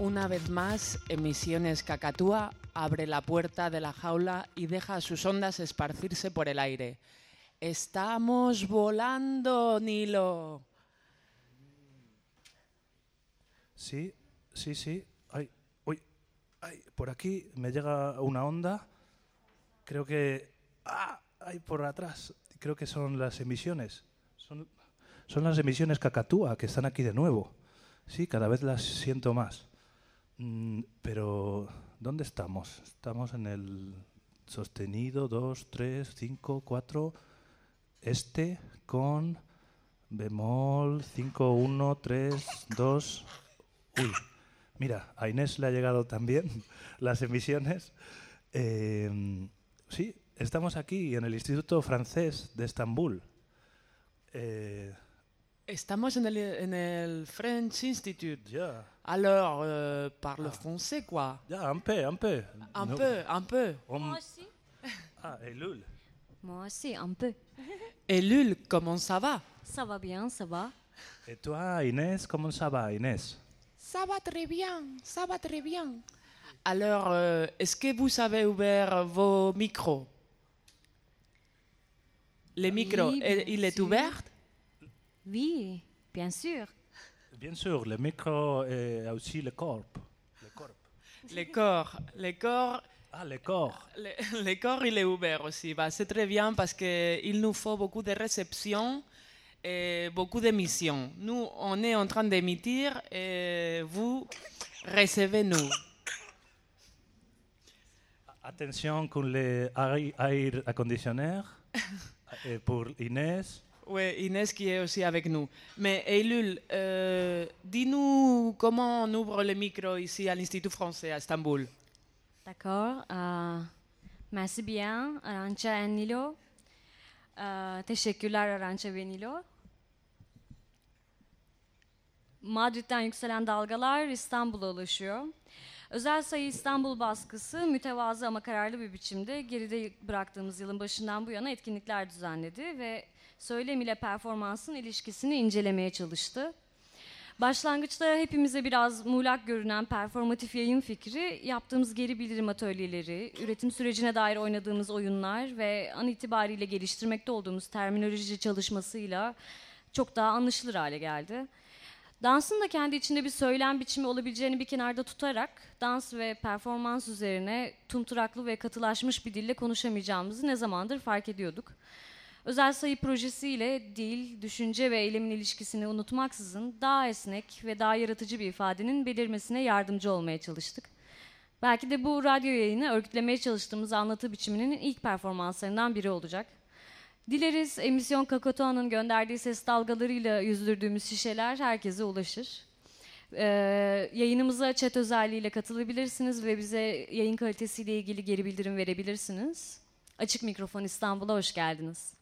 Una vez más, Emisiones Cacatúa abre la puerta de la jaula y deja sus ondas esparcirse por el aire. Estamos volando, Nilo. Sí, sí, sí. Ay, uy, ay, por aquí me llega una onda. Creo que... ¡Ah! Ay, por atrás. Creo que son las emisiones. Son, son las emisiones cacatúa que están aquí de nuevo. Sí, cada vez las siento más. Mm, pero, ¿dónde estamos? Estamos en el sostenido 2, 3, 5, 4. Este con bemol 5, 1, 3, 2. Uy, mira, a Inés le ha llegado también las emisiones. Eh, sí, estamos aquí en el Instituto Francés de Estambul. Eh, Estamos en el, en el French Institute. Alors, euh, parle français, quoi. un peu, un peu. Un No, peu, un peu. on- Moi aussi. Ah, Elul. Moi aussi, un peu. Et Lul, comment ça va? Ça va bien, ça va. Et toi, Inès, comment ça va, Inès? Ça va très bien, ça va très bien. Alors, euh, est-ce que vous avez ouvert vos micros? Les micros, Oui, il est ouvert? Oui, bien sûr. Bien sûr, le micro et aussi le corps. Le corps. Les corps, les corps, Ah, le corps. les, les corps, il est ouvert aussi. Bah, c'est très bien parce qu'il nous faut beaucoup de réceptions et beaucoup d'émissions. Nous, on est en train d'émettre et vous recevez-nous. Attention con le air, air aconditionner et pour Inès. Oui, Inès qui est aussi avec nous. Mais Eylul, euh, dis-nous comment on ouvre le micro ici à l'Institut français à Istanbul. D'accord. Aa, merci bien and Nilo. Aa, teşekkürler Arança ve Nilo. Madrid'den yükselen dalgalar İstanbul'a ulaşıyor. Özel sayı İstanbul baskısı mütevazı ama kararlı bir biçimde geride bıraktığımız yılın başından bu yana etkinlikler düzenledi ve söylem ile performansın ilişkisini incelemeye çalıştı. Başlangıçta hepimize biraz muğlak görünen performatif yayın fikri, yaptığımız geri bildirim atölyeleri, üretim sürecine dair oynadığımız oyunlar ve an itibariyle geliştirmekte olduğumuz terminoloji çalışmasıyla çok daha anlaşılır hale geldi. Dansın da kendi içinde bir söylem biçimi olabileceğini bir kenarda tutarak dans ve performans üzerine tumturaklı ve katılaşmış bir dille konuşamayacağımızı ne zamandır fark ediyorduk. Özel sayı projesiyle dil, düşünce ve eylemin ilişkisini unutmaksızın daha esnek ve daha yaratıcı bir ifadenin belirmesine yardımcı olmaya çalıştık. Belki de bu radyo yayını örgütlemeye çalıştığımız anlatı biçiminin ilk performanslarından biri olacak. Dileriz emisyon Kakatoa'nın gönderdiği ses dalgalarıyla yüzdürdüğümüz şişeler herkese ulaşır. Ee, yayınımıza chat özelliğiyle katılabilirsiniz ve bize yayın kalitesiyle ilgili geri bildirim verebilirsiniz. Açık Mikrofon İstanbul'a hoş geldiniz.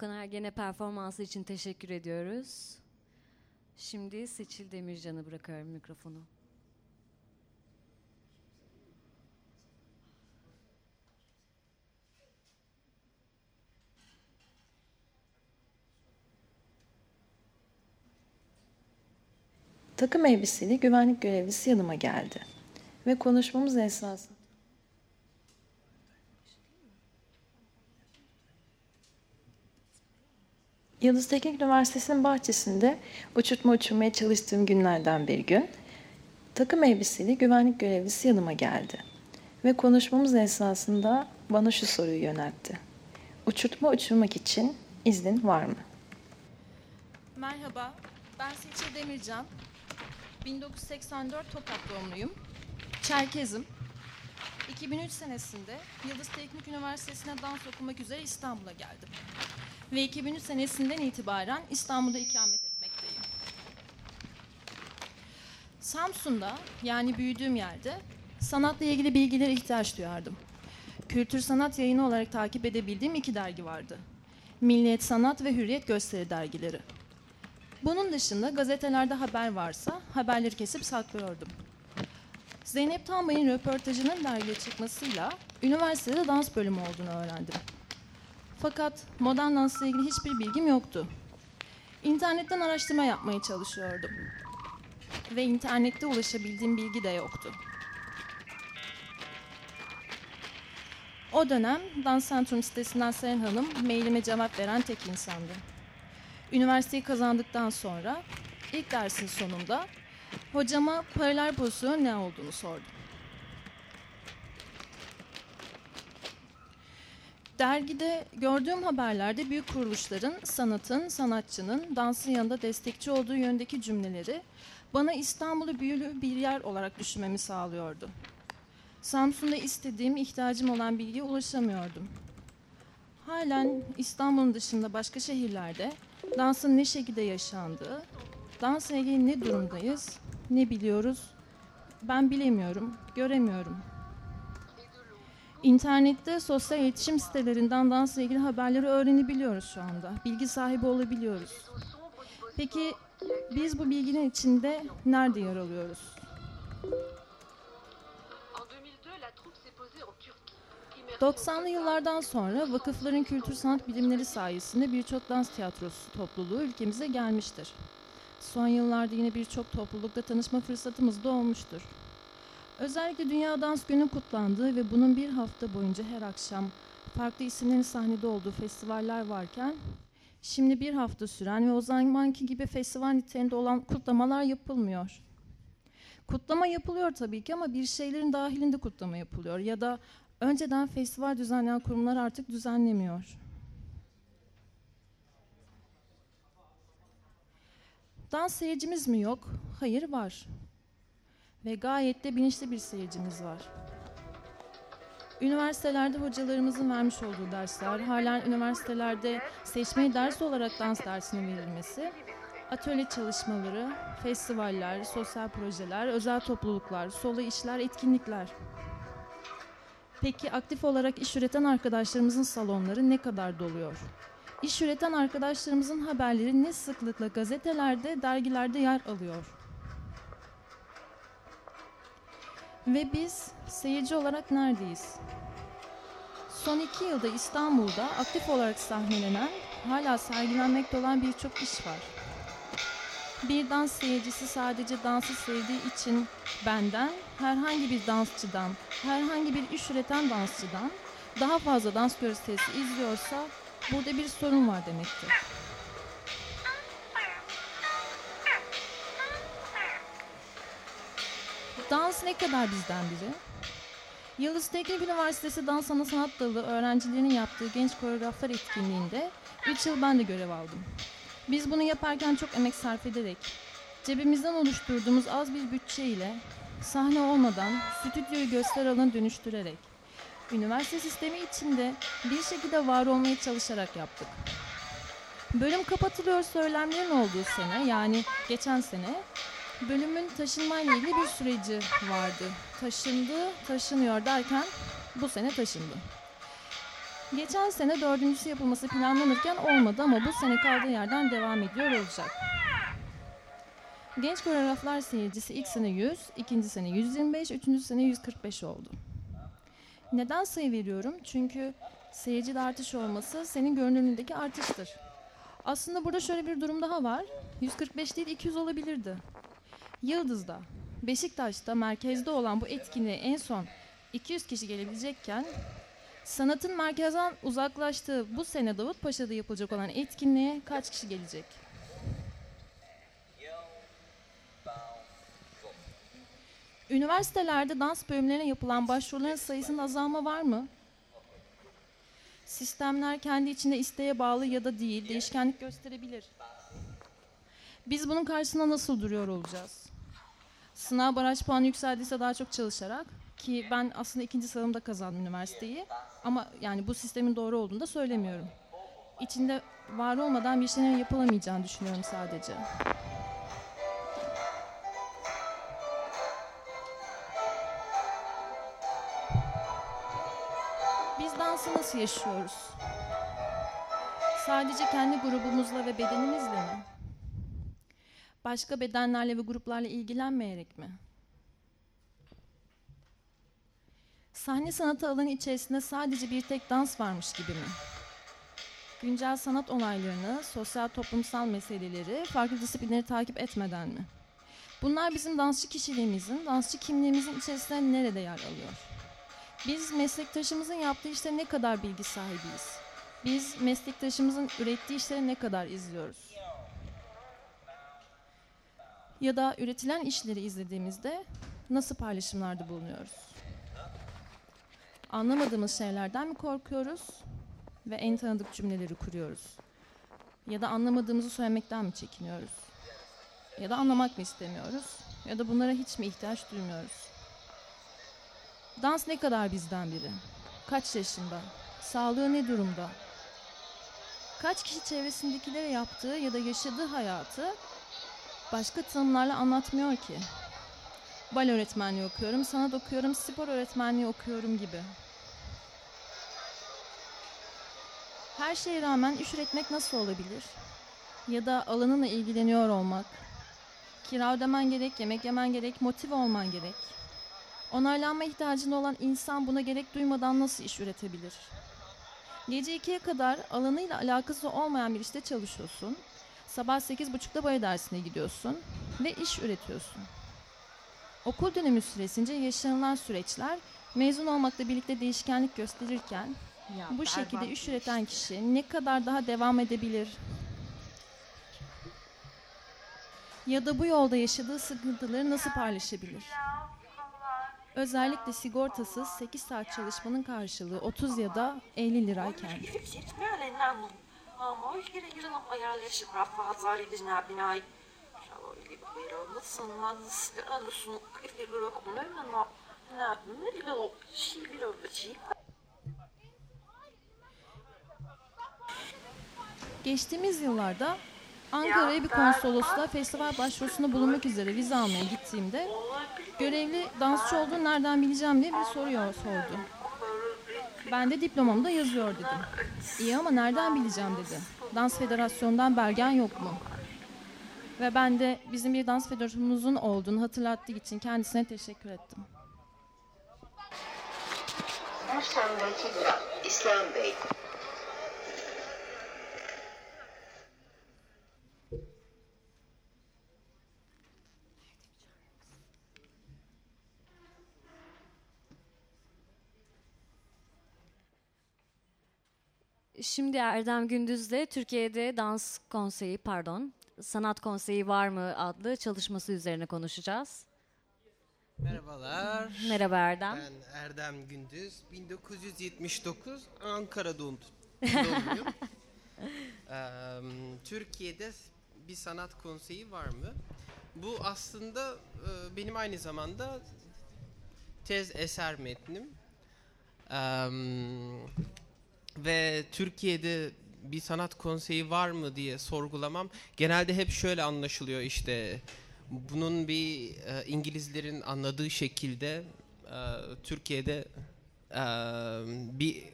Volkan Ergen'e performansı için teşekkür ediyoruz. Şimdi Seçil Demircan'a bırakıyorum mikrofonu. Takım elbiseli güvenlik görevlisi yanıma geldi. Ve konuşmamız esnasında Yıldız Teknik Üniversitesi'nin bahçesinde uçurtma uçurmaya çalıştığım günlerden bir gün takım elbiseli güvenlik görevlisi yanıma geldi. Ve konuşmamız esnasında bana şu soruyu yöneltti. Uçurtma uçurmak için iznin var mı? Merhaba, ben Seçil Demircan. 1984 Toprak doğumluyum. Çerkezim. 2003 senesinde Yıldız Teknik Üniversitesi'ne dans okumak üzere İstanbul'a geldim. Ve 2003 senesinden itibaren İstanbul'da ikamet etmekteyim. Samsun'da yani büyüdüğüm yerde sanatla ilgili bilgilere ihtiyaç duyardım. Kültür sanat yayını olarak takip edebildiğim iki dergi vardı. Milliyet Sanat ve Hürriyet Gösteri dergileri. Bunun dışında gazetelerde haber varsa haberleri kesip saklıyordum. Zeynep Tanbay'ın röportajının dergiye çıkmasıyla üniversitede dans bölümü olduğunu öğrendim. Fakat modern dansla ilgili hiçbir bilgim yoktu. İnternetten araştırma yapmaya çalışıyordum. Ve internette ulaşabildiğim bilgi de yoktu. O dönem Dans Centrum sitesinden Seren Hanım mailime cevap veren tek insandı. Üniversiteyi kazandıktan sonra ilk dersin sonunda hocama paralel pozisyon ne olduğunu sordum. Dergide gördüğüm haberlerde büyük kuruluşların sanatın, sanatçının dansın yanında destekçi olduğu yöndeki cümleleri bana İstanbul'u büyülü bir yer olarak düşünmemi sağlıyordu. Samsun'da istediğim, ihtiyacım olan bilgiye ulaşamıyordum. Halen İstanbul'un dışında başka şehirlerde dansın ne şekilde yaşandığı, dansla ilgili ne durumdayız, ne biliyoruz, ben bilemiyorum, göremiyorum. İnternette sosyal iletişim sitelerinden dansla ilgili haberleri öğrenebiliyoruz şu anda. Bilgi sahibi olabiliyoruz. Peki biz bu bilginin içinde nerede yer alıyoruz? 90'lı yıllardan sonra vakıfların kültür sanat bilimleri sayesinde birçok dans tiyatrosu topluluğu ülkemize gelmiştir. Son yıllarda yine birçok toplulukla tanışma fırsatımız da olmuştur. Özellikle Dünya Dans Günü kutlandığı ve bunun bir hafta boyunca her akşam farklı isimlerin sahnede olduğu festivaller varken şimdi bir hafta süren ve o zamanki gibi festival niteliğinde olan kutlamalar yapılmıyor. Kutlama yapılıyor tabii ki ama bir şeylerin dahilinde kutlama yapılıyor ya da önceden festival düzenleyen kurumlar artık düzenlemiyor. Dans seyircimiz mi yok? Hayır var. Ve gayet de bilinçli bir seyircimiz var. Üniversitelerde hocalarımızın vermiş olduğu dersler, halen üniversitelerde seçmeli ders olarak dans dersinin verilmesi, atölye çalışmaları, festivaller, sosyal projeler, özel topluluklar, solo işler, etkinlikler. Peki aktif olarak iş üreten arkadaşlarımızın salonları ne kadar doluyor? İş üreten arkadaşlarımızın haberleri ne sıklıkla gazetelerde, dergilerde yer alıyor? Ve biz seyirci olarak neredeyiz? Son iki yılda İstanbul'da aktif olarak sahnelenen, hala sergilenmekte olan birçok iş var. Bir dans seyircisi sadece dansı sevdiği için benden, herhangi bir dansçıdan, herhangi bir iş üreten dansçıdan daha fazla dans gösterisi izliyorsa burada bir sorun var demektir. Dans ne kadar bizden biri? Yıldız Teknik Üniversitesi Dans Ana Sanat Dalı öğrencilerinin yaptığı genç koreograflar etkinliğinde 3 yıl ben de görev aldım. Biz bunu yaparken çok emek sarf ederek, cebimizden oluşturduğumuz az bir bütçe ile sahne olmadan stüdyoyu göster alanı dönüştürerek, üniversite sistemi içinde bir şekilde var olmaya çalışarak yaptık. Bölüm kapatılıyor söylemlerin olduğu sene yani geçen sene bölümün taşınmayla ilgili bir süreci vardı. Taşındı, taşınıyor derken bu sene taşındı. Geçen sene dördüncüsü yapılması planlanırken olmadı ama bu sene kaldığı yerden devam ediyor olacak. Genç koreograflar seyircisi ilk sene 100, ikinci sene 125, üçüncü sene 145 oldu. Neden sayı veriyorum? Çünkü seyircide artış olması senin görünümündeki artıştır. Aslında burada şöyle bir durum daha var. 145 değil 200 olabilirdi. Yıldız'da, Beşiktaş'ta merkezde olan bu etkinliğe en son 200 kişi gelebilecekken sanatın merkezden uzaklaştığı bu sene Davutpaşa'da yapılacak olan etkinliğe kaç kişi gelecek? Üniversitelerde dans bölümlerine yapılan başvuruların sayısında azalma var mı? Sistemler kendi içinde isteğe bağlı ya da değil, değişkenlik gösterebilir. Biz bunun karşısında nasıl duruyor olacağız? Sınav baraj puanı yükseldiyse daha çok çalışarak ki ben aslında ikinci sınavımda kazandım üniversiteyi ama yani bu sistemin doğru olduğunu da söylemiyorum. İçinde var olmadan bir şeylerin yapılamayacağını düşünüyorum sadece. Biz dansı nasıl yaşıyoruz? Sadece kendi grubumuzla ve bedenimizle mi? Başka bedenlerle ve gruplarla ilgilenmeyerek mi? Sahne sanatı alanı içerisinde sadece bir tek dans varmış gibi mi? Güncel sanat olaylarını, sosyal toplumsal meseleleri, farklı disiplinleri takip etmeden mi? Bunlar bizim dansçı kişiliğimizin, dansçı kimliğimizin içerisinde nerede yer alıyor? Biz meslektaşımızın yaptığı işlere ne kadar bilgi sahibiyiz? Biz meslektaşımızın ürettiği işleri ne kadar izliyoruz? Ya da üretilen işleri izlediğimizde nasıl paylaşımlarda bulunuyoruz? Anlamadığımız şeylerden mi korkuyoruz ve en tanıdık cümleleri kuruyoruz? Ya da anlamadığımızı söylemekten mi çekiniyoruz? Ya da anlamak mı istemiyoruz? Ya da bunlara hiç mi ihtiyaç duymuyoruz? Dans ne kadar bizden biri? Kaç yaşında? Sağlığı ne durumda? Kaç kişi çevresindekilere yaptığı ya da yaşadığı hayatı başka tanımlarla anlatmıyor ki? Bal öğretmenliği okuyorum, sanat okuyorum, spor öğretmenliği okuyorum gibi. Her şeye rağmen iş üretmek nasıl olabilir? Ya da alanınla ilgileniyor olmak. Kira ödemen gerek, yemek yemen gerek, motive olman gerek. Onaylanma ihtiyacında olan insan buna gerek duymadan nasıl iş üretebilir? Gece 2'ye kadar alanıyla alakası olmayan bir işte çalışıyorsun. Sabah 8.30'da bale dersine gidiyorsun ve iş üretiyorsun. Okul dönemi süresince yaşanılan süreçler mezun olmakla birlikte değişkenlik gösterirken bu şekilde iş üreten kişi ne kadar daha devam edebilir? Ya da bu yolda yaşadığı sıkıntıları nasıl paylaşabilir? Özellikle sigortasız 8 saat çalışmanın karşılığı 30 ya da 50 lirayken. Geçtiğimiz yıllarda Ankara'ya bir konsolosluğa festival başvurusunda bulunmak üzere vize almaya gittiğimde görevli dansçı olduğunu nereden bileceğim diye bir soruyor sordu. Ben de diplomamda yazıyor dedim. İyi ama nereden bileceğim dedi. Dans Federasyonu'ndan belgen yok mu? Ve ben de bizim bir dans federasyonumuzun olduğunu hatırlattığı için kendisine teşekkür ettim. İslam Bey. Şimdi Erdem Gündüz'le Türkiye'de dans konseyi, pardon, sanat konseyi var mı adlı çalışması üzerine konuşacağız. Merhabalar. Merhaba Erdem. Ben Erdem Gündüz. 1979 Ankara doğum- doğumluyum. Eee, Türkiye'de bir sanat konseyi var mı? Bu aslında benim aynı zamanda tez eser metnim. Eee, ve Türkiye'de bir sanat konseyi var mı diye sorgulamam genelde hep şöyle anlaşılıyor işte bunun bir e, İngilizlerin anladığı şekilde e, Türkiye'de e, bir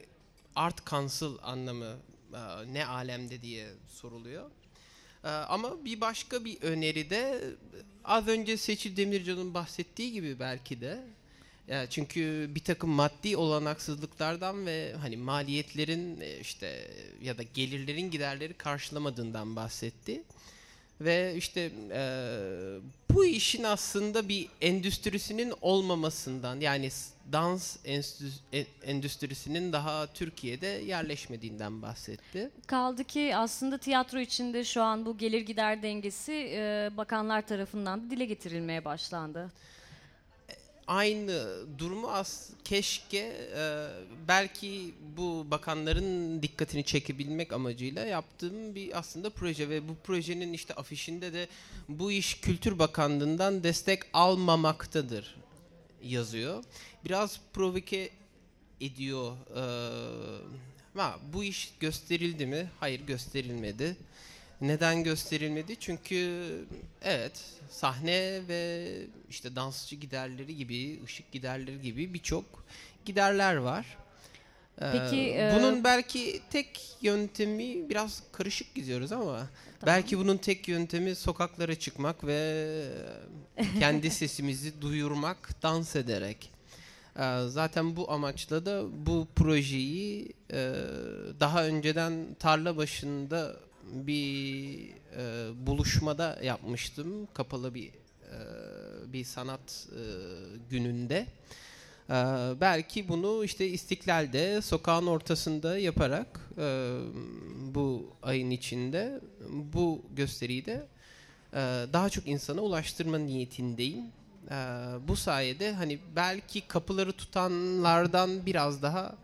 art council anlamı e, ne alemde diye soruluyor. E, ama bir başka bir öneri de az önce Seçil Demircan'ın bahsettiği gibi belki de çünkü bir takım maddi olanaksızlıklardan ve hani maliyetlerin e, işte ya da gelirlerin giderleri karşılamadığından bahsetti. Ve işte e, bu işin aslında bir endüstrisinin olmamasından yani dans e, endüstrisinin daha Türkiye'de yerleşmediğinden bahsetti. Kaldı ki aslında tiyatro içinde şu an bu gelir gider dengesi e, bakanlar tarafından dile getirilmeye başlandı aynı durumu az keşke e, belki bu bakanların dikkatini çekebilmek amacıyla yaptığım bir aslında proje ve bu projenin işte afişinde de bu iş Kültür Bakanlığı'ndan destek almamaktadır yazıyor. Biraz provoke ediyor. E, ha, bu iş gösterildi mi? Hayır gösterilmedi. Neden gösterilmedi? Çünkü evet sahne ve işte dansçı giderleri gibi, ışık giderleri gibi birçok giderler var. Peki ee, bunun e... belki tek yöntemi biraz karışık gidiyoruz ama tamam. belki bunun tek yöntemi sokaklara çıkmak ve kendi sesimizi duyurmak dans ederek. Ee, zaten bu amaçla da bu projeyi e, daha önceden tarla başında bir e, buluşmada yapmıştım kapalı bir e, bir sanat e, gününde. E, belki bunu işte İstiklal'de sokağın ortasında yaparak e, bu ayın içinde bu gösteriyi de e, daha çok insana ulaştırma niyetindeyim. E, bu sayede hani belki kapıları tutanlardan biraz daha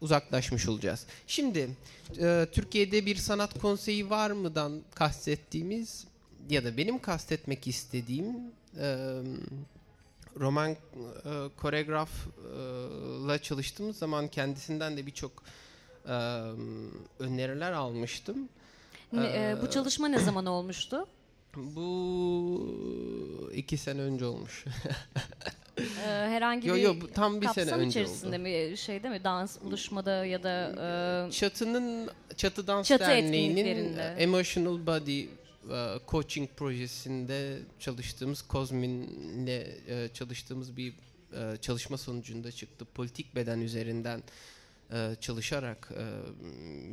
uzaklaşmış olacağız. Şimdi e, Türkiye'de bir sanat konseyi var mıdan kastettiğimiz ya da benim kastetmek istediğim e, roman e, koreografla çalıştığımız zaman kendisinden de birçok e, öneriler almıştım. Ne, e, bu çalışma ne zaman olmuştu? Bu iki sene önce olmuş. Ee, herhangi yo, bir yo, tam bir kapsam sene önce içerisinde oldu. mi şey değil mi dans buluşmada ya da e... çatının çatı dans çatı derneğinin emotional body e, coaching projesinde çalıştığımız Kozmin'le e, çalıştığımız bir çalışma sonucunda çıktı. Politik beden üzerinden çalışarak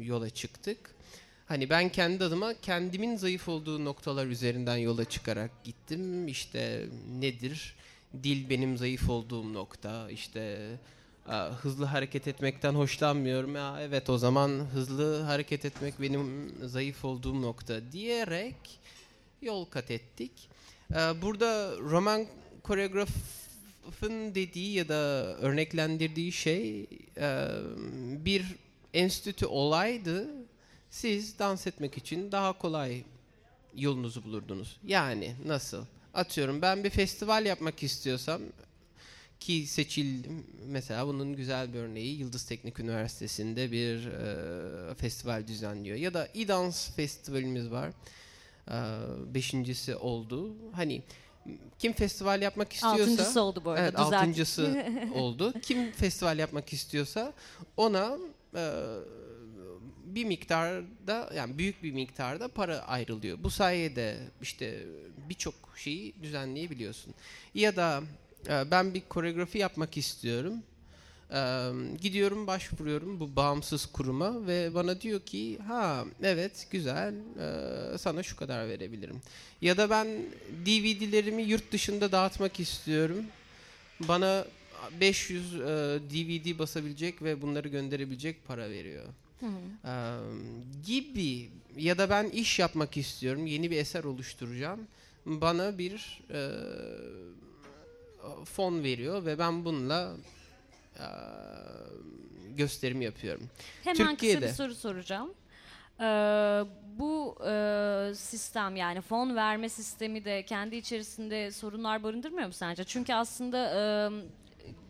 yola çıktık. Hani ben kendi adıma kendimin zayıf olduğu noktalar üzerinden yola çıkarak gittim. İşte nedir? Dil benim zayıf olduğum nokta. İşte hızlı hareket etmekten hoşlanmıyorum. Ya evet o zaman hızlı hareket etmek benim zayıf olduğum nokta diyerek yol kat ettik. Burada roman koreografın dediği ya da örneklendirdiği şey bir enstitü olaydı. Siz dans etmek için daha kolay yolunuzu bulurdunuz. Yani nasıl? Atıyorum ben bir festival yapmak istiyorsam ki seçildim. Mesela bunun güzel bir örneği Yıldız Teknik Üniversitesi'nde bir e, festival düzenliyor. Ya da İdans Festivalimiz var. E, beşincisi oldu. Hani kim festival yapmak istiyorsa... Altıncısı oldu bu arada. Evet düzelt. altıncısı oldu. Kim festival yapmak istiyorsa ona... E, bir miktarda yani büyük bir miktarda para ayrılıyor. Bu sayede işte birçok şeyi düzenleyebiliyorsun. Ya da ee, ben bir koreografi yapmak istiyorum. Ee, gidiyorum başvuruyorum bu bağımsız kuruma ve bana diyor ki ha evet güzel ee, sana şu kadar verebilirim. Ya da ben DVD'lerimi yurt dışında dağıtmak istiyorum. Bana 500 e, DVD basabilecek ve bunları gönderebilecek para veriyor. Ee, gibi ya da ben iş yapmak istiyorum yeni bir eser oluşturacağım bana bir e, fon veriyor ve ben bununla e, gösterimi yapıyorum. Hemen Türkiye'de, kısa bir soru soracağım. Ee, bu e, sistem yani fon verme sistemi de kendi içerisinde sorunlar barındırmıyor mu sence? Çünkü aslında e,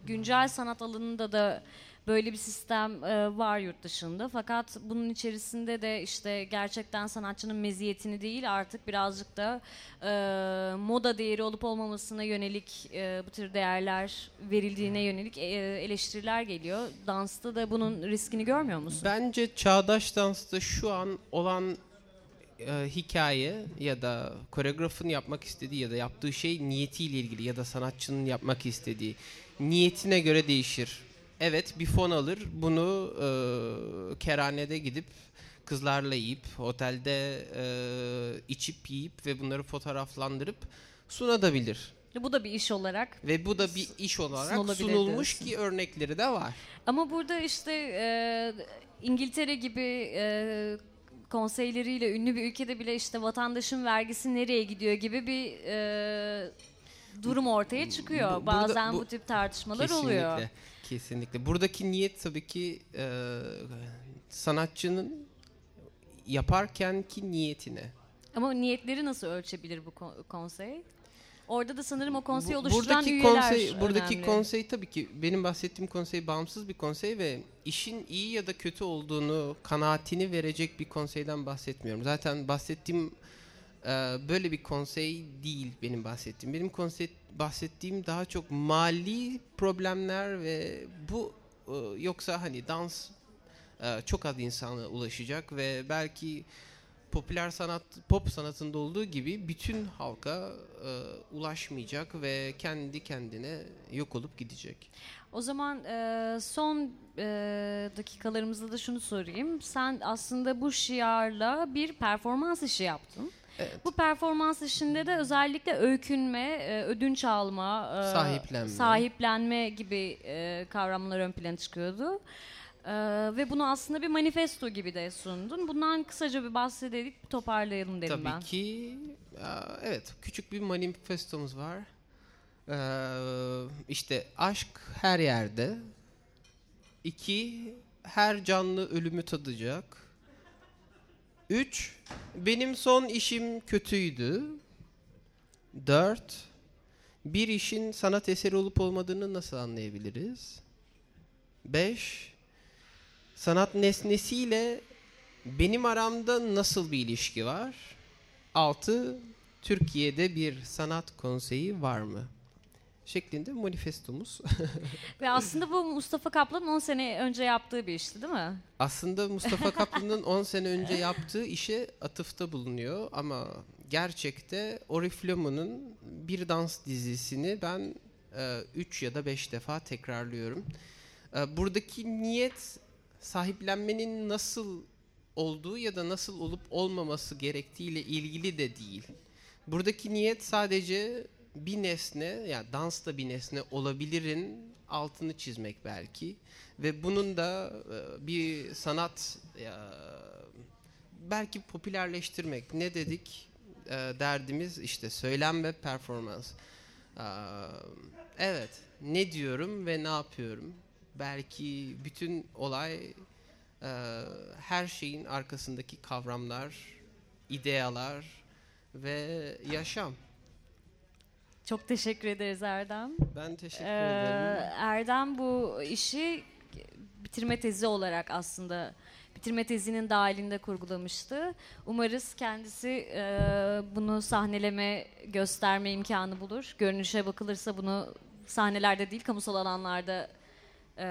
güncel sanat alanında da Böyle bir sistem e, var yurt dışında. Fakat bunun içerisinde de işte gerçekten sanatçının meziyetini değil artık birazcık da e, moda değeri olup olmamasına yönelik e, bu tür değerler verildiğine yönelik e, eleştiriler geliyor. Dansta da bunun riskini görmüyor musun? Bence çağdaş dansta şu an olan e, hikaye ya da koreografın yapmak istediği ya da yaptığı şey niyetiyle ilgili ya da sanatçının yapmak istediği niyetine göre değişir. Evet bir fon alır bunu e, kerhanede gidip kızlarla yiyip otelde e, içip yiyip ve bunları fotoğraflandırıp sunabilir. Bu da bir iş olarak Ve bu da bir iş olarak sunulmuş diyorsun. ki örnekleri de var. Ama burada işte e, İngiltere gibi e, konseyleriyle ünlü bir ülkede bile işte vatandaşın vergisi nereye gidiyor gibi bir e, durum ortaya çıkıyor. Bu- burada- Bazen bu, bu- tip tartışmalar Kesinlikle. oluyor. Kesinlikle. Buradaki niyet tabii ki e, sanatçının yaparken ki niyetine. Ama niyetleri nasıl ölçebilir bu kon- konsey? Orada da sanırım o konseyi oluşturan buradaki üyeler konsey, buradaki önemli. konsey tabii ki benim bahsettiğim konsey bağımsız bir konsey ve işin iyi ya da kötü olduğunu kanaatini verecek bir konseyden bahsetmiyorum. Zaten bahsettiğim böyle bir konsey değil benim bahsettiğim. Benim konsey bahsettiğim daha çok mali problemler ve bu e, yoksa hani dans e, çok az insana ulaşacak ve belki popüler sanat pop sanatında olduğu gibi bütün halka e, ulaşmayacak ve kendi kendine yok olup gidecek. O zaman e, son e, dakikalarımızda da şunu sorayım. Sen aslında bu şiarla bir performans işi yaptın. Evet. Bu performans işinde de özellikle öykünme, e, ödünç alma, e, Sahiplenme. sahiplenme gibi e, kavramlar ön plana çıkıyordu. Ve bunu aslında bir manifesto gibi de sundun. Bundan kısaca bir bahsedelim, bir toparlayalım dedim Tabii ben. ki e, evet küçük bir manifestomuz var. E, işte aşk her yerde. İki her canlı ölümü tadacak. Üç benim son işim kötüydü. Dört bir işin sanat eseri olup olmadığını nasıl anlayabiliriz? Beş sanat nesnesiyle benim aramda nasıl bir ilişki var? 6. Türkiye'de bir sanat konseyi var mı? Şeklinde manifestomuz. Ve aslında bu Mustafa Kaplan'ın 10 sene önce yaptığı bir işti değil mi? Aslında Mustafa Kaplan'ın 10 sene önce yaptığı işe atıfta bulunuyor ama gerçekte Oriflamo'nun bir dans dizisini ben 3 ya da 5 defa tekrarlıyorum. E, buradaki niyet sahiplenmenin nasıl olduğu ya da nasıl olup olmaması gerektiğiyle ilgili de değil. Buradaki niyet sadece bir nesne, yani dans da bir nesne olabilirin altını çizmek belki ve bunun da e, bir sanat e, belki popülerleştirmek. Ne dedik? E, derdimiz işte söylem ve performans. E, evet, ne diyorum ve ne yapıyorum? Belki bütün olay her şeyin arkasındaki kavramlar, idealar ve yaşam. Çok teşekkür ederiz Erdem. Ben teşekkür Ee, ederim. Erdem bu işi bitirme tezi olarak aslında bitirme tezinin dahilinde kurgulamıştı. Umarız kendisi e, bunu sahneleme, gösterme imkanı bulur. Görünüşe bakılırsa bunu sahnelerde değil, kamusal alanlarda e,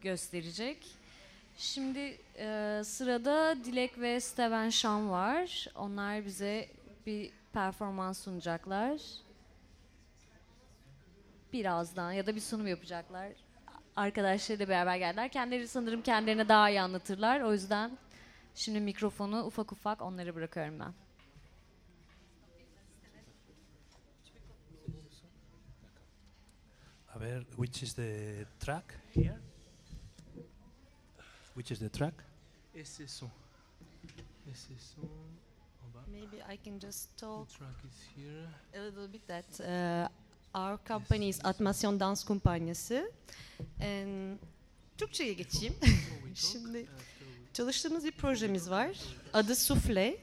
gösterecek. Şimdi e, sırada Dilek ve Steven Şam var. Onlar bize bir performans sunacaklar. Birazdan ya da bir sunum yapacaklar. Arkadaşlarıyla beraber geldiler. Kendileri sanırım kendilerine daha iyi anlatırlar. O yüzden şimdi mikrofonu ufak ufak onlara bırakıyorum ben. A ver, which is the track here? Which is the track? Som. Esse som. Oba, Maybe I can just The talk track is here. a little bit that uh, our company is Atmasyon Dans Kumpanyası. And Türkçe'ye geçeyim. Şimdi çalıştığımız bir projemiz var. Adı Sufle.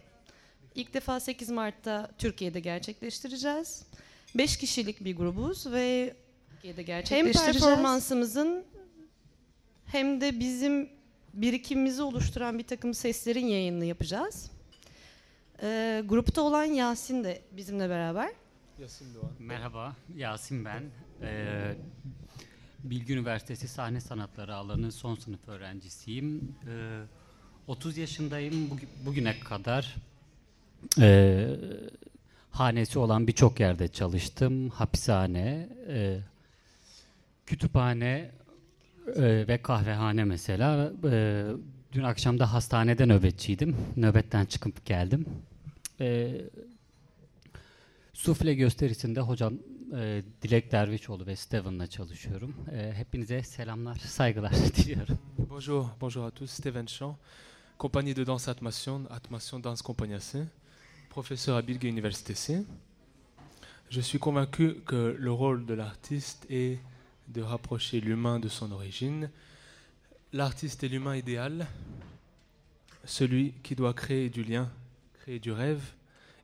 İlk defa 8 Mart'ta Türkiye'de gerçekleştireceğiz. 5 kişilik bir grubuz ve Türkiye'de hem gerçekleştireceğiz. performansımızın hem de bizim birikimimizi oluşturan bir takım seslerin yayınını yapacağız. Ee, grupta olan Yasin de bizimle beraber. Yasin Doğan. Merhaba, Yasin ben. Ee, Bilgi Üniversitesi Sahne Sanatları alanı son sınıf öğrencisiyim. Ee, 30 yaşındayım. Bugü- Bugüne kadar e, hanesi olan birçok yerde çalıştım. Hapishane, e, kütüphane e, ve kahvehane mesela. E, dün akşam da hastanede nöbetçiydim. Nöbetten çıkıp geldim. E, Bonjour, bonjour à tous. Steven Champ, compagnie de danse Atmation, Atmation Danse Compagnassé, professeur à Bilge Universitési. Je suis convaincu que le rôle de l'artiste est de rapprocher l'humain de son origine. L'artiste est l'humain idéal, celui qui doit créer du lien, créer du rêve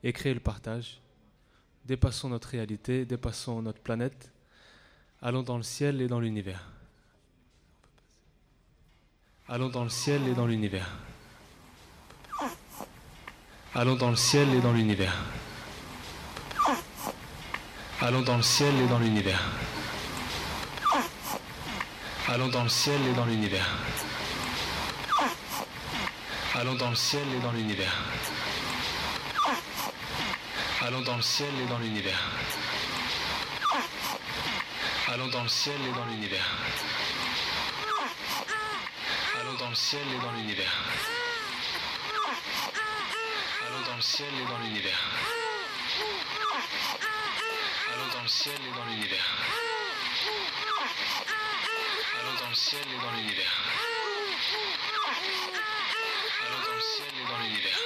et créer le partage. Dépassons notre réalité, dépassons notre planète, allons dans le ciel et dans l'univers. Allons dans le ciel et dans l'univers. Allons dans le ciel et dans l'univers. Allons dans le ciel et dans l'univers. Allons dans le ciel et dans l'univers. Allons dans le ciel et dans l'univers. Allons dans le ciel et dans l'univers. Allons dans le ciel et dans l'univers. Allons dans le ciel et dans l'univers. Allons dans le ciel et dans l'univers. Allons dans le ciel et dans l'univers. Allons dans le ciel et dans l'univers. Allons dans le ciel et dans l'univers.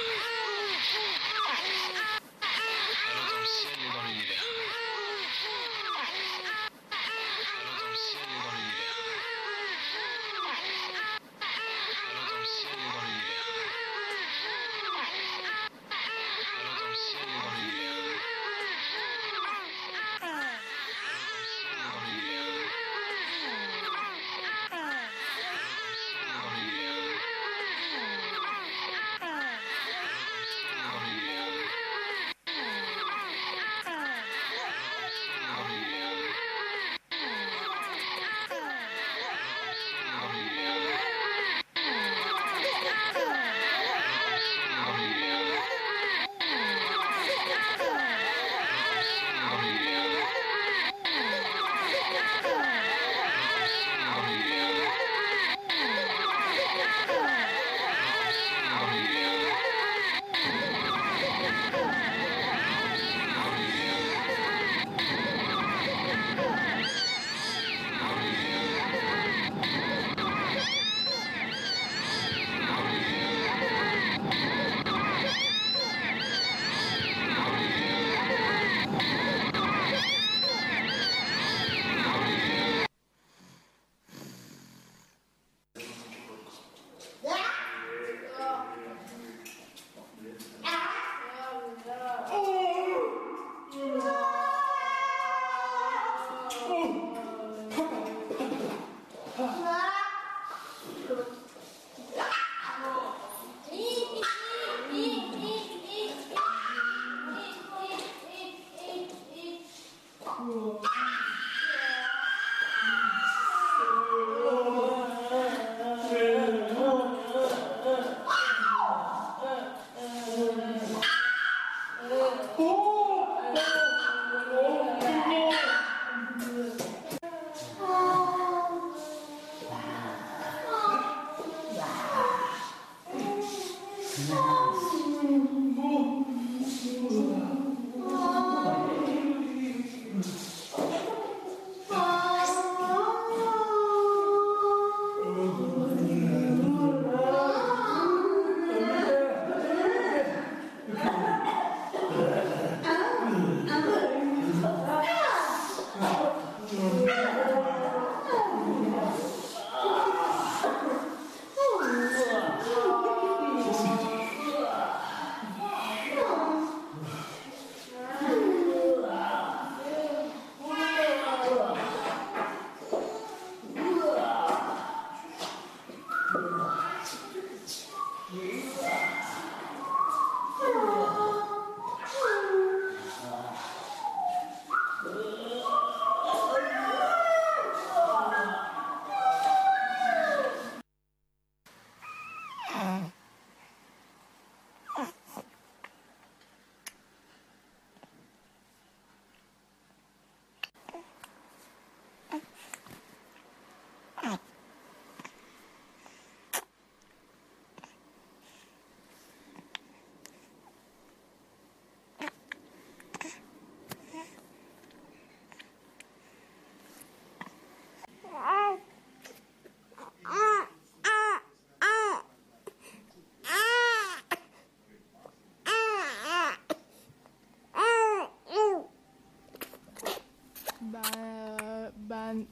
Ben ben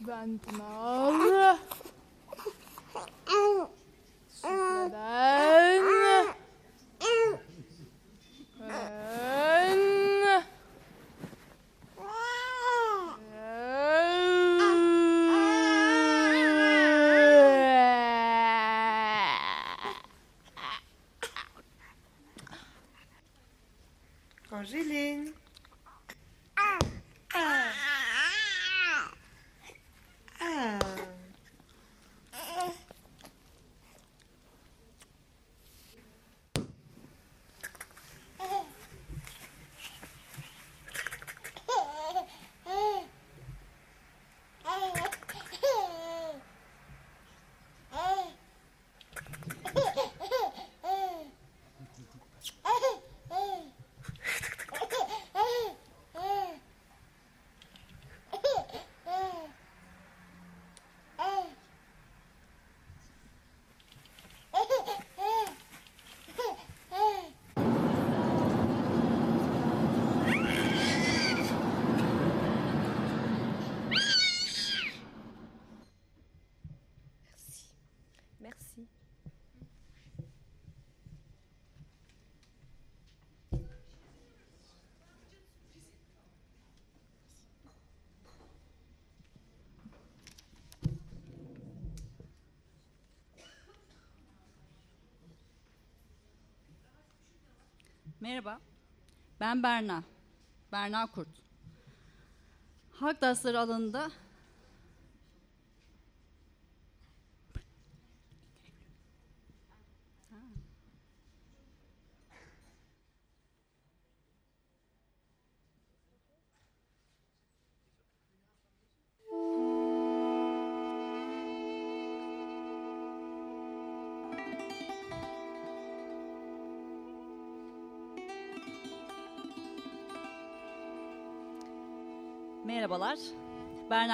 ben Pınar. Merhaba, ben Berna. Berna Kurt. Hak dersleri alanında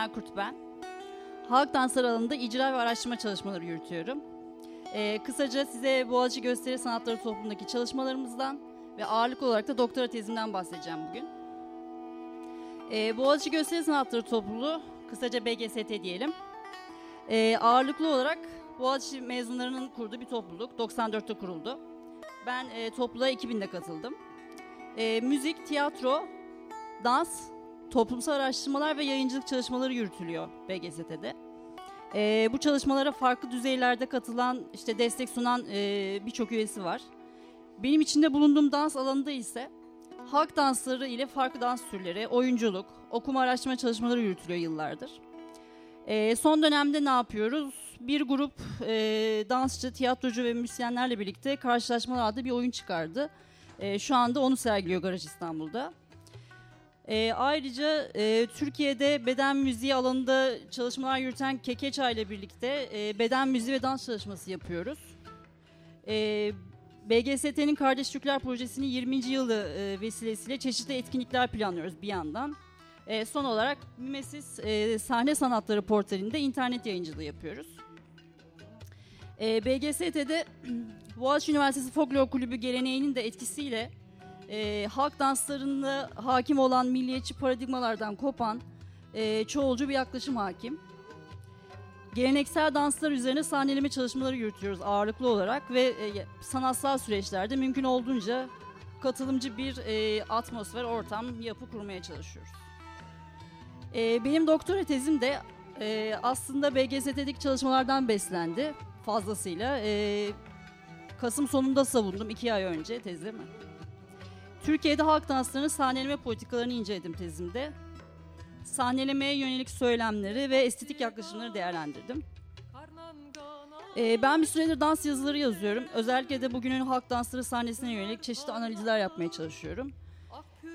Berna Kurt ben. Halk dansları alanında icra ve araştırma çalışmaları yürütüyorum. Ee, kısaca size Boğaziçi Gösteri Sanatları toplumundaki çalışmalarımızdan ve ağırlıklı olarak da doktora tezimden bahsedeceğim bugün. Ee, Boğaziçi Gösteri Sanatları topluluğu, kısaca BGST diyelim. Ee, ağırlıklı olarak Boğaziçi mezunlarının kurduğu bir topluluk, 94'te kuruldu. Ben e, topluluğa 2000'de katıldım. E, müzik, tiyatro, dans, toplumsal araştırmalar ve yayıncılık çalışmaları yürütülüyor BGST'de. Ee, bu çalışmalara farklı düzeylerde katılan, işte destek sunan e, birçok üyesi var. Benim içinde bulunduğum dans alanında ise halk dansları ile farklı dans türleri, oyunculuk, okuma araştırma çalışmaları yürütülüyor yıllardır. Ee, son dönemde ne yapıyoruz? Bir grup e, dansçı, tiyatrocu ve müzisyenlerle birlikte Karşılaşmalar adlı bir oyun çıkardı. E, şu anda onu sergiliyor Garaj İstanbul'da. E, ayrıca e, Türkiye'de beden müziği alanında çalışmalar yürüten Kekeça ile birlikte e, beden müziği ve dans çalışması yapıyoruz. E, BGST'nin Kardeş Türkler Projesi'nin 20. yılı e, vesilesiyle çeşitli etkinlikler planlıyoruz bir yandan. E, son olarak Mimesis e, Sahne Sanatları portalinde internet yayıncılığı yapıyoruz. E, BGST'de Boğaziçi Üniversitesi Folklor Kulübü geleneğinin de etkisiyle e, halk danslarında hakim olan milliyetçi paradigmalardan kopan e, çoğulcu bir yaklaşım hakim. Geleneksel danslar üzerine sahneleme çalışmaları yürütüyoruz ağırlıklı olarak ve e, sanatsal süreçlerde mümkün olduğunca katılımcı bir e, atmosfer, ortam, yapı kurmaya çalışıyoruz. E, benim doktora tezim de e, aslında BGST'deki çalışmalardan beslendi fazlasıyla. E, Kasım sonunda savundum iki ay önce tezimi. Türkiye'de halk danslarının sahneleme politikalarını inceledim tezimde. Sahnelemeye yönelik söylemleri ve estetik yaklaşımları değerlendirdim. Ee, ben bir süredir dans yazıları yazıyorum. Özellikle de bugünün halk dansları sahnesine yönelik çeşitli analizler yapmaya çalışıyorum.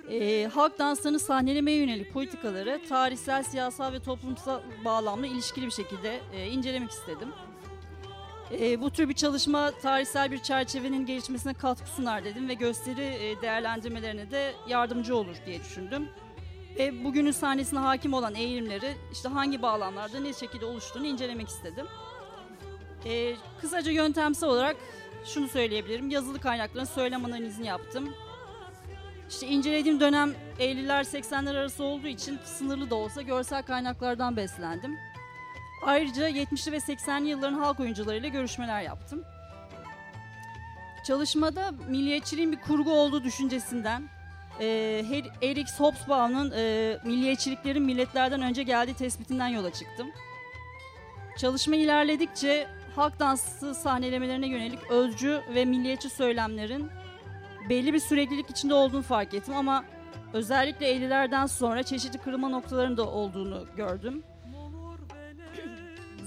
Ee, halk danslarının sahnelemeye yönelik politikaları tarihsel, siyasal ve toplumsal bağlamla ilişkili bir şekilde e, incelemek istedim. E, bu tür bir çalışma tarihsel bir çerçevenin gelişmesine katkı sunar dedim ve gösteri e, değerlendirmelerine de yardımcı olur diye düşündüm. Ve bugünün sahnesine hakim olan eğilimleri işte hangi bağlamlarda ne şekilde oluştuğunu incelemek istedim. E, kısaca yöntemsel olarak şunu söyleyebilirim. Yazılı kaynakların söylem analizini yaptım. İşte incelediğim dönem 50'ler 80'ler arası olduğu için sınırlı da olsa görsel kaynaklardan beslendim. Ayrıca 70'li ve 80'li yılların halk oyuncularıyla görüşmeler yaptım. Çalışmada milliyetçiliğin bir kurgu olduğu düşüncesinden, e, Eric Hobsbawm'ın e, milliyetçiliklerin milletlerden önce geldiği tespitinden yola çıktım. Çalışma ilerledikçe halk dansı sahnelemelerine yönelik özcü ve milliyetçi söylemlerin belli bir süreklilik içinde olduğunu fark ettim ama özellikle 50'lerden sonra çeşitli kırılma noktalarının da olduğunu gördüm.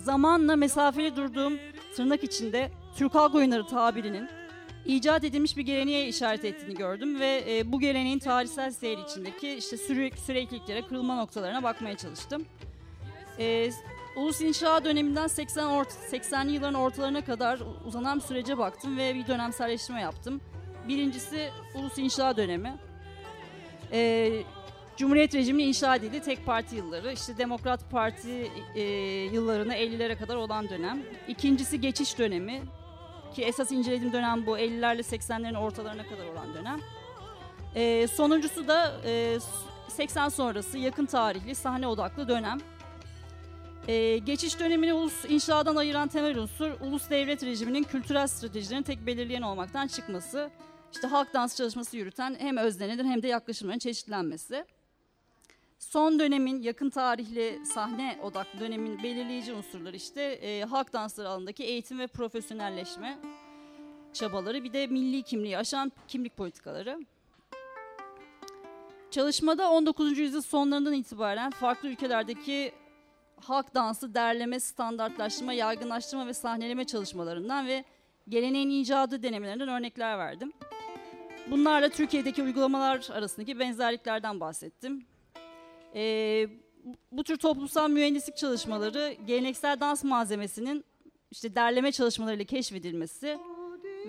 Zamanla mesafeli durduğum tırnak içinde Türk halk oyunları tabirinin icat edilmiş bir geleneğe işaret ettiğini gördüm ve e, bu geleneğin tarihsel seyir içindeki işte süre, sürekliliklere, kırılma noktalarına bakmaya çalıştım. E, Ulus İnşa döneminden 80 ort 80'li yılların ortalarına kadar uzanan bir sürece baktım ve bir dönemselleştirme yaptım. Birincisi Ulus İnşa dönemi. E, Cumhuriyet rejiminin inşa edildiği tek parti yılları. İşte Demokrat Parti e, yıllarına 50'lere kadar olan dönem. İkincisi geçiş dönemi ki esas incelediğim dönem bu 50'lerle 80'lerin ortalarına kadar olan dönem. E, sonuncusu da e, 80 sonrası yakın tarihli sahne odaklı dönem. E, geçiş dönemini ulus inşadan ayıran temel unsur ulus devlet rejiminin kültürel stratejilerini tek belirleyen olmaktan çıkması. İşte halk dans çalışması yürüten hem öznenedir hem de yaklaşımların çeşitlenmesi. Son dönemin yakın tarihli sahne odaklı dönemin belirleyici unsurları işte e, halk dansları alanındaki eğitim ve profesyonelleşme çabaları bir de milli kimliği aşan kimlik politikaları. Çalışmada 19. yüzyıl sonlarından itibaren farklı ülkelerdeki halk dansı derleme, standartlaştırma, yaygınlaştırma ve sahneleme çalışmalarından ve geleneğin icadı denemelerinden örnekler verdim. Bunlarla Türkiye'deki uygulamalar arasındaki benzerliklerden bahsettim. Ee, bu tür toplumsal mühendislik çalışmaları geleneksel dans malzemesinin işte derleme çalışmalarıyla keşfedilmesi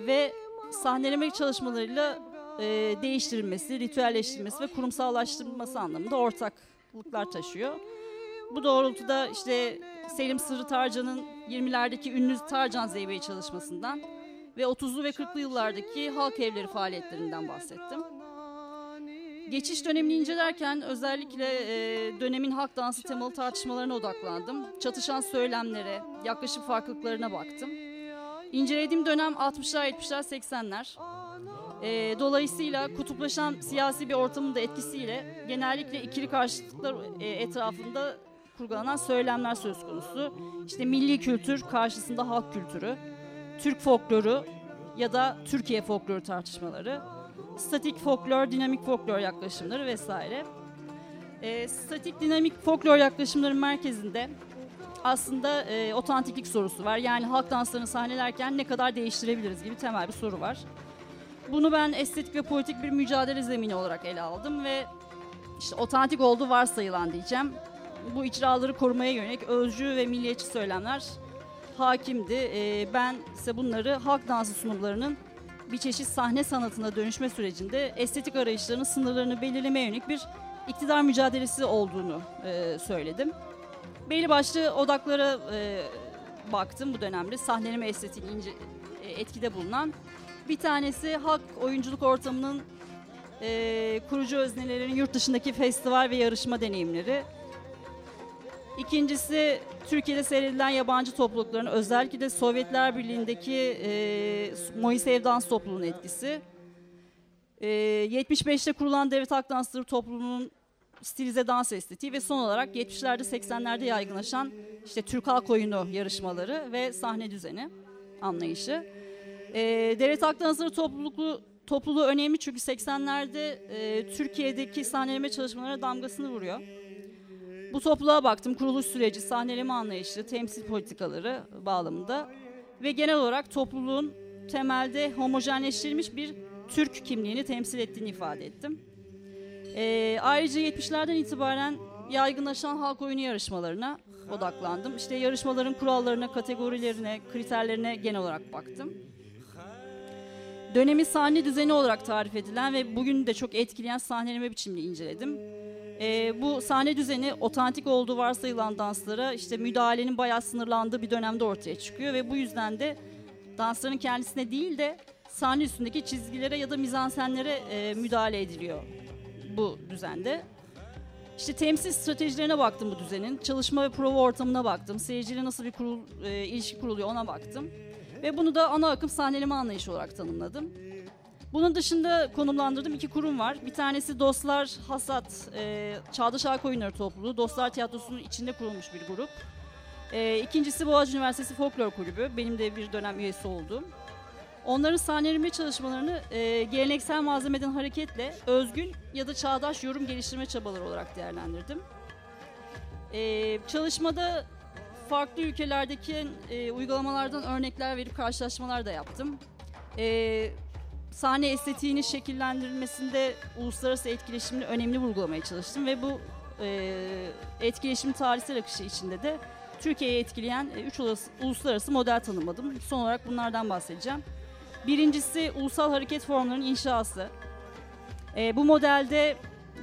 ve sahneleme çalışmalarıyla e, değiştirilmesi, ritüelleştirilmesi ve kurumsallaştırılması anlamında ortaklıklar taşıyor. Bu doğrultuda işte Selim Sırrı Tarcan'ın 20'lerdeki ünlü Tarcan Zeybe'yi çalışmasından ve 30'lu ve 40'lı yıllardaki halk evleri faaliyetlerinden bahsettim. Geçiş dönemini incelerken özellikle e, dönemin halk dansı temalı tartışmalarına odaklandım. Çatışan söylemlere, yaklaşım farklılıklarına baktım. İncelediğim dönem 60'lar, 70'ler, 80'ler. E, dolayısıyla kutuplaşan siyasi bir ortamın da etkisiyle genellikle ikili karşıtlıklar e, etrafında kurgulanan söylemler söz konusu. İşte milli kültür karşısında halk kültürü, Türk folkloru ya da Türkiye folkloru tartışmaları, statik folklor, dinamik folklor yaklaşımları vesaire. E, statik dinamik folklor yaklaşımların merkezinde aslında e, otantiklik sorusu var. Yani halk danslarını sahnelerken ne kadar değiştirebiliriz gibi temel bir soru var. Bunu ben estetik ve politik bir mücadele zemini olarak ele aldım ve işte otantik olduğu varsayılan diyeceğim. Bu icraları korumaya yönelik özcü ve milliyetçi söylemler hakimdi. E, ben ise bunları halk dansı sunumlarının bir çeşit sahne sanatına dönüşme sürecinde estetik arayışlarının sınırlarını belirlemeye yönelik bir iktidar mücadelesi olduğunu e, söyledim. Belli başlı odaklara e, baktım bu dönemde sahneleme estetiğini ince, e, etkide bulunan. Bir tanesi halk oyunculuk ortamının e, kurucu öznelerin yurt dışındaki festival ve yarışma deneyimleri. İkincisi Türkiye'de seyredilen yabancı toplulukların özellikle de Sovyetler Birliği'ndeki e, Moisev dans topluluğunun etkisi. E, 75'te kurulan Devlet Halk Dansları topluluğunun stilize dans estetiği ve son olarak 70'lerde 80'lerde yaygınlaşan işte Türk Halk Oyunu yarışmaları ve sahne düzeni anlayışı. E, Devlet Halk Dansları topluluğu, topluluğu önemli çünkü 80'lerde e, Türkiye'deki sahneleme çalışmalarına damgasını vuruyor. Bu topluluğa baktım. Kuruluş süreci, sahneleme anlayışı, temsil politikaları bağlamında ve genel olarak topluluğun temelde homojenleştirilmiş bir Türk kimliğini temsil ettiğini ifade ettim. Ee, ayrıca 70'lerden itibaren yaygınlaşan halk oyunu yarışmalarına odaklandım. İşte yarışmaların kurallarına, kategorilerine, kriterlerine genel olarak baktım. Dönemi sahne düzeni olarak tarif edilen ve bugün de çok etkileyen sahneleme biçimini inceledim. E, bu sahne düzeni otantik olduğu varsayılan danslara işte müdahalenin bayağı sınırlandığı bir dönemde ortaya çıkıyor ve bu yüzden de dansların kendisine değil de sahne üstündeki çizgilere ya da mizansenlere e, müdahale ediliyor bu düzende. İşte temsil stratejilerine baktım bu düzenin. Çalışma ve prova ortamına baktım. Seyirciyle nasıl bir kurul, e, ilişki kuruluyor ona baktım. Ve bunu da ana akım sahneleme anlayışı olarak tanımladım. Bunun dışında konumlandırdığım iki kurum var. Bir tanesi Dostlar Hasat, e, Çağdaş Oyunları Topluluğu. Dostlar Tiyatrosu'nun içinde kurulmuş bir grup. E, ikincisi Boğaziçi Üniversitesi Folklor Kulübü. Benim de bir dönem üyesi olduğum. Onların sahneleme çalışmalarını e, geleneksel malzemeden hareketle özgün ya da çağdaş yorum geliştirme çabaları olarak değerlendirdim. E, çalışmada farklı ülkelerdeki e, uygulamalardan örnekler verip karşılaşmalar da yaptım. E, sahne estetiğini şekillendirilmesinde uluslararası etkileşimin önemli vurgulamaya çalıştım ve bu e, etkileşim tarihsel akışı içinde de Türkiye'yi etkileyen 3 uluslararası model tanımladım. Son olarak bunlardan bahsedeceğim. Birincisi ulusal hareket formlarının inşası. E, bu modelde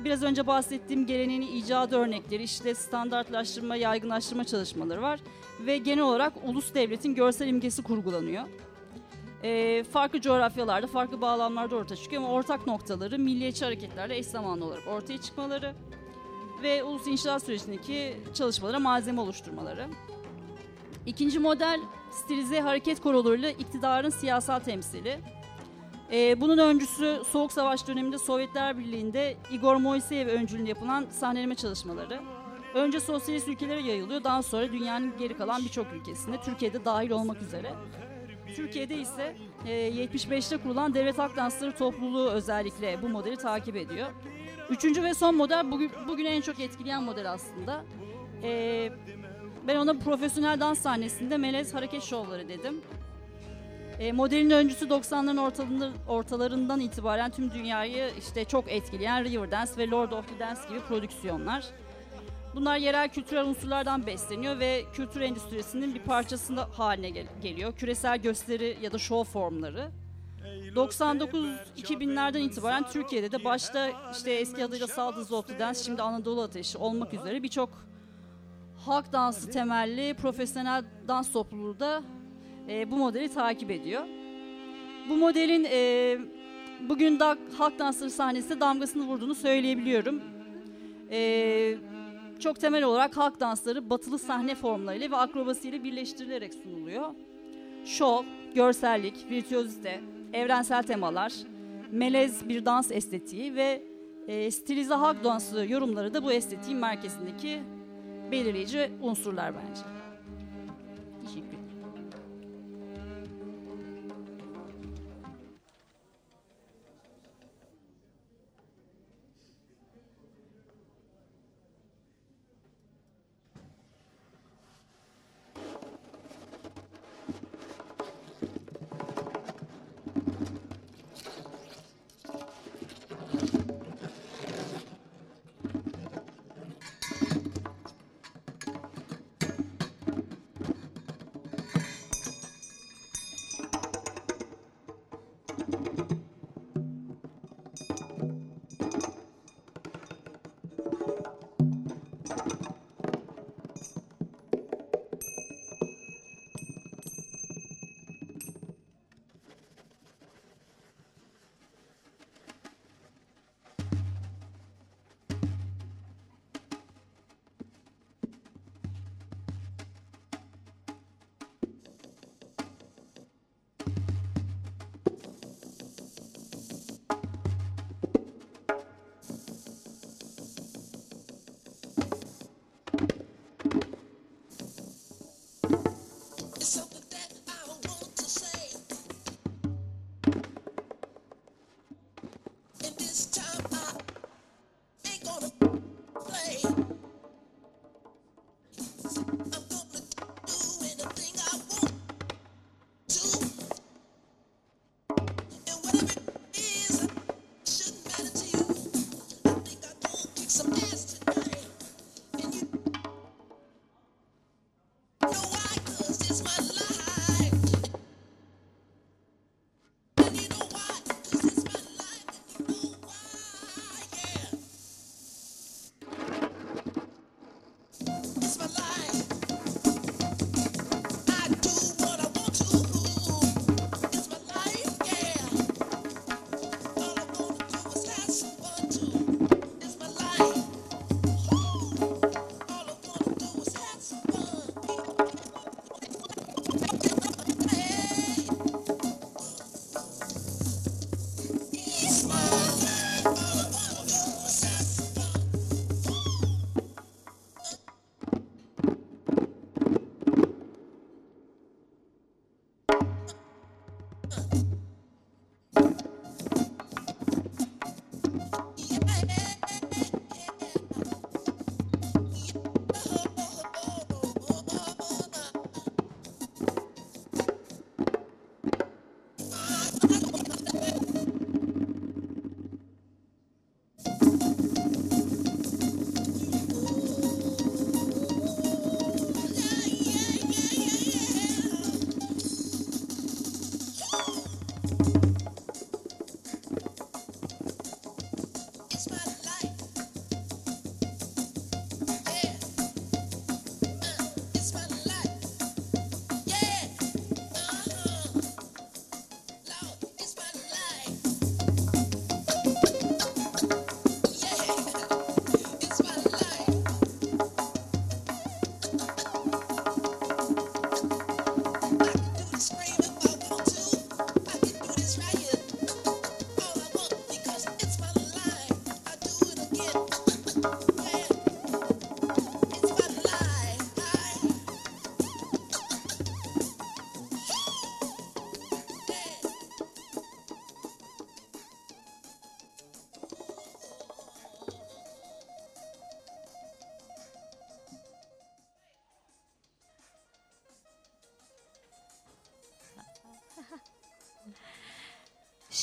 biraz önce bahsettiğim geleneğin icadı örnekleri, işte standartlaştırma, yaygınlaştırma çalışmaları var. Ve genel olarak ulus devletin görsel imgesi kurgulanıyor. E, farklı coğrafyalarda, farklı bağlamlarda ortaya çıkıyor ama ortak noktaları milliyetçi hareketlerle eş zamanlı olarak ortaya çıkmaları ve ulus inşaat sürecindeki çalışmalara malzeme oluşturmaları. İkinci model stilize hareket korolarıyla iktidarın siyasal temsili. Ee, bunun öncüsü Soğuk Savaş döneminde Sovyetler Birliği'nde Igor Moiseyev öncülüğünde yapılan sahneleme çalışmaları. Önce sosyalist ülkelere yayılıyor, daha sonra dünyanın geri kalan birçok ülkesinde, Türkiye'de dahil olmak üzere. Türkiye'de ise e, 75'te kurulan Devlet Halk Dansları topluluğu özellikle bu modeli takip ediyor. Üçüncü ve son model bugün, bugün en çok etkileyen model aslında. E, ben ona profesyonel dans sahnesinde melez hareket şovları dedim. E, modelin öncüsü 90'ların ortalarında, ortalarından itibaren tüm dünyayı işte çok etkileyen Riverdance ve Lord of the Dance gibi prodüksiyonlar. Bunlar yerel kültürel unsurlardan besleniyor ve kültür endüstrisinin bir parçasında haline gel- geliyor. Küresel gösteri ya da show formları. 99-2000'lerden itibaren Türkiye'de de başta işte eski adıyla Saldız of the Dance, şimdi Anadolu Ateşi olmak üzere birçok halk dansı temelli profesyonel dans topluluğu da e, bu modeli takip ediyor. Bu modelin e, bugün da halk dansları sahnesinde damgasını vurduğunu söyleyebiliyorum. E, çok temel olarak halk dansları batılı sahne formlarıyla ve akrobasiyle birleştirilerek sunuluyor. Şov, görsellik, virtüözite, evrensel temalar, melez bir dans estetiği ve e, stilize halk dansı yorumları da bu estetiğin merkezindeki belirleyici unsurlar bence.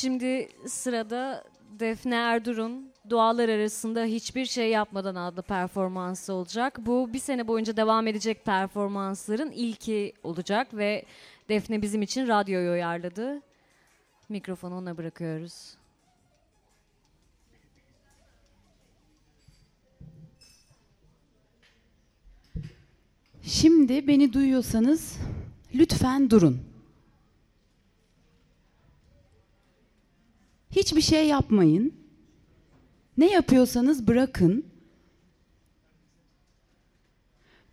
Şimdi sırada Defne Erdur'un Dualar Arasında Hiçbir Şey Yapmadan adlı performansı olacak. Bu bir sene boyunca devam edecek performansların ilki olacak ve Defne bizim için radyoyu uyarladı. Mikrofonu ona bırakıyoruz. Şimdi beni duyuyorsanız lütfen durun. Hiçbir şey yapmayın. Ne yapıyorsanız bırakın.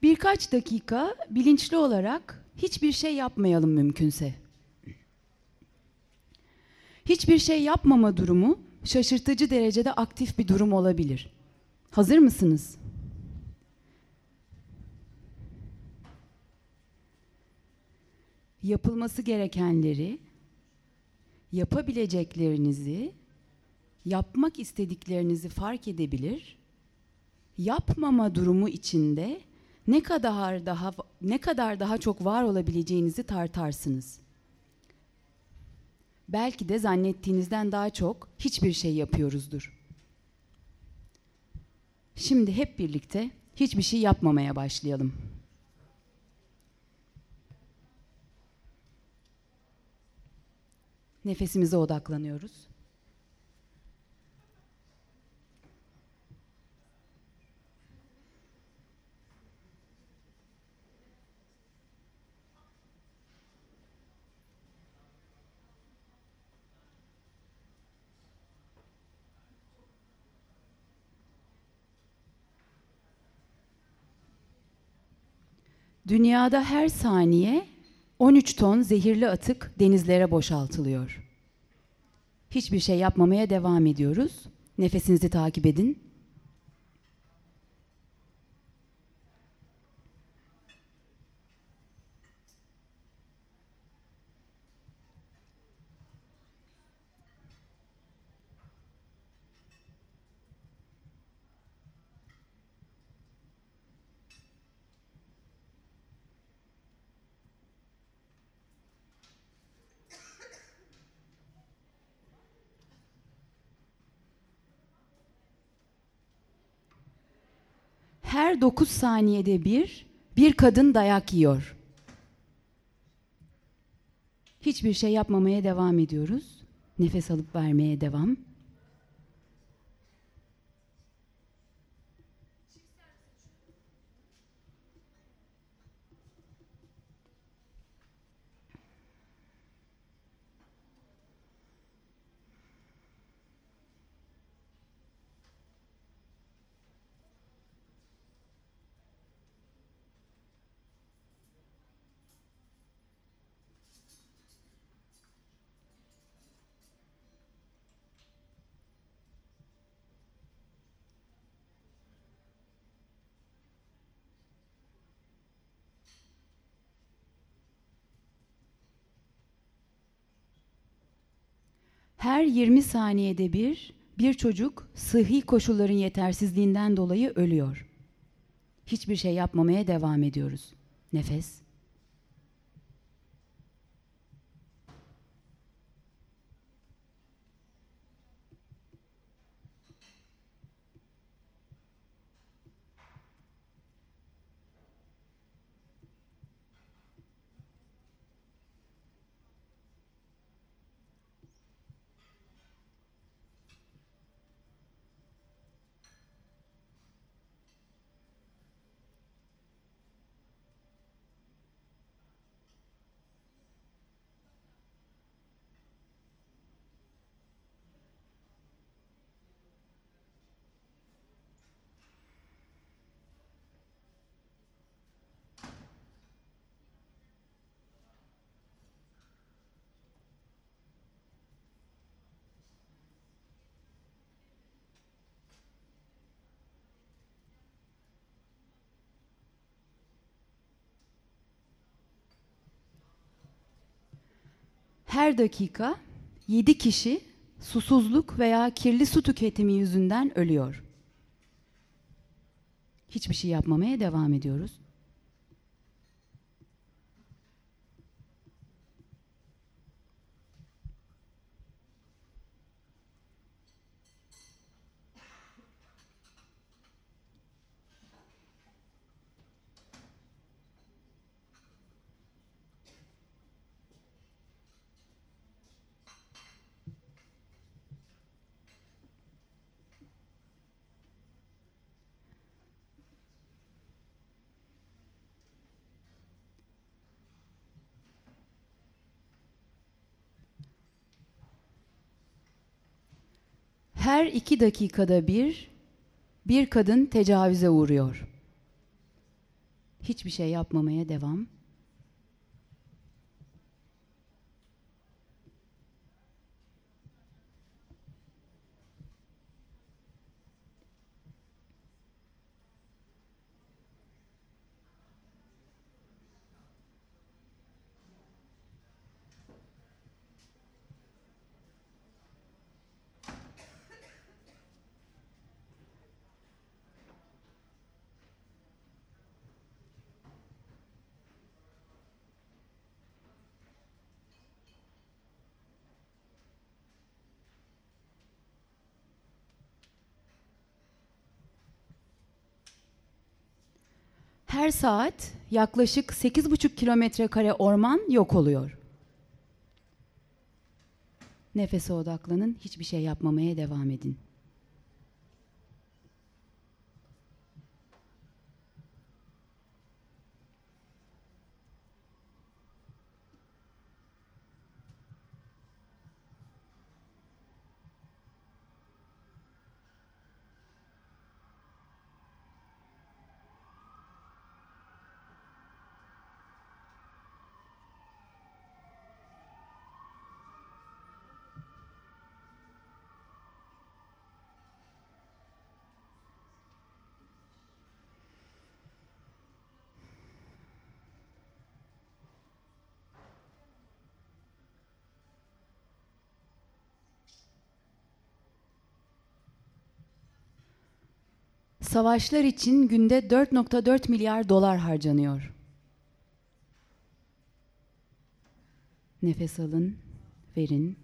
Birkaç dakika bilinçli olarak hiçbir şey yapmayalım mümkünse. Hiçbir şey yapmama durumu şaşırtıcı derecede aktif bir durum olabilir. Hazır mısınız? Yapılması gerekenleri, yapabileceklerinizi, yapmak istediklerinizi fark edebilir. Yapmama durumu içinde ne kadar daha ne kadar daha çok var olabileceğinizi tartarsınız. Belki de zannettiğinizden daha çok hiçbir şey yapıyoruzdur. Şimdi hep birlikte hiçbir şey yapmamaya başlayalım. Nefesimize odaklanıyoruz. Dünyada her saniye 13 ton zehirli atık denizlere boşaltılıyor. Hiçbir şey yapmamaya devam ediyoruz. Nefesinizi takip edin. Her 9 saniyede bir bir kadın dayak yiyor. Hiçbir şey yapmamaya devam ediyoruz. Nefes alıp vermeye devam. Her 20 saniyede bir bir çocuk sıhhi koşulların yetersizliğinden dolayı ölüyor. Hiçbir şey yapmamaya devam ediyoruz. Nefes. Her dakika 7 kişi susuzluk veya kirli su tüketimi yüzünden ölüyor. Hiçbir şey yapmamaya devam ediyoruz. Her iki dakikada bir bir kadın tecavüze uğruyor. Hiçbir şey yapmamaya devam. Her saat yaklaşık 8,5 kilometre kare orman yok oluyor. Nefese odaklanın, hiçbir şey yapmamaya devam edin. Savaşlar için günde 4.4 milyar dolar harcanıyor. Nefes alın, verin.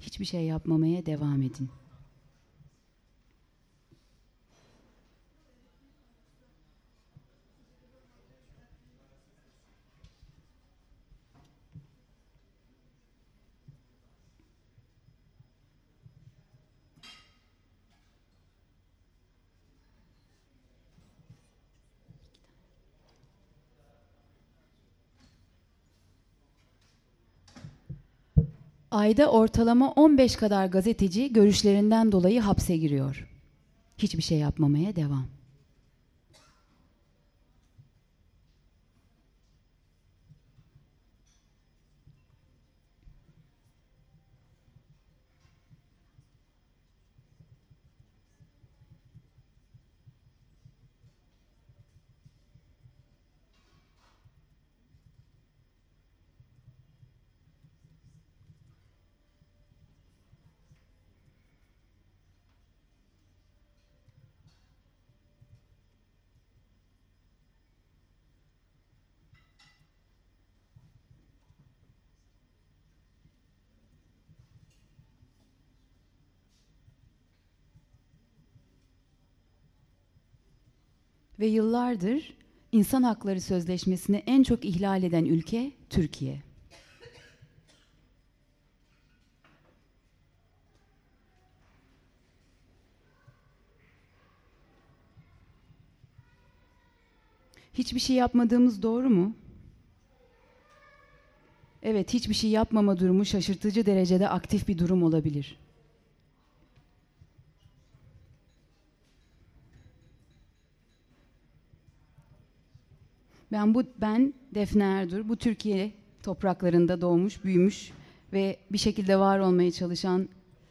Hiçbir şey yapmamaya devam edin. Ayda ortalama 15 kadar gazeteci görüşlerinden dolayı hapse giriyor. Hiçbir şey yapmamaya devam. Ve yıllardır insan hakları sözleşmesini en çok ihlal eden ülke Türkiye. Hiçbir şey yapmadığımız doğru mu? Evet, hiçbir şey yapmama durumu şaşırtıcı derecede aktif bir durum olabilir. Ben bu ben Defne Erdur. Bu Türkiye topraklarında doğmuş, büyümüş ve bir şekilde var olmaya çalışan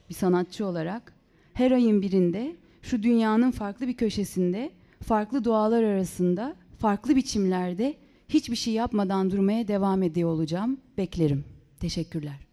bir sanatçı olarak her ayın birinde şu dünyanın farklı bir köşesinde, farklı doğalar arasında, farklı biçimlerde hiçbir şey yapmadan durmaya devam ediyor olacağım. Beklerim. Teşekkürler.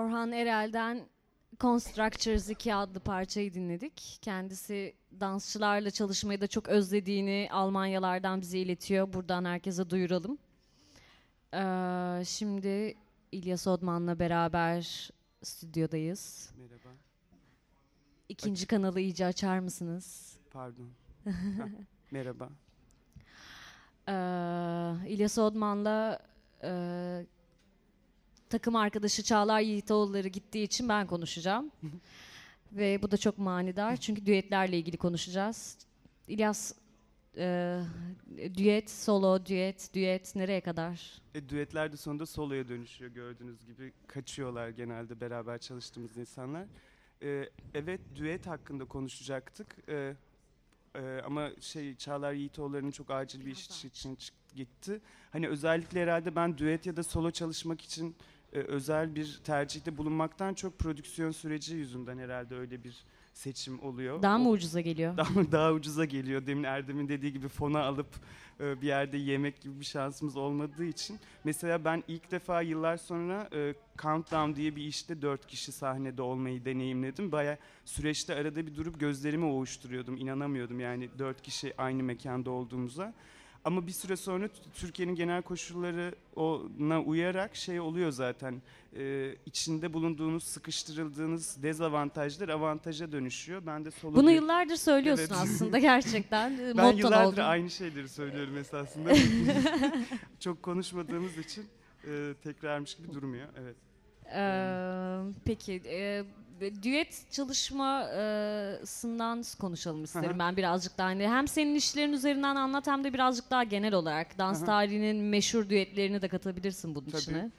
Korhan Erel'den Constructures 2 adlı parçayı dinledik. Kendisi dansçılarla çalışmayı da çok özlediğini Almanyalardan bize iletiyor. Buradan herkese duyuralım. Ee, şimdi İlyas Odman'la beraber stüdyodayız. Merhaba. İkinci kanalı iyice açar mısınız? Pardon. Heh, Merhaba. Ee, İlyas Odman'la e, takım arkadaşı Çağlar Yiğitoğulları gittiği için ben konuşacağım. Ve bu da çok manidar çünkü düetlerle ilgili konuşacağız. İlyas, e, düet, solo, düet, düet nereye kadar? E, düetler de sonunda soloya dönüşüyor gördüğünüz gibi. Kaçıyorlar genelde beraber çalıştığımız insanlar. E, evet düet hakkında konuşacaktık. E, e, ama şey Çağlar Yiğitoğulları'nın çok acil bir iş için gitti. Hani özellikle herhalde ben düet ya da solo çalışmak için e, özel bir tercihte bulunmaktan çok prodüksiyon süreci yüzünden herhalde öyle bir seçim oluyor. Daha mı O- ucuza geliyor? Daha, daha ucuza geliyor. Demin Erdem'in dediği gibi fona alıp e, bir yerde yemek gibi bir şansımız olmadığı için. Mesela ben ilk defa yıllar sonra e, Countdown diye bir işte dört kişi sahnede olmayı deneyimledim. Baya süreçte arada bir durup gözlerimi ovuşturuyordum. İnanamıyordum yani dört kişi aynı mekanda olduğumuza. Ama bir süre sonra Türkiye'nin genel koşulları ona uyarak şey oluyor zaten. E, içinde bulunduğunuz, sıkıştırıldığınız dezavantajlar avantaja dönüşüyor. Ben de solo Bunu bir- yıllardır söylüyorsun Evet. aslında gerçekten. ben Motton yıllardır oldun. aynı şeyleri söylüyorum esasında. Çok konuşmadığımız için e, tekrarmış gibi durmuyor. Evet. Ee, peki e, düet çalışmasından konuşalım isterim Aha. ben birazcık daha. Hani hem senin işlerin üzerinden anlat hem de birazcık daha genel olarak dans Aha. tarihinin meşhur düetlerini de katabilirsin bunun Tabii. içine.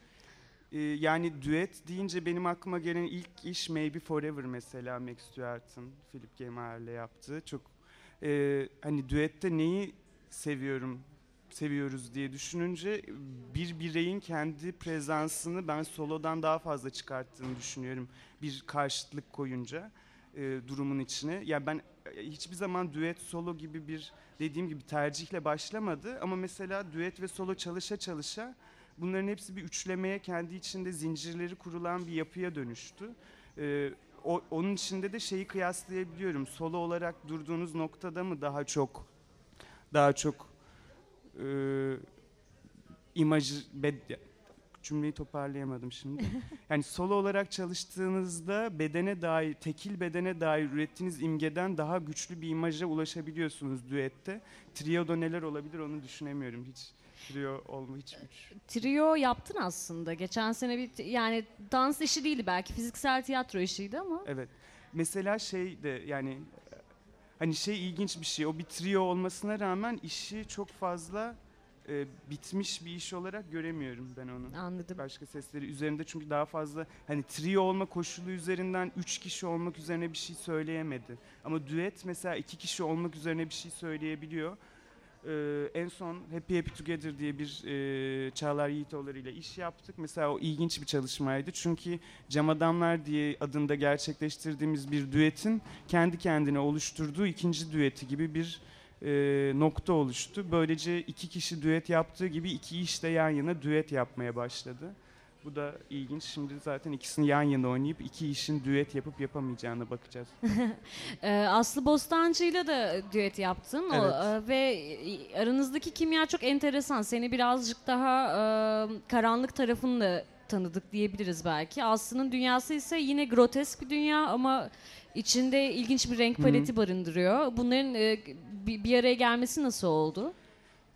E, yani düet deyince benim aklıma gelen ilk iş Maybe Forever mesela Max Stewart'ın Philip Gemer'le yaptığı. Çok e, hani düette neyi seviyorum seviyoruz diye düşününce bir bireyin kendi prezansını ben solodan daha fazla çıkarttığını düşünüyorum. Bir karşıtlık koyunca e, durumun içine. Ya ben e, hiçbir zaman düet solo gibi bir dediğim gibi tercihle başlamadı ama mesela düet ve solo çalışa çalışa bunların hepsi bir üçlemeye kendi içinde zincirleri kurulan bir yapıya dönüştü. Ee, o, onun içinde de şeyi kıyaslayabiliyorum. Solo olarak durduğunuz noktada mı daha çok daha çok e, imajı bed- cümleyi toparlayamadım şimdi. Yani solo olarak çalıştığınızda bedene dair, tekil bedene dair ürettiğiniz imgeden daha güçlü bir imaja ulaşabiliyorsunuz düette. Trio'da neler olabilir onu düşünemiyorum hiç. Trio olma hiç üç. Trio yaptın aslında. Geçen sene bir yani dans işi değildi belki fiziksel tiyatro işiydi ama. Evet. Mesela şey de yani hani şey ilginç bir şey. O bir trio olmasına rağmen işi çok fazla e, bitmiş bir iş olarak göremiyorum ben onu. Anladım. Başka sesleri üzerinde çünkü daha fazla hani trio olma koşulu üzerinden üç kişi olmak üzerine bir şey söyleyemedi. Ama düet mesela iki kişi olmak üzerine bir şey söyleyebiliyor. Ee, en son Happy Happy Together diye bir e, Çağlar Yiğitoğulları ile iş yaptık. Mesela o ilginç bir çalışmaydı. Çünkü Cam Adamlar diye adında gerçekleştirdiğimiz bir düetin kendi kendine oluşturduğu ikinci düeti gibi bir e, nokta oluştu. Böylece iki kişi düet yaptığı gibi iki iş de yan yana düet yapmaya başladı. Bu da ilginç. Şimdi zaten ikisini yan yana oynayıp iki işin düet yapıp yapamayacağına bakacağız. Ee, Aslı Bostancı'yla da düet yaptın Evet. e, ve aranızdaki kimya çok enteresan. Seni birazcık daha e, karanlık tarafınla tanıdık diyebiliriz belki. Aslı'nın dünyası ise yine grotesk bir dünya ama içinde ilginç bir renk paleti barındırıyor. Bunların e, bir, bir araya gelmesi nasıl oldu?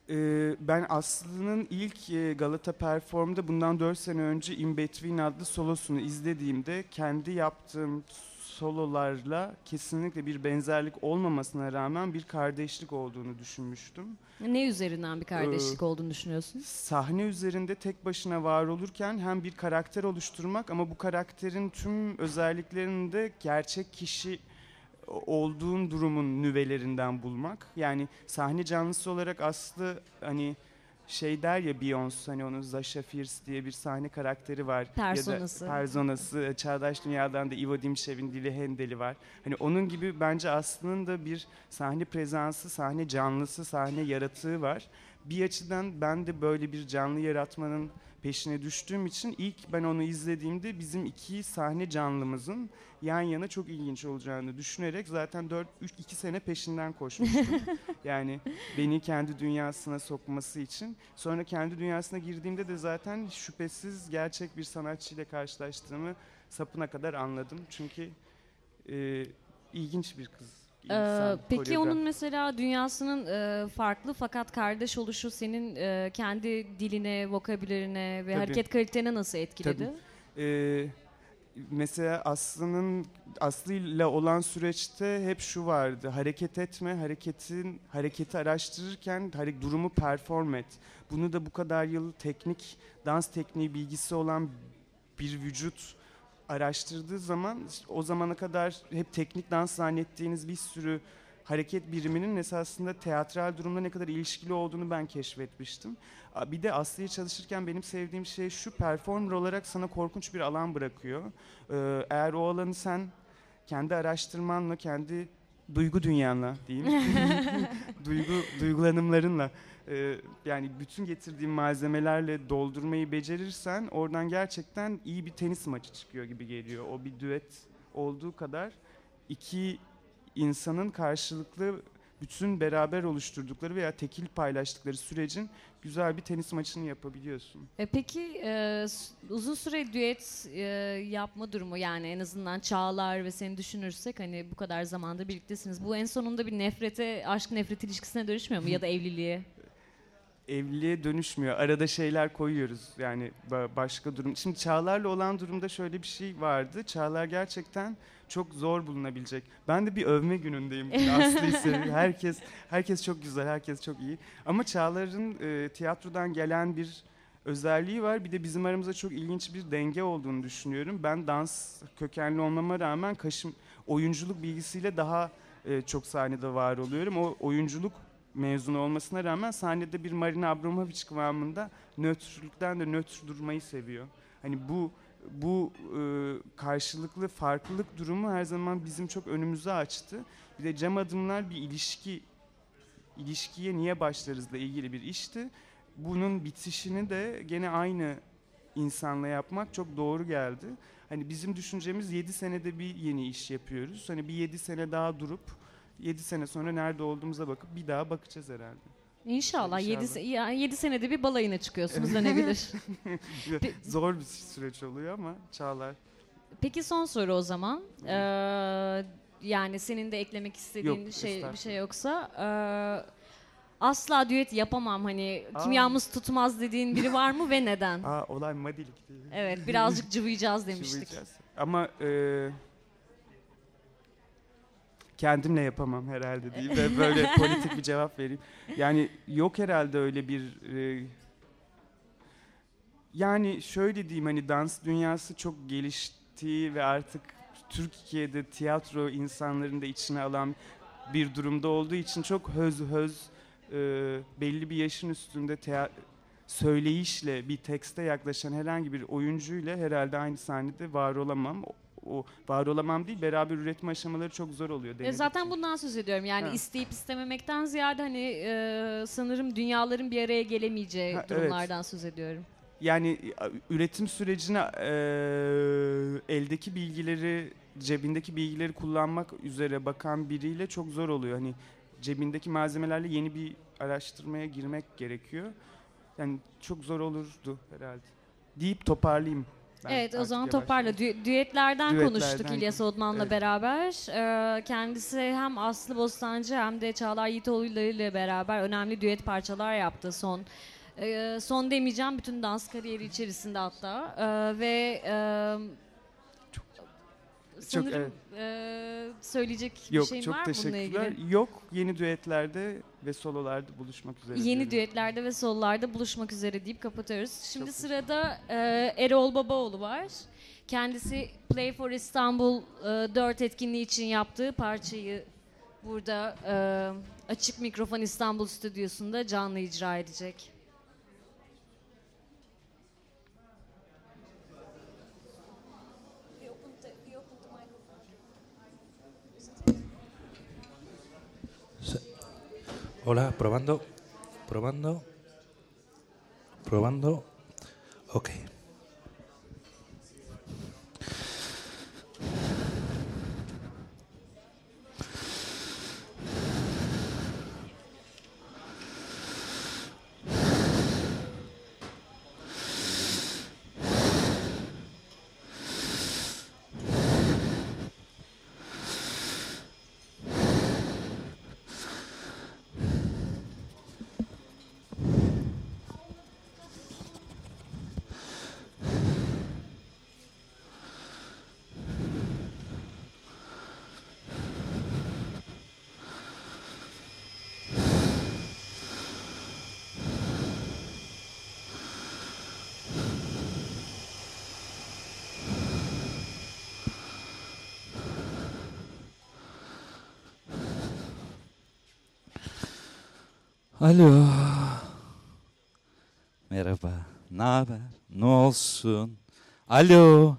Ee, ben Aslı'nın ilk e, Galata Perform'da bundan 4 sene önce In Between adlı solosunu izlediğimde kendi yaptığım sololarla kesinlikle bir benzerlik olmamasına rağmen bir kardeşlik olduğunu düşünmüştüm. Ne üzerinden bir kardeşlik Ee, olduğunu düşünüyorsun? Sahne üzerinde tek başına var olurken hem bir karakter oluşturmak ama bu karakterin tüm özelliklerini de gerçek kişi olduğun durumun nüvelerinden bulmak. Yani sahne canlısı olarak Aslı hani şey der ya Beyoncé hani onun Zasha Fierce diye bir sahne karakteri var. Personası. Ya da personası. Çağdaş Dünya'dan da Ivo Dimşev'in Dili Hendel'i var. Hani onun gibi bence Aslı'nın da bir sahne prezansı, sahne canlısı, sahne yaratığı var. Bir açıdan ben de böyle bir canlı yaratmanın peşine düştüğüm için ilk ben onu izlediğimde bizim iki sahne canlımızın yan yana çok ilginç olacağını düşünerek zaten 4 3 2 sene peşinden koşmuştum. yani beni kendi dünyasına sokması için. Sonra kendi dünyasına girdiğimde de zaten şüphesiz gerçek bir sanatçıyla karşılaştığımı sapına kadar anladım. Çünkü e, ilginç bir kız. Ee, insan, peki koreograf. onun mesela dünyasının e, farklı fakat kardeş oluşu senin e, kendi diline, vokabülerine ve Tabii. hareket kalitene nasıl etkiledi? Tabii. Ee, mesela Aslı'nın Aslı'yla olan süreçte hep şu vardı. Hareket etme, hareketin hareketi araştırırken hare- durumu perform et. Bunu da bu kadar yıl teknik, dans tekniği bilgisi olan bir vücut araştırdığı zaman o zamana kadar hep teknik dans zannettiğiniz bir sürü hareket biriminin esasında teatral durumla ne kadar ilişkili olduğunu ben keşfetmiştim. Bir de Aslı'yı çalışırken benim sevdiğim şey şu performer olarak sana korkunç bir alan bırakıyor. Ee, eğer o alanı sen kendi araştırmanla, kendi duygu dünyanla diyeyim, duygu duygulanımlarınla e, yani bütün getirdiğin malzemelerle doldurmayı becerirsen oradan gerçekten iyi bir tenis maçı çıkıyor gibi geliyor. O bir düet olduğu kadar iki insanın karşılıklı bütün beraber oluşturdukları veya tekil paylaştıkları sürecin güzel bir tenis maçını yapabiliyorsun. E peki e, uzun süre düet e, yapma durumu yani en azından Çağlar ve seni düşünürsek hani bu kadar zamanda birliktesiniz. Bu en sonunda bir nefrete, aşk nefret ilişkisine dönüşmüyor mu ya da evliliğe? Evliliğe dönüşmüyor. Arada şeyler koyuyoruz yani ba- başka durum. Şimdi Çağlar'la olan durumda şöyle bir şey vardı. Çağlar gerçekten çok zor bulunabilecek. Ben de bir övme günündeyim. seviyorum. Herkes herkes çok güzel, herkes çok iyi. Ama Çağlar'ın e, tiyatrodan gelen bir özelliği var. Bir de bizim aramızda çok ilginç bir denge olduğunu düşünüyorum. Ben dans kökenli olmama rağmen kaşım oyunculuk bilgisiyle daha e, çok sahnede var oluyorum. O oyunculuk mezunu olmasına rağmen sahnede bir Marina Abramovic kıvamında nötrlükten de nötr durmayı seviyor. Hani bu bu e, karşılıklı farklılık durumu her zaman bizim çok önümüzü açtı. Bir de Cem Adımlar bir ilişki ilişkiye niye başlarızla ilgili bir işti. Bunun bitişini de gene aynı insanla yapmak çok doğru geldi. Hani bizim düşüncemiz 7 senede bir yeni iş yapıyoruz. Hani bir 7 sene daha durup 7 sene sonra nerede olduğumuza bakıp bir daha bakacağız herhalde. İnşallah 7 İnşallah. ya 7 senede bir balayına çıkıyorsunuz denebilir. Zor bir süreç oluyor ama Çağlar. Peki son soru o zaman. Ee, yani senin de eklemek istediğin Yok, şey bir şey yoksa ee, asla düet yapamam hani Aa. kimyamız tutmaz dediğin biri var mı ve neden? Aa olay madilik değil. Evet birazcık cıvıyacağız demiştik. Cıvıyacağız. Ama e, kendimle yapamam herhalde diyeyim ve böyle politik bir cevap vereyim. Yani yok herhalde öyle bir e, yani şöyle diyeyim hani dans dünyası çok gelişti ve artık Türkiye'de tiyatro insanların da içine alan bir durumda olduğu için çok höz höz e, belli bir yaşın üstünde söyleyişle bir tekste yaklaşan herhangi bir oyuncuyla herhalde aynı sahnede var olamam. O, var olamam değil beraber üretme aşamaları çok zor oluyor. E, zaten bundan söz ediyorum. Yani Ha. isteyip istememekten ziyade hani e, sanırım dünyaların bir araya gelemeyeceği Ha, evet. durumlardan söz ediyorum. Yani üretim sürecine e, eldeki bilgileri, cebindeki bilgileri kullanmak üzere bakan biriyle çok zor oluyor. Hani cebindeki malzemelerle yeni bir araştırmaya girmek gerekiyor. Yani çok zor olurdu herhalde. Deyip toparlayayım. Ben evet o zaman toparla. Dü- düetlerden, konuştuk Düetlerden İlyas konuştuk, Odman'la evet. beraber. Ee, kendisi hem Aslı Bostancı hem de Çağlar Yiğitoğlu ile beraber önemli düet parçalar yaptı son. Ee, son demeyeceğim bütün dans kariyeri içerisinde hatta. Ee, ve e, sanırım e, söyleyecek Yok bir şeyin çok var bununla ilgili? Yok yeni düetlerde ve sololarda buluşmak üzere. Yeni diyorum. düetlerde ve sollarda buluşmak üzere deyip kapatıyoruz. Şimdi sırada e, Erol Babaoğlu var. Kendisi Play for İstanbul e, 4 etkinliği için yaptığı parçayı burada e, Açık Mikrofon İstanbul stüdyosunda canlı icra edecek. Hola, probando, probando, probando. Ok. Alo. Merhaba. Ne haber? Ne olsun? Alo.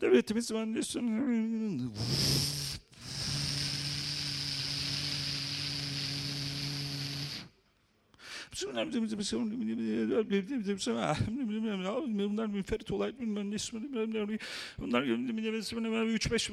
devletimiz bunlar müferit olay bunlar 3-5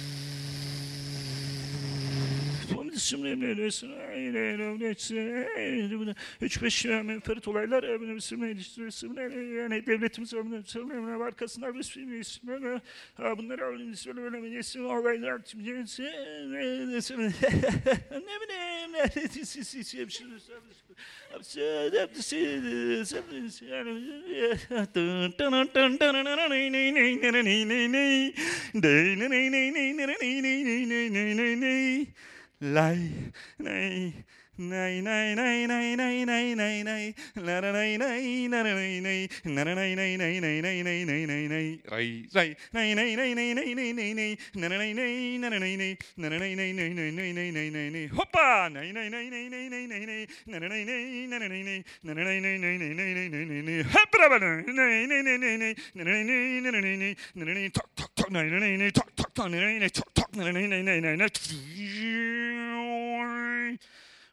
Yapalım isimlerimle eylesin. Eyle eyle evletsin. Eyle bunu. Üç beş menferit olaylar evine isimle iliştirme isimle yani devletimiz evine isimle evine arkasından isimle isimle bunlar evine isimle evine isimle olaylar kimse ne bileyim ne yani ライないないないないないないないないないならないないならないないならないないないないないないないないないはいさいないないないないないないないないならないないならないないならないないないないないないないないないホッパーないないないないないないないないならないないならないないならないないないないないないないないないハップラバないないないないないないならないないならないないならないトットットないないないトットットないないトットッないないないないないない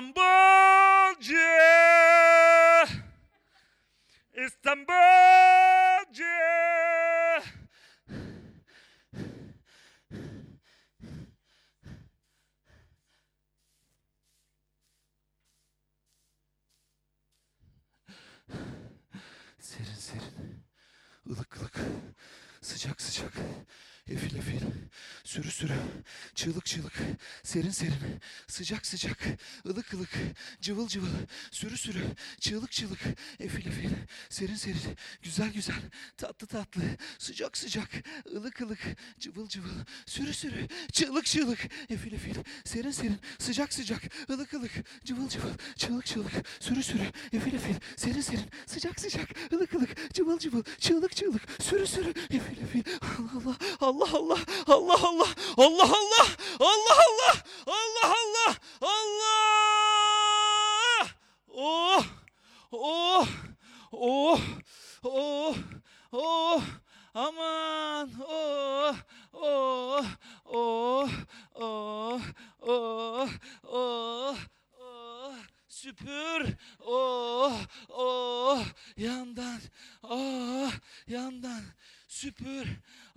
İstanbulcu. İstanbulcu. Serin serin, ılık ılık, sıcak sıcak, efil efil, sürü sürü, çığlık çığlık, serin serin, sıcak sıcak, ılık ılık, cıvıl cıvıl, sürü sürü, çığlık çığlık, efil efil, serin serin, güzel güzel, tatlı tatlı, sıcak sıcak, ılık ılık, cıvıl cıvıl, sürü sürü, çığlık çığlık, efil efil, serin serin, sıcak sıcak, ılık ılık, cıvıl cıvıl, çığlık çığlık, sürü sürü, efil efil, serin serin, sıcak sıcak, ılık ılık, cıvıl cıvıl, çığlık çığlık, sürü sürü, efil efil, Allah Allah, Allah Allah, Allah Allah, Allah Allah Allah Allah Allah Allah Allah Oh oh oh oh oh aman oh oh oh oh oh oh oh süpür oh oh yandan oh yandan süpür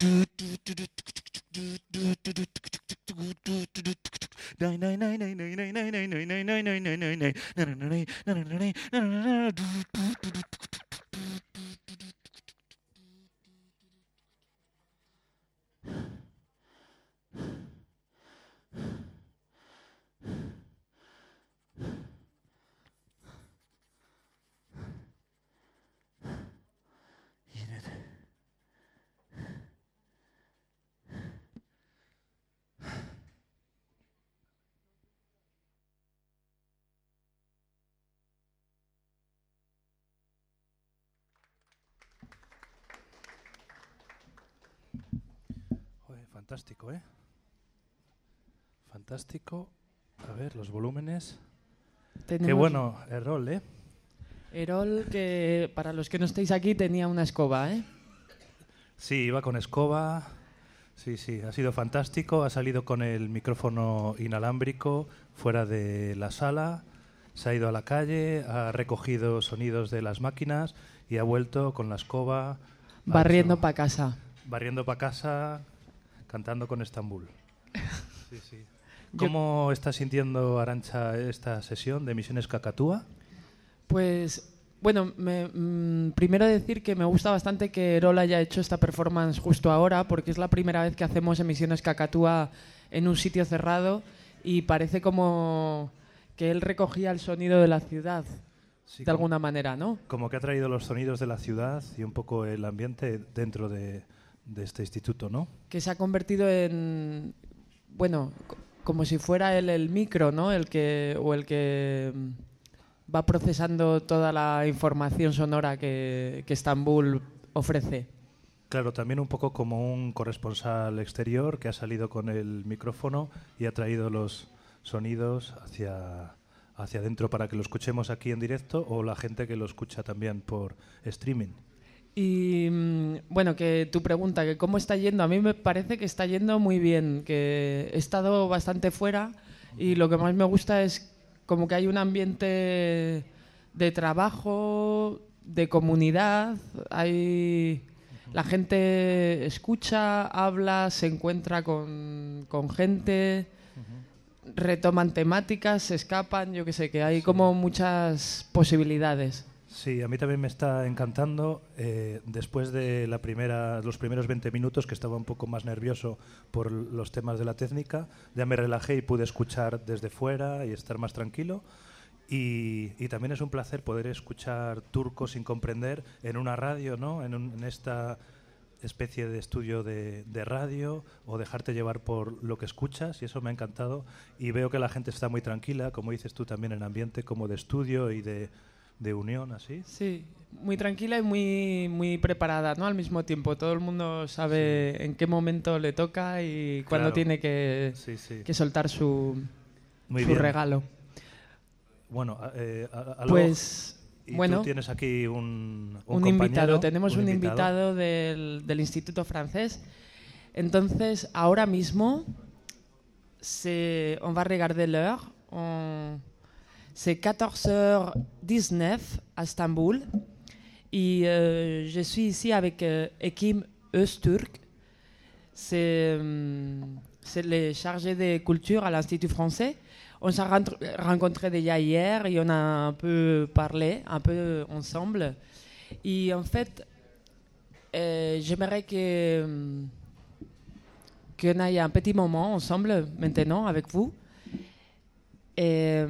Yeah. fantástico, ¿eh? Fantástico. A ver, los volúmenes. Tenemos Qué bueno, Errol, ¿eh? Erol, que para los que no estáis aquí, tenía una escoba, ¿eh? Sí, iba con escoba. Sí, sí, ha sido fantástico. Ha salido con el micrófono inalámbrico fuera de la sala. Se ha ido a la calle, ha recogido sonidos de las máquinas y ha vuelto con la escoba. Barriendo para casa. Barriendo para casa, cantando con Estambul. ¿Cómo está sintiendo Arancha esta sesión de Misiones Cacatúa? Pues bueno, mm, primero decir que me gusta bastante que Erola haya hecho esta performance justo ahora, porque es la primera vez que hacemos emisiones Cacatúa en un sitio cerrado y parece como que él recogía el sonido de la ciudad, de alguna manera, ¿no? Como que ha traído los sonidos de la ciudad y un poco el ambiente dentro de, de este instituto, ¿no? Que se ha convertido en, bueno, como si fuera él el micro, ¿no? El que, o el que mm, va procesando toda la información sonora que, Estambul ofrece. Claro, también un poco como un corresponsal exterior que ha salido con el micrófono y ha traído los sonidos hacia, hacia adentro para que lo escuchemos aquí en directo o la gente que lo escucha también por streaming. Y mm, bueno, que tu pregunta, que cómo está yendo, a mí me parece que está yendo muy bien, que he estado bastante fuera y lo que más me gusta es como que hay un ambiente de trabajo, de comunidad, hay la gente escucha, habla, se encuentra con, con gente, retoman temáticas, se escapan, yo qué sé, que hay como muchas posibilidades. Sí, a mí también me está encantando. Eh, después de la primera, los primeros 20 minutos, que estaba un poco más nervioso por los temas de la técnica, ya me relajé y pude escuchar desde fuera y estar más tranquilo. Y, también es un placer poder escuchar turco sin comprender en una radio, ¿no? en, esta especie de estudio de, de, radio o dejarte llevar por lo que escuchas y eso me ha encantado y veo que la gente está muy tranquila, como dices tú también en ambiente como de estudio y de de unión así. Sí, muy tranquila y muy, muy preparada, ¿no? Al mismo tiempo, todo el mundo sabe en qué momento le toca y claro. tiene que, que soltar su, su regalo. Bueno, eh, pues bueno, tienes aquí un, un, invitado. Tenemos un, invitado, del, del Instituto Francés. Entonces, ahora mismo, c'est on va regarder l'heure. C'est 14h19 à Istanbul. Et euh, je suis ici avec euh, Ekim Öztürk. Euh, c'est le chargé de culture à l'Institut français. On s'est rencontré déjà hier et on a un peu parlé, un peu ensemble. Et en fait, euh, j'aimerais que qu'on aille un petit moment ensemble maintenant avec vous. Et,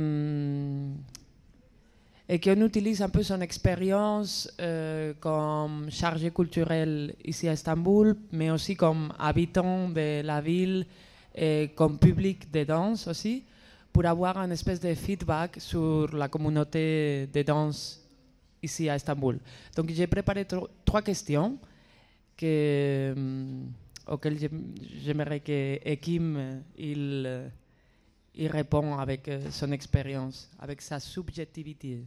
et qu'on utilise un peu son expérience euh, comme chargé culturel ici à Istanbul, mais aussi comme habitant de la ville et comme public de danse aussi, pour avoir un espèce de feedback sur la communauté de danse ici à Istanbul. Donc j'ai préparé trois questions que, euh, auxquelles j'aimerais que Ekim il il répond avec euh, son expérience, avec sa subjectivité.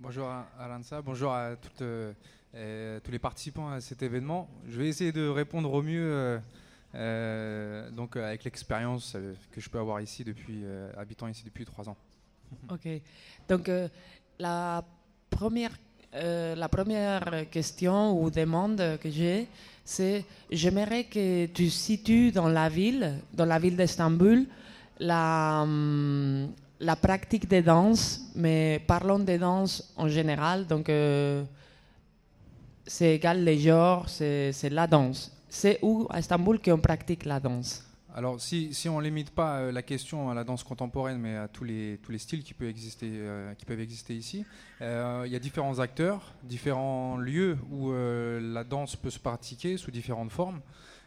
Bonjour à Aranza, bonjour à toutes, euh, euh, tous les participants à cet événement. Je vais essayer de répondre au mieux euh, euh, donc, avec l'expérience que je peux avoir ici depuis, habitant ici depuis trois ans. Ok. Donc, la, première, la première question ou demande que j'ai, c'est j'aimerais que tu situes dans la ville, dans la ville d'Istanbul, la, la pratique des danses, mais parlons des danses en général. Donc, euh, c'est égal les genres, c'est la danse. C'est où à Istanbul qu'on pratique la danse? Alors, si, si on ne limite pas euh, la question à la danse contemporaine, mais à tous les, tous les styles qui peuvent exister, euh, qui peuvent exister ici, il y a différents acteurs, différents lieux où la danse peut se pratiquer sous différentes formes.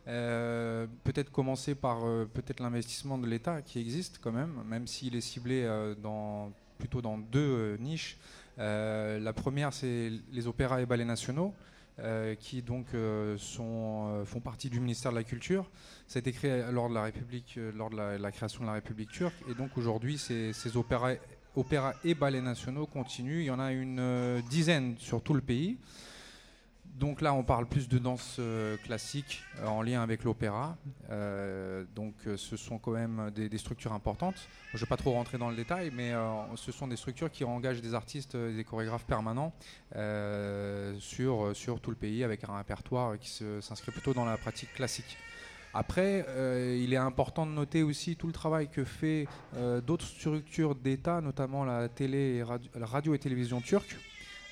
Euh, peut-être commencer par euh, peut-être l'investissement de l'État qui existe quand même, même s'il est ciblé euh, plutôt dans deux niches. La première, c'est les opéras et ballets nationaux. qui donc font partie du ministère de la Culture. Ça a été créé lors de la création de la République turque, et donc aujourd'hui ces, opéras, et ballets nationaux continuent. Il y en a une dizaine sur tout le pays. Donc là, on parle plus de danse euh, classique euh, en lien avec l'opéra. Euh, donc ce sont quand même des, structures importantes. Je ne vais pas trop rentrer dans le détail, mais ce sont des structures qui engagent des artistes et des chorégraphes permanents sur, tout le pays avec un répertoire qui s'inscrit plutôt dans la pratique classique. Après, il est important de noter aussi tout le travail que fait d'autres structures d'État, notamment la télé, radio, la radio et télévision turque,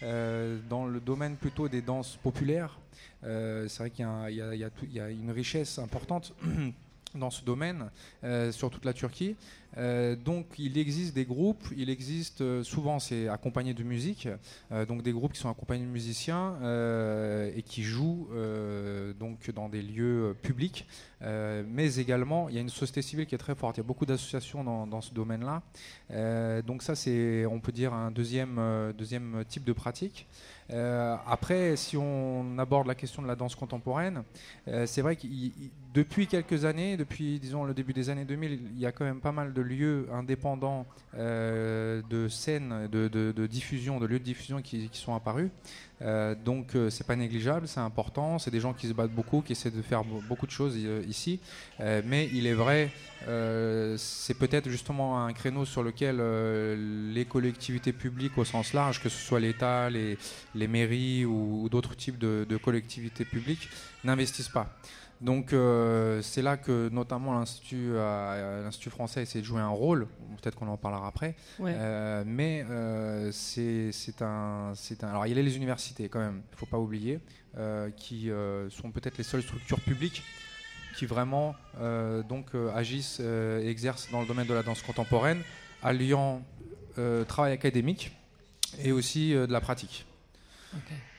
euh, dans le domaine plutôt des danses populaires. Euh, C'est vrai qu'il y, a une richesse importante dans ce domaine euh, sur toute la Turquie. Euh, donc il existe des groupes, il existe euh, souvent c'est accompagné de musique, donc des groupes qui sont accompagnés de musiciens et qui jouent donc dans des lieux publics, mais également il y a une société civile qui est très forte. Il y a beaucoup d'associations dans, ce domaine-là. Donc ça c'est on peut dire un deuxième deuxième type de pratique. Après, si on aborde la question de la danse contemporaine, c'est vrai que depuis quelques années, depuis disons le début des années 2000, il y a quand même pas mal de lieux indépendants euh, de scènes, de, de- diffusion, de lieux de diffusion qui, sont apparus. Euh, donc euh, c'est pas négligeable, c'est important. C'est des gens qui se battent beaucoup, qui essaient de faire be- beaucoup de choses euh, ici. Mais il est vrai, c'est peut-être justement un créneau sur lequel les collectivités publiques au sens large, que ce soit l'État, les, mairies ou, d'autres types de collectivités publiques, n'investissent pas. Donc euh, c'est là que notamment l'Institut euh, l'Institut français essaie de jouer un rôle, peut-être qu'on en parlera après, Ouais. Euh, mais c'est c'est un, c'est un... Alors il y a les universités quand même, il ne faut pas oublier, qui sont peut-être les seules structures publiques qui vraiment donc, agissent et exercent dans le domaine de la danse contemporaine, alliant travail académique et aussi de la pratique.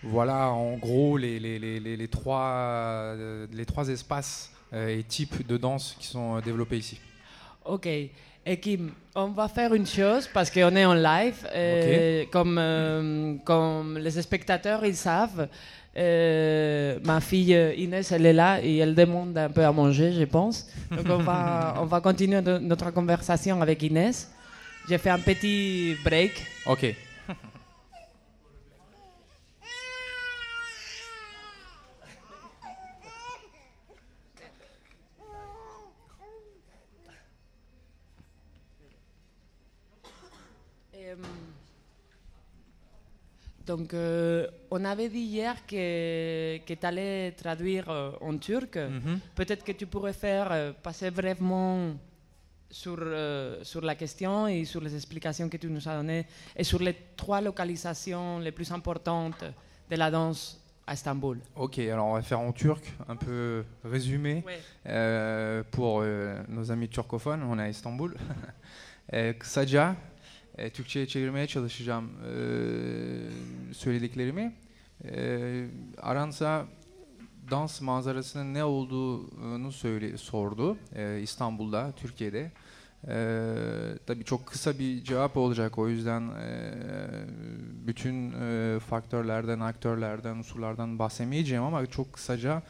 Voilà en gros les, les, les, les, trois, euh, les trois espaces euh, et types de danse qui sont euh, développés ici. Ok. Et Kim, on va faire une chose parce qu'on est en live. euh, comme, euh, comme les spectateurs, ils savent. euh, ma fille Inès, elle est là et elle demande un peu à manger, je pense. Donc on va, on va continuer de- notre conversation avec Inès. J'ai fait un petit break. Ok. Donc, euh, on avait dit hier que, que tu allais traduire euh, en turc. Mhm. Peut-être que tu pourrais faire euh, passer brièvement sur, euh, sur la question et sur les explications que tu nous as données et sur les trois localisations les plus importantes de la danse à Istanbul. Ok, alors on va faire en turc, un peu résumé Ouais. euh, pour euh, nos amis turcophones. On est à Istanbul. kısaca e, Türkçe'ye çevirmeye çalışacağım e, söylediklerimi. E, Aransa dans manzarasının ne olduğunu söyle, sordu e, İstanbul'da, Türkiye'de. Ee, tabii çok kısa bir cevap olacak o yüzden e, bütün e, faktörlerden, aktörlerden, unsurlardan bahsetmeyeceğim ama çok kısaca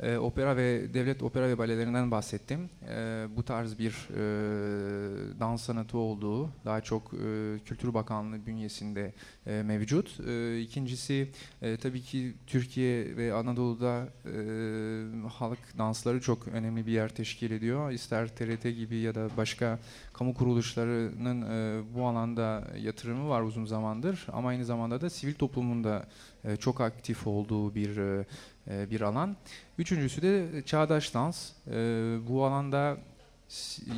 e, opera ve devlet opera ve balelerinden bahsettim. E, bu tarz bir e, dans sanatı olduğu daha çok e, Kültür Bakanlığı bünyesinde e, mevcut. E, ikincisi e, tabii ki Türkiye ve Anadolu'da e, halk dansları çok önemli bir yer teşkil ediyor. İster TRT gibi ya da başka kamu kuruluşlarının e, bu alanda yatırımı var uzun zamandır ama aynı zamanda da sivil toplumun da e, çok aktif olduğu bir e, bir alan. Üçüncüsü de çağdaş dans. E, bu alanda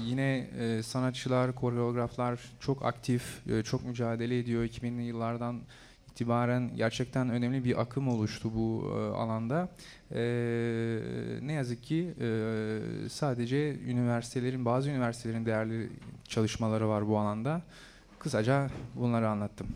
yine e, sanatçılar, koreograflar çok aktif, e, çok mücadele ediyor. 2000'li yıllardan itibaren gerçekten önemli bir akım oluştu bu e, alanda. E, ne yazık ki e, sadece üniversitelerin, bazı üniversitelerin değerli çalışmaları var bu alanda. Kısaca bunları anlattım.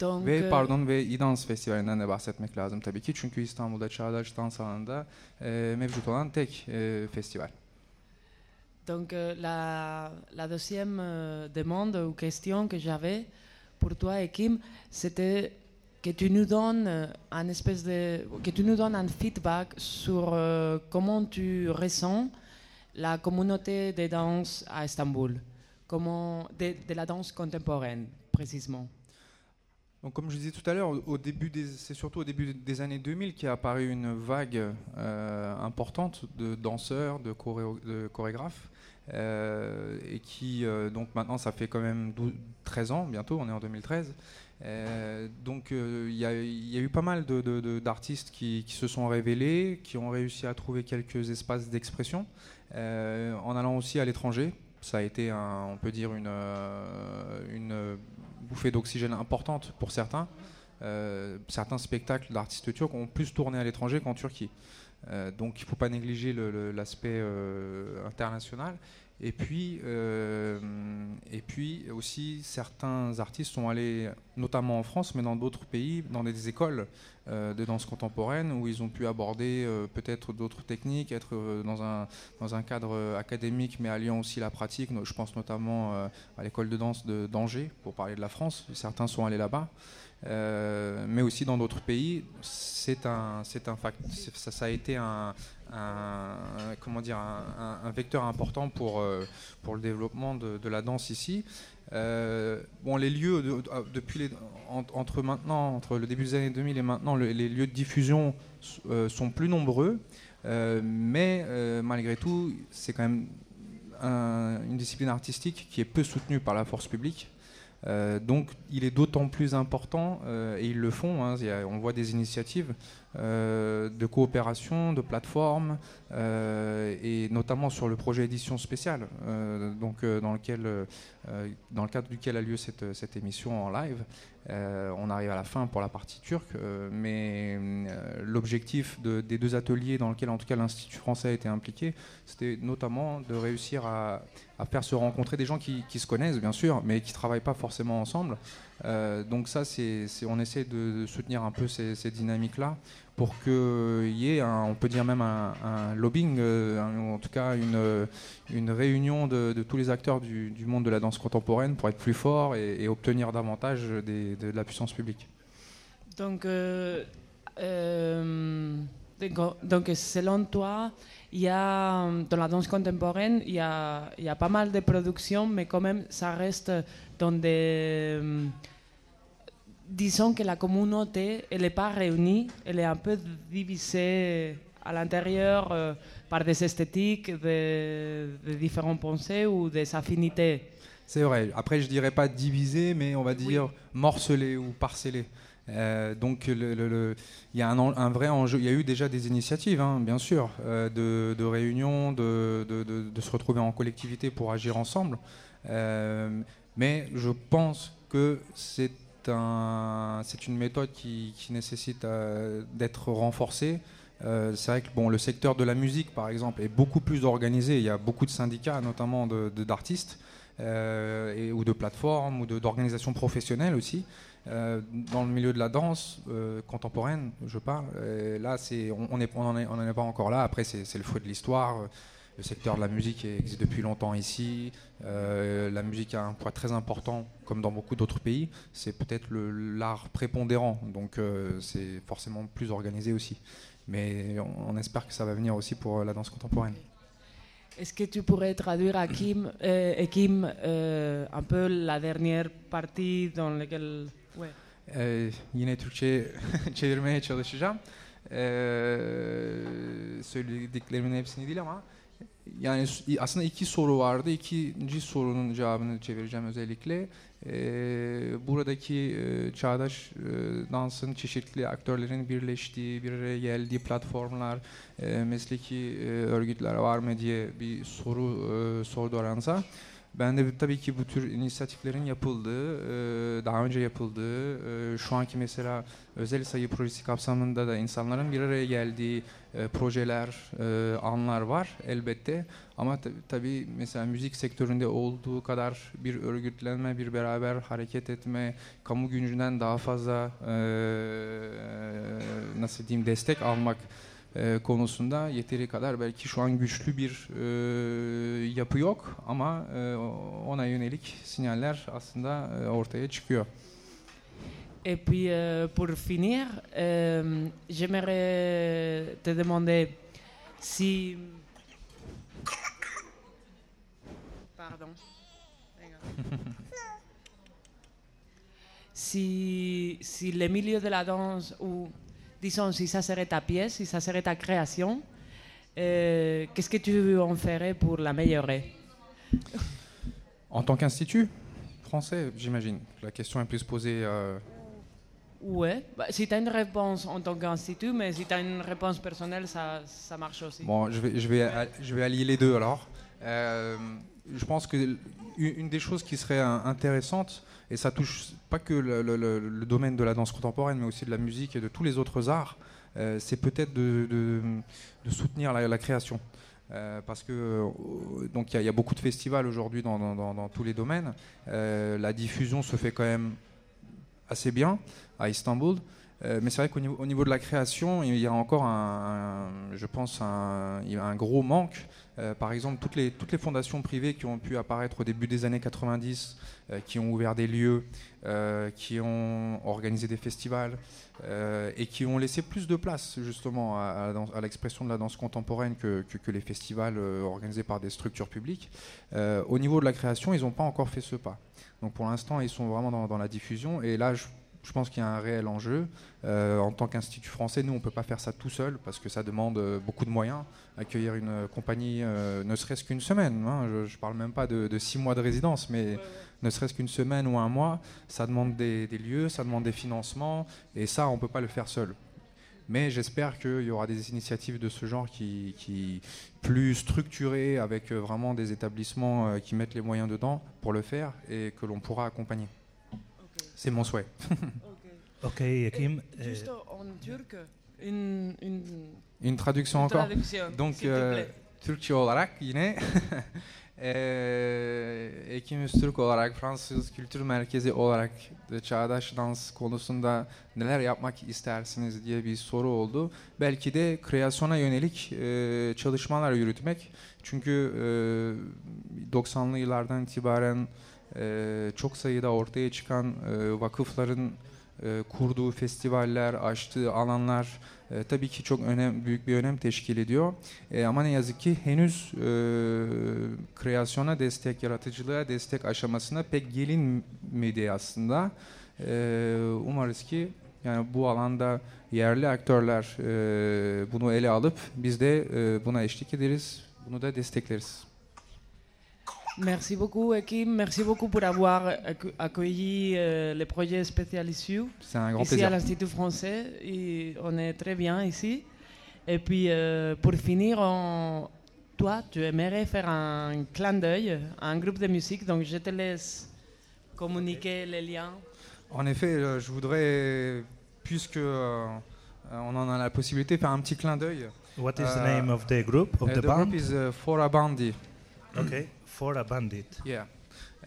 Donc, Ve euh, pardon ve İdans Festivali'nden de bahsetmek lazım tabii ki. Çünkü İstanbul'da Çağdaş Dans alanında e, mevcut olan tek e, festival. Donc euh, la, la deuxième euh, demande ou question que j'avais pour toi et Kim, c'était que tu nous donnes un espèce de, que tu nous donnes un feedback sur euh, comment tu ressens la communauté de danse à Istanbul, comment de, de la danse contemporaine précisément. Donc, comme je disais tout à l'heure, c'est surtout au début des années 2000 qu'est apparue une vague euh, importante de danseurs, de, chorégraphes, euh, et qui, euh, donc maintenant, ça fait quand même 12 13 ans, bientôt, on est en 2013. Euh, donc, il y, a- eu pas mal d'artistes qui, qui se sont révélés, qui ont réussi à trouver quelques espaces d'expression, en allant aussi à l'étranger. Ça a été, on peut dire, une bouffée d'oxygène importante pour certains. Euh, certains spectacles d'artistes turcs ont plus tourné à l'étranger qu'en Turquie. Euh, donc il ne faut pas négliger l'aspect euh, international. Et puis, euh, et puis aussi, certains artistes sont allés, notamment en France, mais dans d'autres pays, dans des écoles euh, de danse contemporaine, où ils ont pu aborder euh, peut-être d'autres techniques, être dans, un, dans un cadre académique, mais alliant aussi la pratique. Je pense notamment à l'école de danse d'Angers, pour parler de la France. Certains sont allés là-bas. Euh, mais aussi dans d'autres pays, c'est un, c'est un fact, ça, ça a été un, un- comment dire, un, un- vecteur important pour, euh, pour le développement de, de la danse ici. Euh, bon, les lieux de- de- depuis les- en- entre maintenant, entre le début des années 2000 et maintenant, le- les lieux de diffusion euh, sont plus nombreux, euh, mais malgré tout, c'est quand même un- une discipline artistique qui est peu soutenue par la force publique. Euh, donc il est d'autant plus important, euh, et ils le font, hein, on voit des initiatives euh, de coopération, de plateformes, euh, et notamment sur le projet édition spéciale, dans, le cadre duquel a lieu cette émission en live. Euh, on arrive à la fin pour la partie turque, euh, mais euh, l'objectif de- des deux ateliers dans lesquels en tout cas l'Institut français a été impliqué, c'était notamment de réussir à, faire se rencontrer des gens qui, se connaissent bien sûr, mais qui ne travaillent pas forcément ensemble. Donc ça, c'est, on essaie de, soutenir un peu ces, ces dynamiques-là pour qu'il y ait, on peut dire même un, lobbying, euh, un- en tout cas une, réunion de, tous les acteurs du, monde de la danse contemporaine pour être plus fort et, obtenir davantage de la puissance publique. Donc, euh, euh, donc, selon toi, il y a, dans la danse contemporaine, il y a pas mal de productions, mais quand même, ça reste dans des... Disons que la communauté, elle n'est pas réunie, elle est un peu divisée à l'intérieur euh, par des esthétiques, des, des différentes pensées ou des affinités. C'est vrai. Après, je dirais pas divisé, mais on va dire morcelé ou parcellé. Euh, donc, le- le- le- il y a un, vrai enjeu. Il y a eu déjà des initiatives, hein, bien sûr, euh, de, de réunions, de, de- de- de se retrouver en collectivité pour agir ensemble. Mais je pense que c'est c'est une méthode qui, nécessite euh, d'être renforcée. Euh, c'est vrai que bon, le secteur de la musique, par exemple, est beaucoup plus organisé. Il y a beaucoup de syndicats, notamment de- de- d'artistes, euh, ou de plateformes, ou d'organisations professionnelles aussi. Dans le milieu de la danse contemporaine, je parle, là, c'est, on n'en est, est, est pas encore là. Après, c'est le fruit de l'histoire. Le secteur de la musique existe depuis longtemps ici. Euh, la musique a un poids très important, comme dans beaucoup d'autres pays. C'est peut-être l'art prépondérant, donc euh, c'est forcément plus organisé aussi. Mais on, on espère que ça va venir aussi pour la danse contemporaine. Est-ce que tu pourrais traduire à Kim, euh, et Kim euh, un peu la dernière partie dans laquelle... Ouais. Ee, yine Türkçe çevirmeye çalışacağım. Ee, söylediklerimin hepsini değil ama yani aslında iki soru vardı. İkinci sorunun cevabını çevireceğim özellikle. Ee, buradaki e, çağdaş e, dansın çeşitli aktörlerin birleştiği, bir araya geldiği platformlar, e, mesleki e, örgütler var mı diye bir soru e, sordu aranıza. Ben de tabii ki bu tür inisiyatiflerin yapıldığı, daha önce yapıldığı, şu anki mesela özel sayı projesi kapsamında da insanların bir araya geldiği projeler, anlar var elbette. Ama tab- tabii mesela müzik sektöründe olduğu kadar bir örgütlenme, bir beraber hareket etme, kamu gücünden daha fazla nasıl diyeyim destek almak e, konusunda yeteri kadar belki şu an güçlü bir e, yapı yok ama e, ona yönelik sinyaller aslında e, ortaya çıkıyor. Et puis, euh, pour finir, euh, j'aimerais te demander si... Pardon. Si, si le milieu de la danse, ou disons si ça serait ta pièce, si ça serait ta création, euh, qu'est-ce que tu en ferais pour l'améliorer En tant qu'institut français, j'imagine. La question est plus posée. euh, Ouais, bah, si tu as une réponse en tant qu'institut, mais si tu as une réponse personnelle, ça, ça marche aussi. Bon, je vais, je vais, je vais allier les deux alors. Euh, je pense que une des choses qui serait euh, intéressante, et ça touche pas que le, domaine de la danse contemporaine, mais aussi de la musique et de tous les autres arts, euh, c'est peut-être de, soutenir la, création. Euh, parce que euh, donc il y, a- beaucoup de festivals aujourd'hui dans, tous les domaines. La diffusion se fait quand même assez bien à Istanbul. Euh, mais c'est vrai qu'au niveau, au niveau de la création, il y a encore un, je pense, un, un gros manque. Euh, par exemple, toutes les, toutes les fondations privées qui ont pu apparaître au début des années 90, euh, qui ont ouvert des lieux, qui ont organisé des festivals et qui ont laissé plus de place justement à, l'expression de la danse contemporaine que, que- les festivals organisés par des structures publiques. Au niveau de la création, ils n'ont pas encore fait ce pas. Donc pour l'instant, ils sont vraiment dans, dans la diffusion. Et là, je, je pense qu'il y a un réel enjeu. Euh, en tant qu'institut français, nous, on ne peut pas faire ça tout seul parce que ça demande euh, beaucoup de moyens. Accueillir une euh, compagnie, euh, ne serait-ce qu'une semaine. hein. je ne parle même pas de, de six mois de résidence, mais ne serait-ce qu'une semaine ou un mois, ça demande des, des lieux, ça demande des financements. Et ça, on ne peut pas le faire seul. Mais j'espère qu'il y aura des initiatives de ce genre qui, qui plus structurées, avec vraiment des établissements qui mettent les moyens dedans pour le faire et que l'on pourra accompagner. C'est mon souhait. Ok, Kim. eh, Juste en turc, une, une, Une traduction une encore. traduction, Donc euh. Türkçe olarak yine eee Ekim Öztürk olarak Fransız Kültür Merkezi olarak da çağdaş dans konusunda neler yapmak istersiniz diye bir soru oldu. Belki de kreasyona yönelik eee, çalışmalar yürütmek. Çünkü eee, 90'lı yıllardan itibaren eee, çok sayıda ortaya çıkan eee, vakıfların eee, kurduğu festivaller, açtığı alanlar e, tabii ki çok önem büyük bir önem teşkil ediyor. E, ama ne yazık ki henüz e, kreasyona destek, yaratıcılığa destek aşamasına pek gelinmedi aslında. E, umarız ki yani bu alanda yerli aktörler e, bunu ele alıp biz de e, buna eşlik ederiz, bunu da destekleriz. Merci beaucoup, Ekim. Merci beaucoup pour avoir accue- accueilli euh, le projet Spécial Issue C'est un grand ici plaisir. à l'Institut français. Et on est très bien ici. Et puis, euh, pour finir, on- toi, tu aimerais faire un clin d'œil à un groupe de musique. Donc, je te laisse communiquer les liens. En effet, euh, je voudrais, puisque euh, on en a la possibilité, faire un petit clin d'œil. What is the Euh, name of the group, of the the band? group is uh. Okay, For a Bandit. Yeah.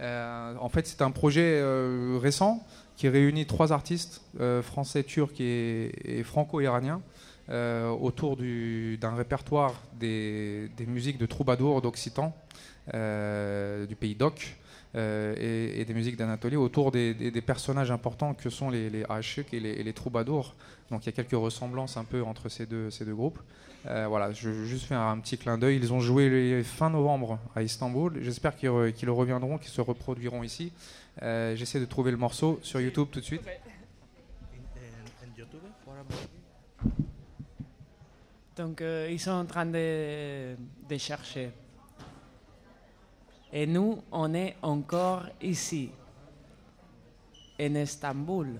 Euh, en fait, c'est un projet euh, récent qui réunit trois artistes euh, français, turcs et, franco-iraniens autour du- d'un répertoire des, musiques de troubadours d'Occitan, du pays d'Oc, et, des musiques d'Anatolie, autour des, personnages importants que sont les, et les, et les troubadours. Donc il y a quelques ressemblances un peu entre ces deux groupes. Euh, voilà, je veux juste faire un petit clin d'œil. Ils ont joué les- fin novembre à Istanbul. J'espère qu'ils re- qu'ils reviendront, qu'ils se reproduiront ici. Euh, J'essaie de trouver le morceau sur YouTube tout de suite. Donc, euh, ils sont en train de, de chercher. Et nous, on est encore ici, en Estambul.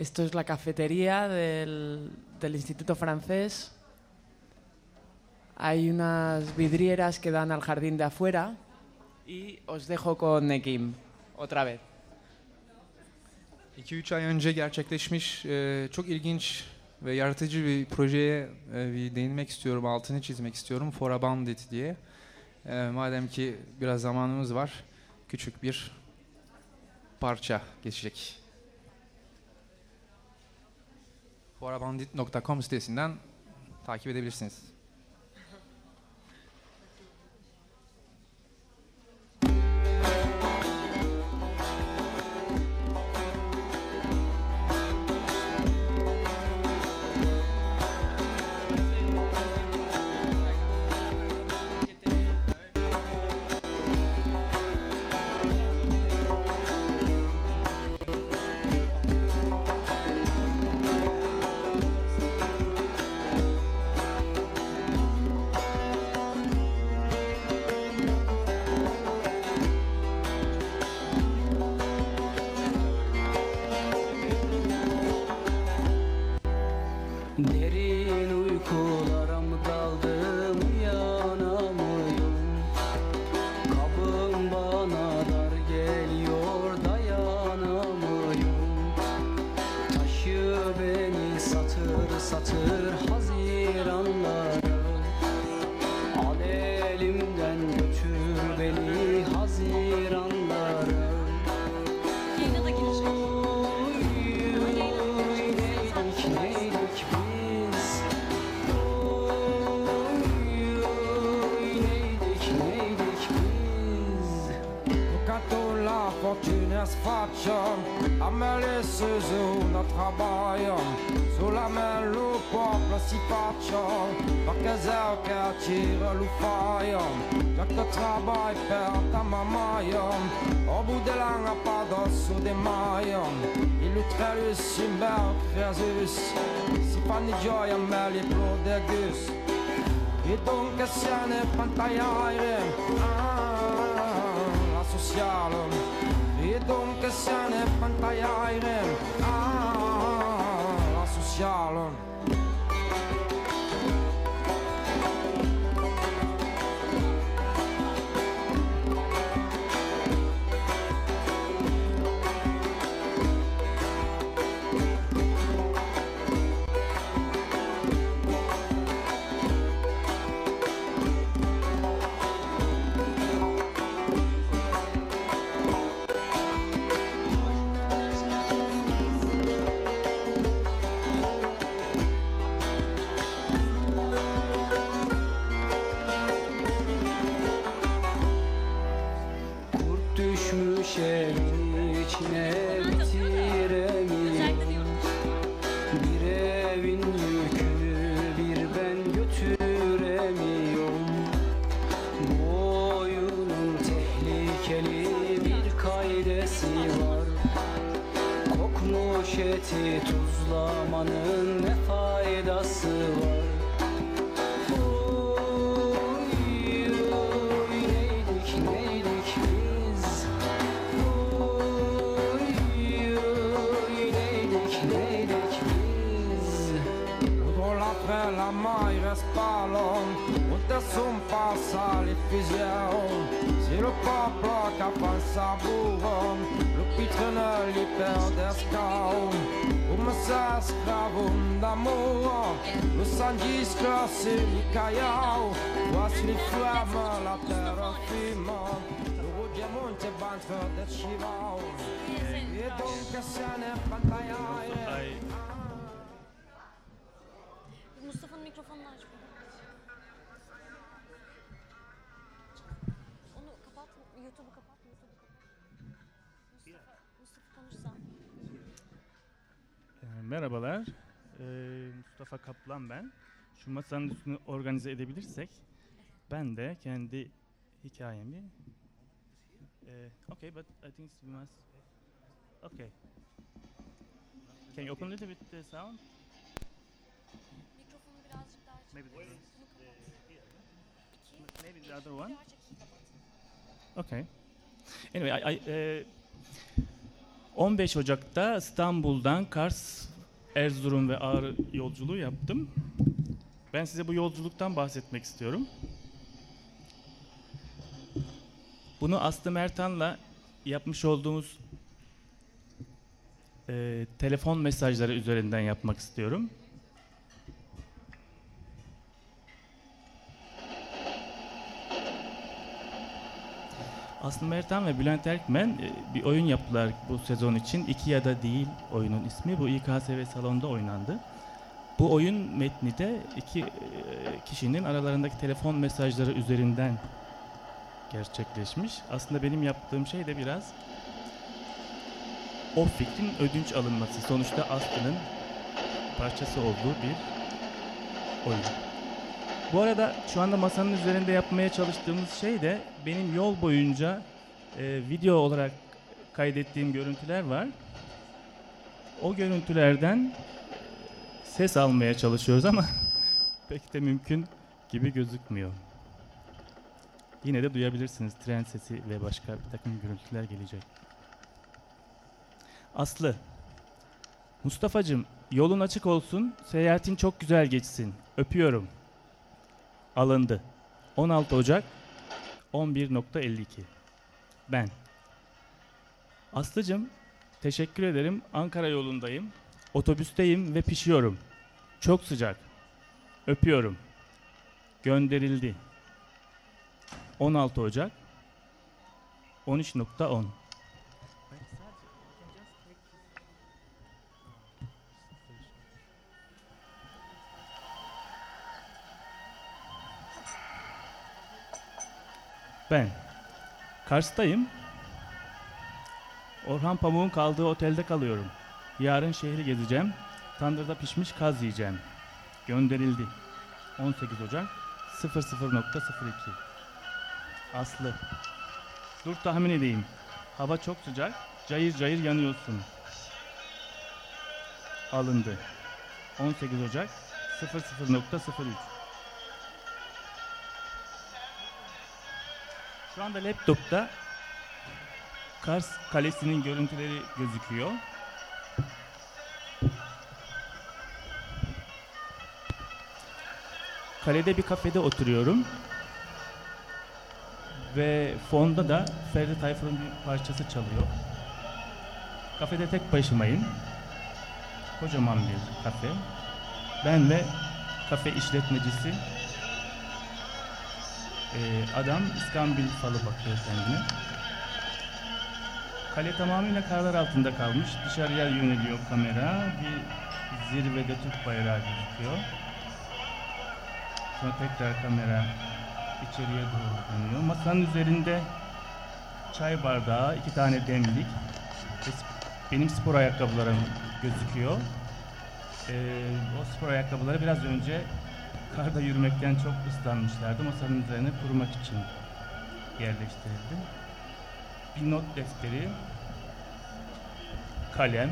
Esto es la cafetería del, del Instituto Francés. Hay unas vidrieras que dan al jardín de afuera. Y os dejo con Nekim, otra vez. 2-3 ay önce gerçekleşmiş e, çok ilginç ve yaratıcı bir projeye e, bir değinmek istiyorum, altını çizmek istiyorum. For a Bandit diye. E, madem ki biraz zamanımız var, küçük bir parça geçecek. forabandit.com sitesinden takip edebilirsiniz. Ne Merhabalar. Ee, Mustafa Kaplan ben. Şu masanın üstünü organize edebilirsek ben de kendi hikayemi ee, okay but I think we must okay Can you open a little bit the sound? Mikrofonu birazcık daha aç. Maybe the, kapat. maybe the other one. Okay. Anyway, I, I, eh, 15 Ocak'ta İstanbul'dan Kars, Erzurum ve Ağrı yolculuğu yaptım. Ben size bu yolculuktan bahsetmek istiyorum. Bunu Aslı Mertan'la yapmış olduğumuz eh, telefon mesajları üzerinden yapmak istiyorum. Aslı Mertan ve Bülent Erkmen e, bir oyun yaptılar bu sezon için. İki ya da değil oyunun ismi. Bu İKSV salonda oynandı. Bu oyun metni de iki e, kişinin aralarındaki telefon mesajları üzerinden gerçekleşmiş. Aslında benim yaptığım şey de biraz o fikrin ödünç alınması. Sonuçta Aslı'nın parçası olduğu bir oyun. Bu arada şu anda masanın üzerinde yapmaya çalıştığımız şey de benim yol boyunca e, video olarak kaydettiğim görüntüler var. O görüntülerden ses almaya çalışıyoruz ama pek de mümkün gibi gözükmüyor. Yine de duyabilirsiniz tren sesi ve başka bir takım görüntüler gelecek. Aslı, Mustafa'cığım yolun açık olsun, seyahatin çok güzel geçsin. Öpüyorum alındı. 16 Ocak 11.52 Ben Aslıcım teşekkür ederim. Ankara yolundayım. Otobüsteyim ve pişiyorum. Çok sıcak. Öpüyorum. Gönderildi. 16 Ocak 13.10 Ben Kars'tayım. Orhan Pamuk'un kaldığı otelde kalıyorum. Yarın şehri gezeceğim. Tandırda pişmiş kaz yiyeceğim. Gönderildi. 18 Ocak 00.02 Aslı Dur tahmin edeyim. Hava çok sıcak. Cayır cayır yanıyorsun. Alındı. 18 Ocak 00.03 Şu anda laptopta Kars Kalesi'nin görüntüleri gözüküyor. Kalede bir kafede oturuyorum. Ve fonda da Ferdi Tayfur'un bir parçası çalıyor. Kafede tek başımayım. Kocaman bir kafe. Ben ve kafe işletmecisi ee, adam İskambil falı bakıyor kendine. Kale tamamıyla karlar altında kalmış. Dışarıya yöneliyor kamera. Bir zirvede Türk bayrağı gözüküyor. Sonra tekrar kamera içeriye doğru dönüyor. Masanın üzerinde çay bardağı, iki tane demlik benim spor ayakkabılarım gözüküyor. Ee, o spor ayakkabıları biraz önce karda yürümekten çok ıslanmışlardı. Masanın üzerine kurumak için yerleştirildi. Bir not defteri, kalem,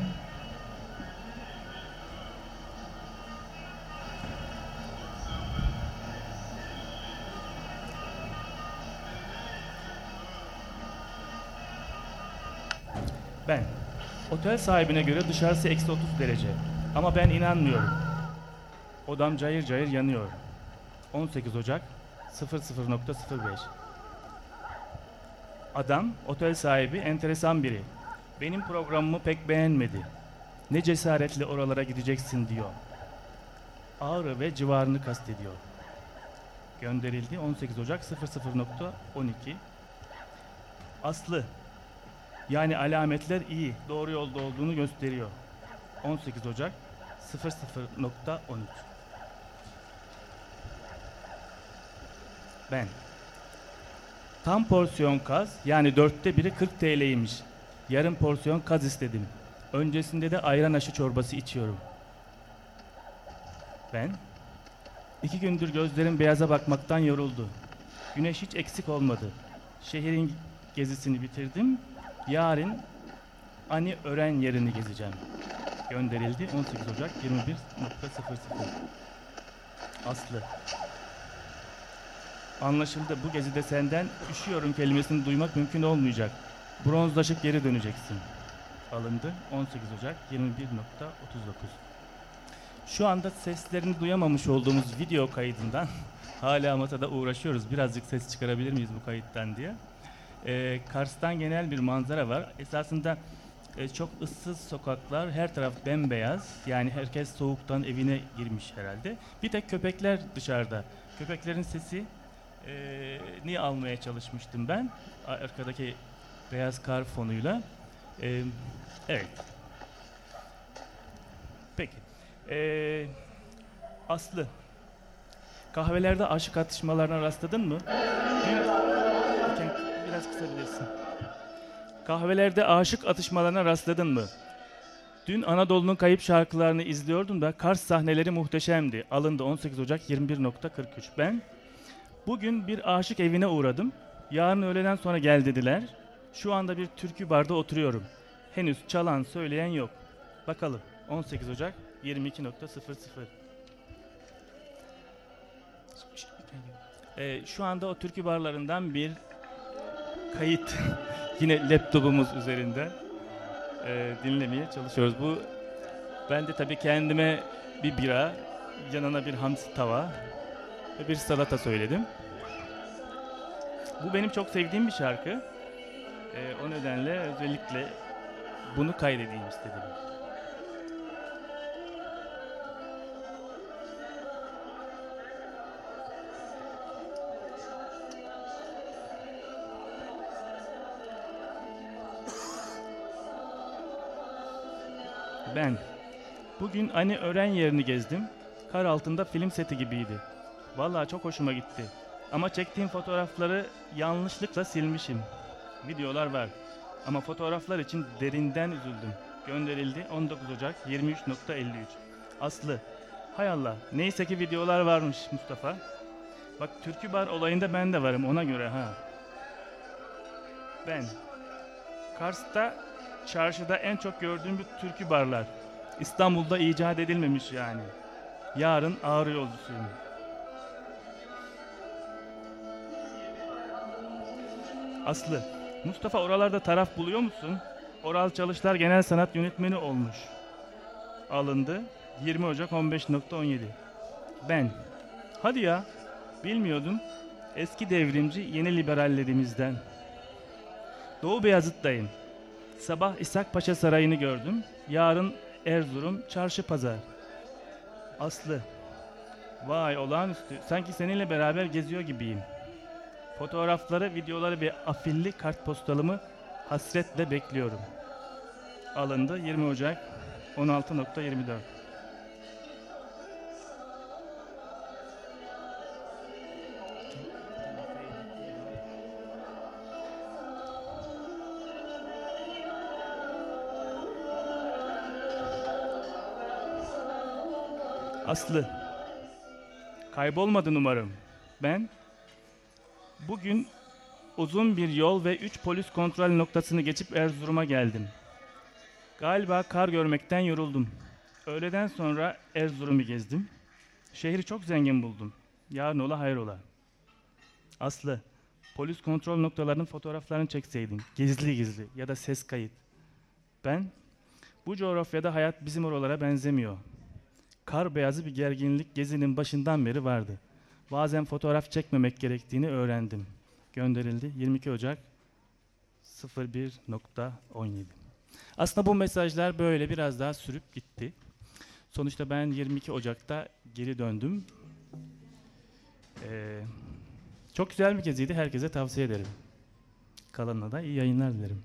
Ben. Otel sahibine göre dışarısı eksi 30 derece. Ama ben inanmıyorum. Odam cayır cayır yanıyor. 18 Ocak 00.05 Adam, otel sahibi enteresan biri. Benim programımı pek beğenmedi. Ne cesaretle oralara gideceksin diyor. Ağrı ve civarını kastediyor. Gönderildi 18 Ocak 00.12. Aslı. Yani alametler iyi, doğru yolda olduğunu gösteriyor. 18 Ocak 00.13. Ben. Tam porsiyon kaz yani dörtte biri 40 TL'ymiş. Yarım porsiyon kaz istedim. Öncesinde de ayran aşı çorbası içiyorum. Ben. iki gündür gözlerim beyaza bakmaktan yoruldu. Güneş hiç eksik olmadı. Şehrin gezisini bitirdim. Yarın Ani Ören yerini gezeceğim. Gönderildi 18 Ocak 21.00. Aslı. Anlaşıldı. Bu gezide senden üşüyorum kelimesini duymak mümkün olmayacak. Bronzlaşıp geri döneceksin. Alındı 18 Ocak 21.39. Şu anda seslerini duyamamış olduğumuz video kaydından hala masada uğraşıyoruz. Birazcık ses çıkarabilir miyiz bu kayıttan diye. Ee, Kars'tan genel bir manzara var. Esasında e, çok ıssız sokaklar, her taraf bembeyaz. Yani herkes soğuktan evine girmiş herhalde. Bir tek köpekler dışarıda. Köpeklerin sesi ni almaya çalışmıştım ben. Arkadaki beyaz kar fonuyla. E, evet. Peki. E, Aslı. Kahvelerde aşık atışmalarına rastladın mı? Biraz kısabilirsin. Kahvelerde aşık atışmalarına rastladın mı? Dün Anadolu'nun kayıp şarkılarını izliyordum da Kars sahneleri muhteşemdi. Alındı 18 Ocak 21.43. Ben bugün bir aşık evine uğradım. Yarın öğleden sonra gel dediler. Şu anda bir türkü barda oturuyorum. Henüz çalan söyleyen yok. Bakalım 18 Ocak 22.00 ee, şu anda o türkü barlarından bir kayıt yine laptopumuz üzerinde e, dinlemeye çalışıyoruz. Bu ben de tabii kendime bir bira, yanına bir hamsi tava ve bir salata söyledim. Bu benim çok sevdiğim bir şarkı. E, o nedenle özellikle bunu kaydedeyim istedim. Ben. Bugün Ani Ören yerini gezdim. Kar altında film seti gibiydi. Vallahi çok hoşuma gitti. Ama çektiğim fotoğrafları yanlışlıkla silmişim. Videolar var. Ama fotoğraflar için derinden üzüldüm. Gönderildi 19 Ocak 23.53. Aslı. Hay Allah. Neyse ki videolar varmış Mustafa. Bak türkü bar olayında ben de varım ona göre ha. Ben. Kars'ta çarşıda en çok gördüğüm bir türkü barlar. İstanbul'da icat edilmemiş yani. Yarın ağrı yolcusuyum. Aslı, Mustafa oralarda taraf buluyor musun? Oral Çalışlar Genel Sanat Yönetmeni olmuş. Alındı 20 Ocak 15.17. Ben. Hadi ya. Bilmiyordum. Eski devrimci yeni liberallerimizden. Doğu Beyazıt'tayım. Sabah İshak Paşa Sarayı'nı gördüm. Yarın Erzurum Çarşı Pazar. Aslı. Vay olağanüstü. Sanki seninle beraber geziyor gibiyim. Fotoğrafları, videoları ve afilli kartpostalımı hasretle bekliyorum. Alındı 20 Ocak 16.24. Aslı. Kaybolmadın umarım. Ben bugün uzun bir yol ve 3 polis kontrol noktasını geçip Erzurum'a geldim. Galiba kar görmekten yoruldum. Öğleden sonra Erzurum'u gezdim. Şehri çok zengin buldum. Yarın ola hayrola. Aslı, polis kontrol noktalarının fotoğraflarını çekseydin. Gizli gizli ya da ses kayıt. Ben, bu coğrafyada hayat bizim oralara benzemiyor kar beyazı bir gerginlik gezinin başından beri vardı. Bazen fotoğraf çekmemek gerektiğini öğrendim. Gönderildi 22 Ocak 01.17. Aslında bu mesajlar böyle biraz daha sürüp gitti. Sonuçta ben 22 Ocak'ta geri döndüm. Ee, çok güzel bir geziydi. Herkese tavsiye ederim. Kalanına da iyi yayınlar dilerim.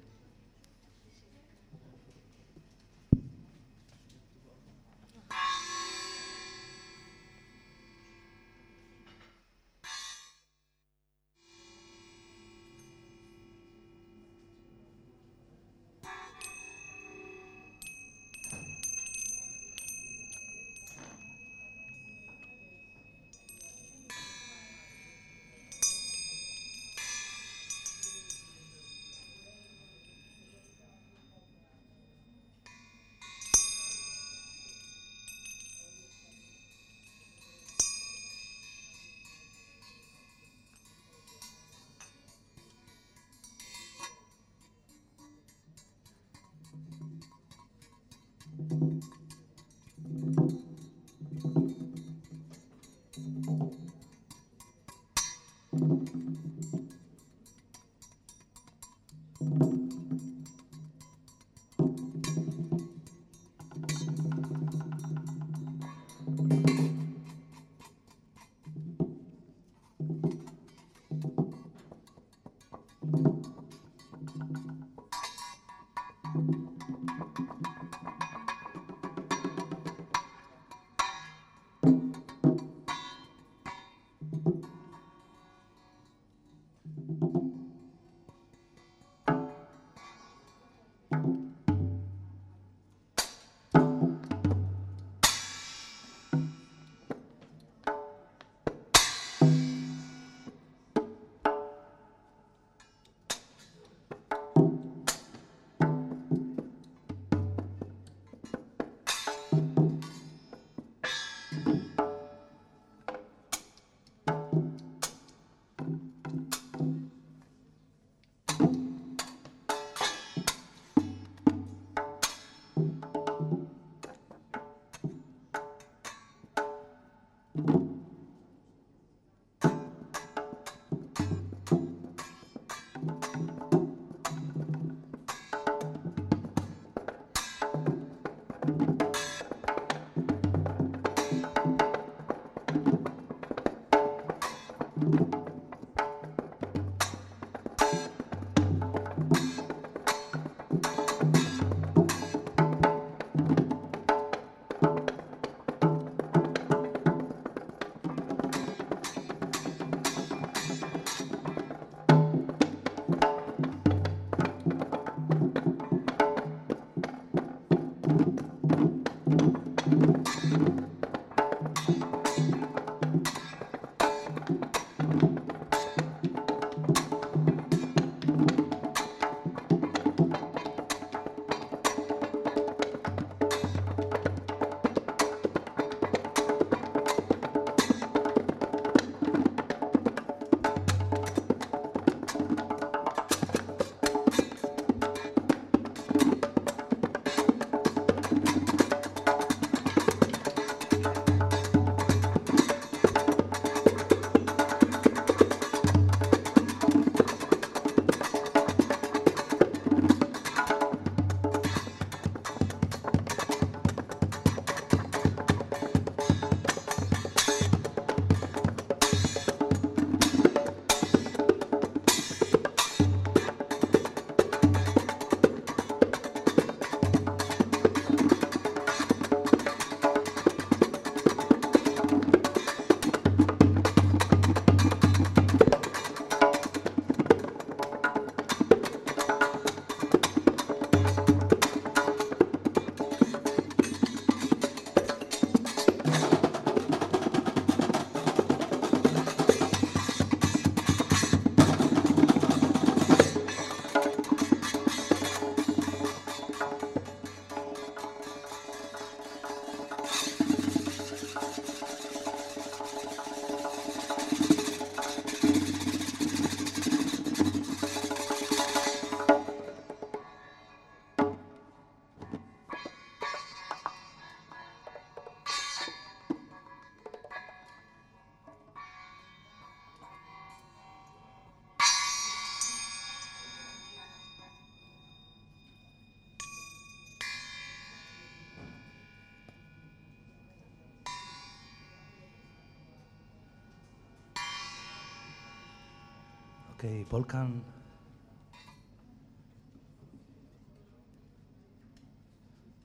Okay, Volkan.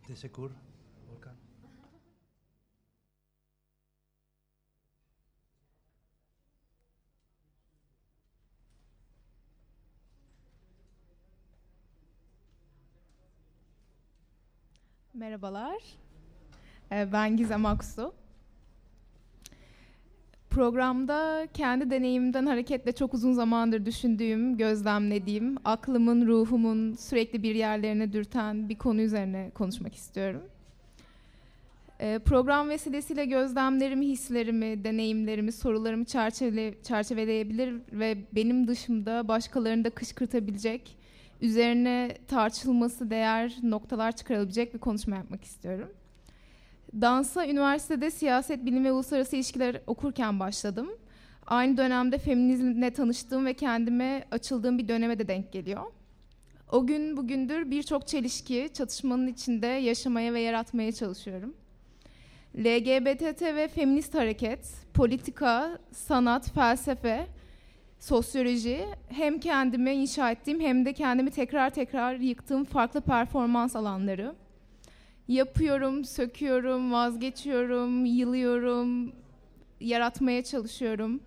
Teşekkür. Volkan. Merhabalar. Ee, Ben Gizem Aksu. Programda kendi deneyimimden hareketle çok uzun zamandır düşündüğüm, gözlemlediğim, aklımın, ruhumun sürekli bir yerlerine dürten bir konu üzerine konuşmak istiyorum. Ee, Program vesilesiyle gözlemlerimi, hislerimi, deneyimlerimi, sorularımı çerçevele, çerçeveleyebilir ve benim dışımda başkalarını da kışkırtabilecek, üzerine tartışılması değer noktalar çıkarılabilecek bir konuşma yapmak istiyorum. Dansa üniversitede siyaset bilimi ve uluslararası ilişkiler okurken başladım. Aynı dönemde feminizmle tanıştığım ve kendime açıldığım bir döneme de denk geliyor. O gün bugündür birçok çelişki, çatışmanın içinde yaşamaya ve yaratmaya çalışıyorum. LGBT ve feminist hareket, politika, sanat, felsefe, sosyoloji hem kendime inşa ettiğim hem de kendimi tekrar tekrar yıktığım farklı performans alanları. Yapıyorum, söküyorum, vazgeçiyorum, yılıyorum, yaratmaya çalışıyorum.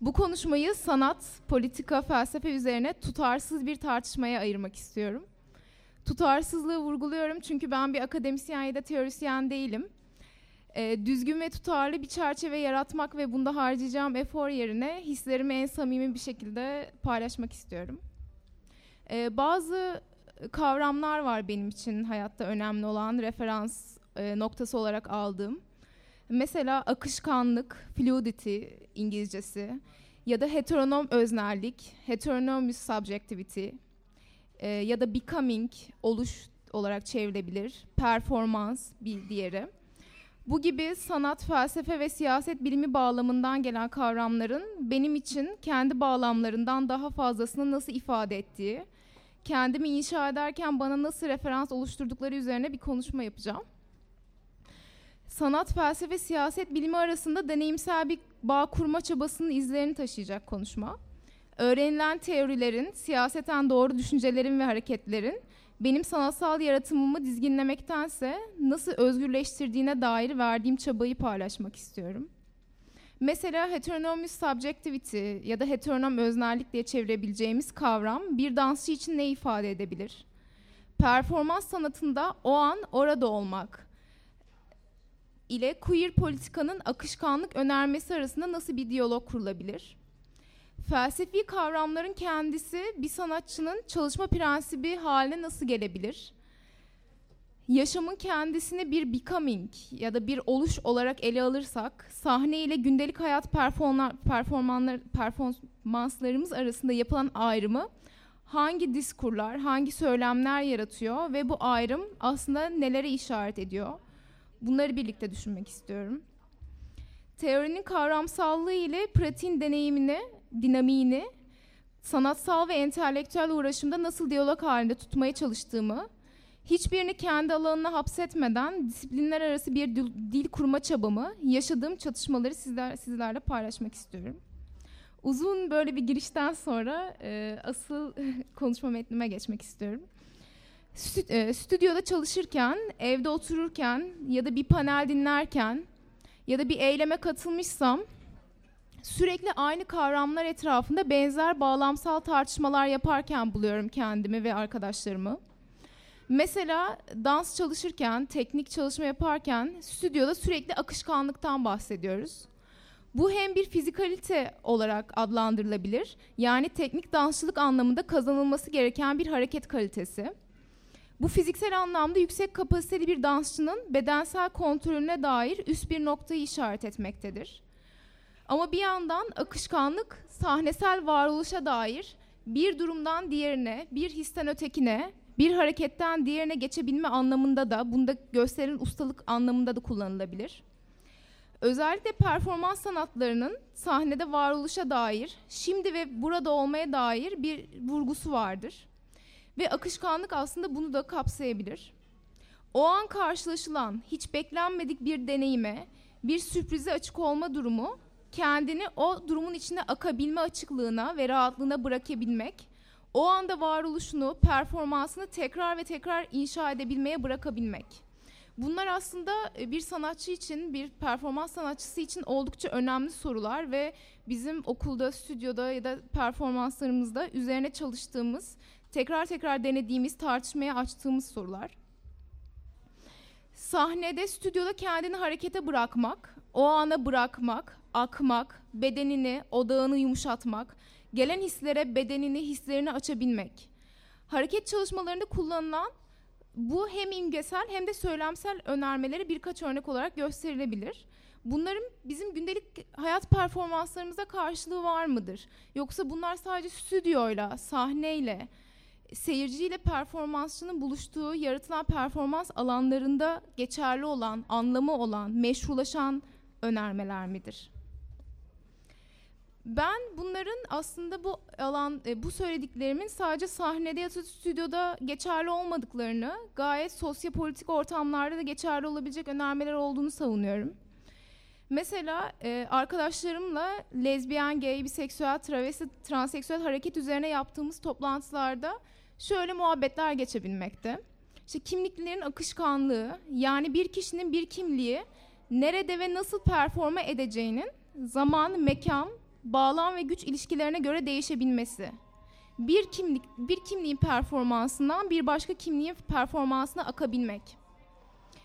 Bu konuşmayı sanat, politika, felsefe üzerine tutarsız bir tartışmaya ayırmak istiyorum. Tutarsızlığı vurguluyorum çünkü ben bir akademisyen ya da teorisyen değilim. Ee, düzgün ve tutarlı bir çerçeve yaratmak ve bunda harcayacağım efor yerine hislerimi en samimi bir şekilde paylaşmak istiyorum. Ee, bazı kavramlar var benim için hayatta önemli olan referans e, noktası olarak aldığım. Mesela akışkanlık, fluidity İngilizcesi ya da heteronom öznellik, heteronomous subjectivity e, ya da becoming oluş olarak çevrilebilir. Performans bir diğeri. Bu gibi sanat, felsefe ve siyaset bilimi bağlamından gelen kavramların benim için kendi bağlamlarından daha fazlasını nasıl ifade ettiği, kendimi inşa ederken bana nasıl referans oluşturdukları üzerine bir konuşma yapacağım. Sanat, felsefe, siyaset bilimi arasında deneyimsel bir bağ kurma çabasının izlerini taşıyacak konuşma. Öğrenilen teorilerin, siyaseten doğru düşüncelerin ve hareketlerin benim sanatsal yaratımımı dizginlemektense nasıl özgürleştirdiğine dair verdiğim çabayı paylaşmak istiyorum. Mesela heteronomous subjectivity ya da heteronom öznellik diye çevirebileceğimiz kavram bir dansçı için ne ifade edebilir? Performans sanatında o an orada olmak ile queer politikanın akışkanlık önermesi arasında nasıl bir diyalog kurulabilir? Felsefi kavramların kendisi bir sanatçının çalışma prensibi haline nasıl gelebilir? Yaşamın kendisini bir becoming ya da bir oluş olarak ele alırsak, sahne ile gündelik hayat performanslarımız arasında yapılan ayrımı hangi diskurlar, hangi söylemler yaratıyor ve bu ayrım aslında nelere işaret ediyor? Bunları birlikte düşünmek istiyorum. Teorinin kavramsallığı ile pratiğin deneyimini, dinamiğini, sanatsal ve entelektüel uğraşımda nasıl diyalog halinde tutmaya çalıştığımı, hiçbirini kendi alanına hapsetmeden disiplinler arası bir dil, kurma çabamı, yaşadığım çatışmaları sizler, sizlerle paylaşmak istiyorum. Uzun böyle bir girişten sonra e, asıl konuşma metnime geçmek istiyorum. E, stüdyoda çalışırken, evde otururken ya da bir panel dinlerken ya da bir eyleme katılmışsam sürekli aynı kavramlar etrafında benzer bağlamsal tartışmalar yaparken buluyorum kendimi ve arkadaşlarımı. Mesela dans çalışırken, teknik çalışma yaparken stüdyoda sürekli akışkanlıktan bahsediyoruz. Bu hem bir fizikalite olarak adlandırılabilir, yani teknik dansçılık anlamında kazanılması gereken bir hareket kalitesi. Bu fiziksel anlamda yüksek kapasiteli bir dansçının bedensel kontrolüne dair üst bir noktayı işaret etmektedir. Ama bir yandan akışkanlık sahnesel varoluşa dair bir durumdan diğerine, bir histen ötekine, bir hareketten diğerine geçebilme anlamında da, bunda gösterilen ustalık anlamında da kullanılabilir. Özellikle performans sanatlarının sahnede varoluşa dair, şimdi ve burada olmaya dair bir vurgusu vardır. Ve akışkanlık aslında bunu da kapsayabilir. O an karşılaşılan hiç beklenmedik bir deneyime, bir sürprize açık olma durumu kendini o durumun içinde akabilme açıklığına ve rahatlığına bırakabilmek, o anda varoluşunu, performansını tekrar ve tekrar inşa edebilmeye bırakabilmek. Bunlar aslında e, bir sanatçı için, bir performans sanatçısı için oldukça önemli sorular ve bizim okulda, stüdyoda ya da performanslarımızda üzerine çalıştığımız, tekrar tekrar denediğimiz, tartışmaya açtığımız sorular. Sahnede, stüdyoda kendini harekete bırakmak, o ana bırakmak, akmak, bedenini, odağını yumuşatmak, gelen hislere bedenini, hislerini açabilmek. Hareket çalışmalarında kullanılan bu hem imgesel hem de söylemsel önermeleri birkaç örnek olarak gösterilebilir. Bunların bizim gündelik hayat performanslarımıza karşılığı var mıdır? Yoksa bunlar sadece stüdyoyla, sahneyle, seyirciyle performansçının buluştuğu yaratılan performans alanlarında geçerli olan, anlamı olan, meşrulaşan önermeler midir? Ben bunların aslında bu alan e, bu söylediklerimin sadece sahnede ya da stüdyoda geçerli olmadıklarını, gayet sosyopolitik ortamlarda da geçerli olabilecek önermeler olduğunu savunuyorum. Mesela e, arkadaşlarımla lezbiyen, gay, biseksüel, travesti, transseksüel hareket üzerine yaptığımız toplantılarda şöyle muhabbetler geçebilmekte. İşte kimliklerin akışkanlığı, yani bir kişinin bir kimliği nerede ve nasıl performa edeceğinin zaman, mekan, bağlam ve güç ilişkilerine göre değişebilmesi. Bir kimlik bir kimliğin performansından bir başka kimliğin performansına akabilmek.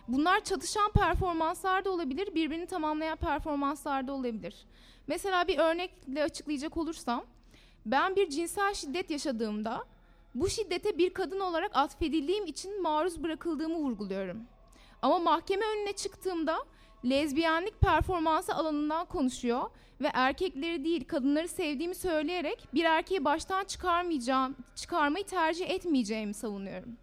Bunlar çatışan performanslar da olabilir, birbirini tamamlayan performanslar da olabilir. Mesela bir örnekle açıklayacak olursam, ben bir cinsel şiddet yaşadığımda bu şiddete bir kadın olarak atfedildiğim için maruz bırakıldığımı vurguluyorum. Ama mahkeme önüne çıktığımda lezbiyenlik performansı alanından konuşuyor ve erkekleri değil kadınları sevdiğimi söyleyerek bir erkeği baştan çıkarmayacağım, çıkarmayı tercih etmeyeceğimi savunuyorum.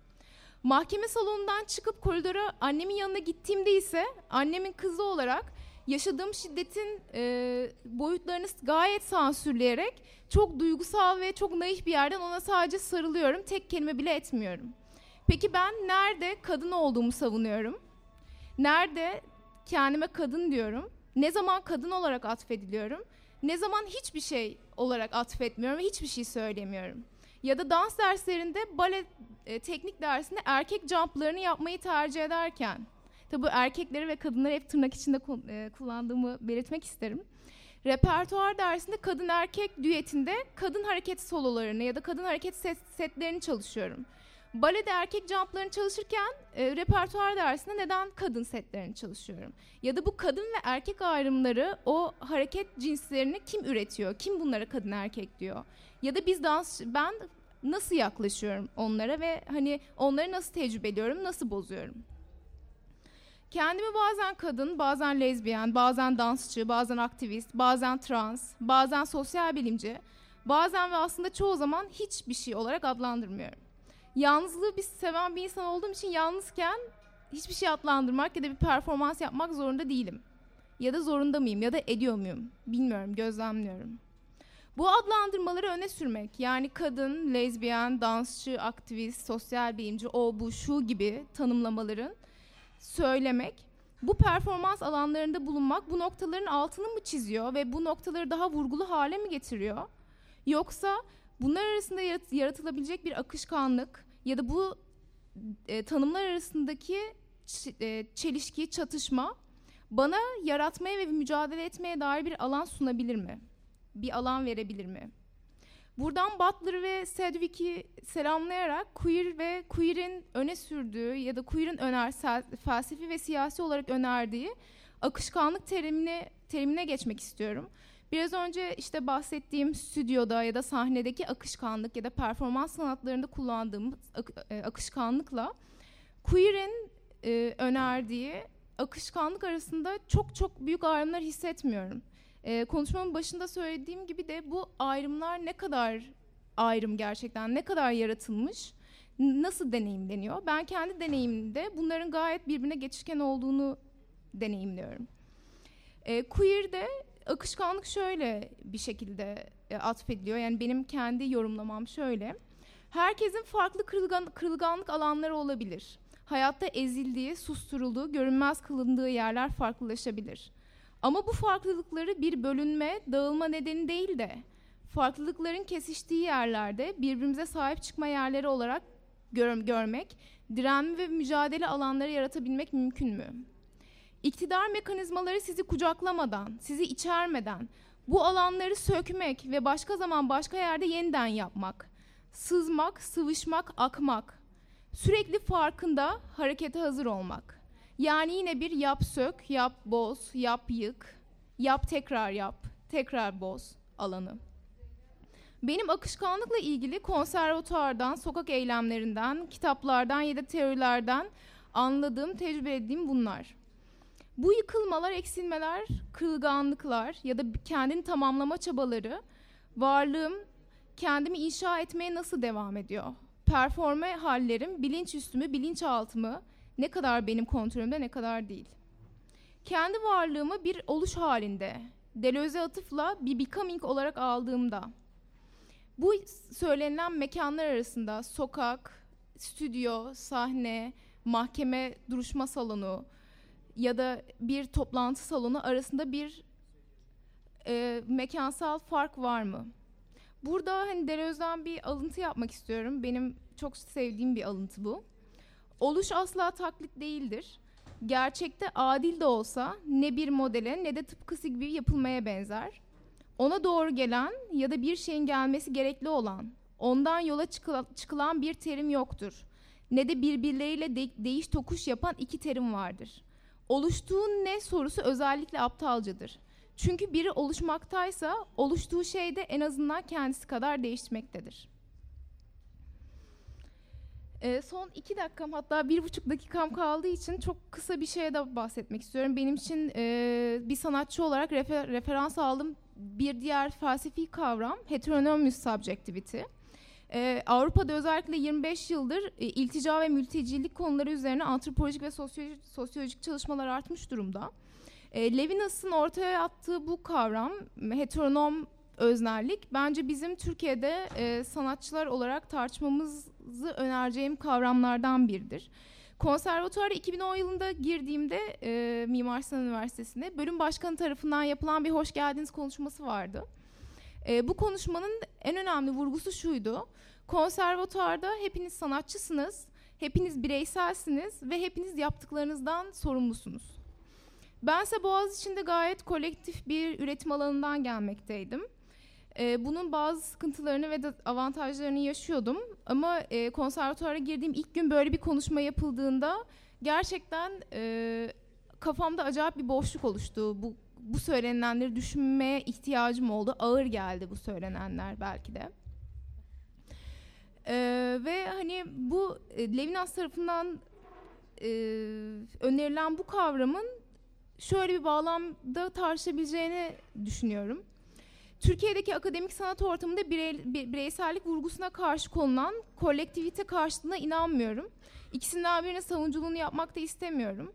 Mahkeme salonundan çıkıp koridora annemin yanına gittiğimde ise annemin kızı olarak yaşadığım şiddetin e, boyutlarını gayet sansürleyerek çok duygusal ve çok naif bir yerden ona sadece sarılıyorum. Tek kelime bile etmiyorum. Peki ben nerede kadın olduğumu savunuyorum? Nerede kendime kadın diyorum? Ne zaman kadın olarak atfediliyorum? Ne zaman hiçbir şey olarak atfetmiyorum ve hiçbir şey söylemiyorum? Ya da dans derslerinde bale e, teknik dersinde erkek jumplarını yapmayı tercih ederken tabi erkekleri ve kadınları hep tırnak içinde e, kullandığımı belirtmek isterim. Repertuar dersinde kadın erkek düetinde kadın hareket sololarını ya da kadın hareket set, setlerini çalışıyorum. Balede erkek jumplarını çalışırken e, repertuar dersinde neden kadın setlerini çalışıyorum? Ya da bu kadın ve erkek ayrımları o hareket cinslerini kim üretiyor? Kim bunlara kadın erkek diyor? Ya da biz dans ben nasıl yaklaşıyorum onlara ve hani onları nasıl tecrübe ediyorum, nasıl bozuyorum? Kendimi bazen kadın, bazen lezbiyen, bazen dansçı, bazen aktivist, bazen trans, bazen sosyal bilimci, bazen ve aslında çoğu zaman hiçbir şey olarak adlandırmıyorum. Yalnızlığı bir seven bir insan olduğum için yalnızken hiçbir şey adlandırmak ya da bir performans yapmak zorunda değilim. Ya da zorunda mıyım ya da ediyor muyum? Bilmiyorum, gözlemliyorum. Bu adlandırmaları öne sürmek yani kadın, lezbiyen, dansçı, aktivist, sosyal bilimci, o bu şu gibi tanımlamaların söylemek, bu performans alanlarında bulunmak bu noktaların altını mı çiziyor ve bu noktaları daha vurgulu hale mi getiriyor? Yoksa bunlar arasında yarat- yaratılabilecek bir akışkanlık ya da bu e, tanımlar arasındaki e, çelişki, çatışma bana yaratmaya ve mücadele etmeye dair bir alan sunabilir mi? Bir alan verebilir mi? Buradan Butler ve Sedgwick'i selamlayarak queer ve queer'in öne sürdüğü ya da queer'in öner felsefi ve siyasi olarak önerdiği akışkanlık terimine terimine geçmek istiyorum. Biraz önce işte bahsettiğim stüdyoda ya da sahnedeki akışkanlık ya da performans sanatlarında kullandığım ak- e, akışkanlıkla queer'in e, önerdiği akışkanlık arasında çok çok büyük ayrımlar hissetmiyorum. E, konuşmamın başında söylediğim gibi de bu ayrımlar ne kadar ayrım gerçekten, ne kadar yaratılmış, nasıl deneyimleniyor? Ben kendi deneyimimde bunların gayet birbirine geçişken olduğunu deneyimliyorum. E, queer'de akışkanlık şöyle bir şekilde e, atfediliyor. Yani benim kendi yorumlamam şöyle. Herkesin farklı kırılgan, kırılganlık alanları olabilir. Hayatta ezildiği, susturulduğu, görünmez kılındığı yerler farklılaşabilir. Ama bu farklılıkları bir bölünme, dağılma nedeni değil de farklılıkların kesiştiği yerlerde birbirimize sahip çıkma yerleri olarak gör- görmek, direnme ve mücadele alanları yaratabilmek mümkün mü? İktidar mekanizmaları sizi kucaklamadan, sizi içermeden bu alanları sökmek ve başka zaman başka yerde yeniden yapmak, sızmak, sıvışmak, akmak, sürekli farkında harekete hazır olmak. Yani yine bir yap sök, yap boz, yap yık, yap tekrar yap, tekrar boz alanı. Benim akışkanlıkla ilgili konservatuardan, sokak eylemlerinden, kitaplardan ya da teorilerden anladığım, tecrübe ettiğim bunlar. Bu yıkılmalar, eksilmeler, kırılganlıklar ya da kendini tamamlama çabaları, varlığım, kendimi inşa etmeye nasıl devam ediyor? Performe hallerim, bilinç üstümü, bilinçaltımı ne kadar benim kontrolümde ne kadar değil. Kendi varlığımı bir oluş halinde, Deleuze atıfla bir becoming olarak aldığımda, bu söylenilen mekanlar arasında sokak, stüdyo, sahne, mahkeme duruşma salonu ya da bir toplantı salonu arasında bir e, mekansal fark var mı? Burada hani Deleuze'den bir alıntı yapmak istiyorum. Benim çok sevdiğim bir alıntı bu. Oluş asla taklit değildir. Gerçekte adil de olsa ne bir modele ne de tıpkısı gibi yapılmaya benzer. Ona doğru gelen ya da bir şeyin gelmesi gerekli olan, ondan yola çıkıla- çıkılan bir terim yoktur. Ne de birbirleriyle de- değiş tokuş yapan iki terim vardır. Oluştuğun ne sorusu özellikle aptalcadır. Çünkü biri oluşmaktaysa oluştuğu şey de en azından kendisi kadar değişmektedir. Ee, son iki dakikam hatta bir buçuk dakikam kaldığı için çok kısa bir şeye de bahsetmek istiyorum. Benim için e, bir sanatçı olarak refer- referans aldım bir diğer felsefi kavram heteronomous subjectivity. Ee, Avrupa'da özellikle 25 yıldır e, iltica ve mültecilik konuları üzerine antropolojik ve sosyolojik, sosyolojik çalışmalar artmış durumda. E, Levinas'ın ortaya attığı bu kavram heteronom öznellik bence bizim Türkiye'de e, sanatçılar olarak tartışmamızı önereceğim kavramlardan biridir. Konservatuara 2010 yılında girdiğimde e, Mimar Sinan Üniversitesi'ne bölüm başkanı tarafından yapılan bir hoş geldiniz konuşması vardı. E, bu konuşmanın en önemli vurgusu şuydu. Konservatuarda hepiniz sanatçısınız, hepiniz bireyselsiniz ve hepiniz yaptıklarınızdan sorumlusunuz. Bense Boğaziçi'nde gayet kolektif bir üretim alanından gelmekteydim. Ee, bunun bazı sıkıntılarını ve avantajlarını yaşıyordum. Ama e, konservatuara girdiğim ilk gün böyle bir konuşma yapıldığında gerçekten e, kafamda acayip bir boşluk oluştu. Bu, bu söylenenleri düşünmeye ihtiyacım oldu. Ağır geldi bu söylenenler belki de. Ee, ve hani bu e, Levinas tarafından e, önerilen bu kavramın şöyle bir bağlamda tartışabileceğini düşünüyorum. Türkiye'deki akademik sanat ortamında birey, bir- bireysellik vurgusuna karşı konulan kolektivite karşılığına inanmıyorum. İkisinden birinin savunuculuğunu yapmak da istemiyorum.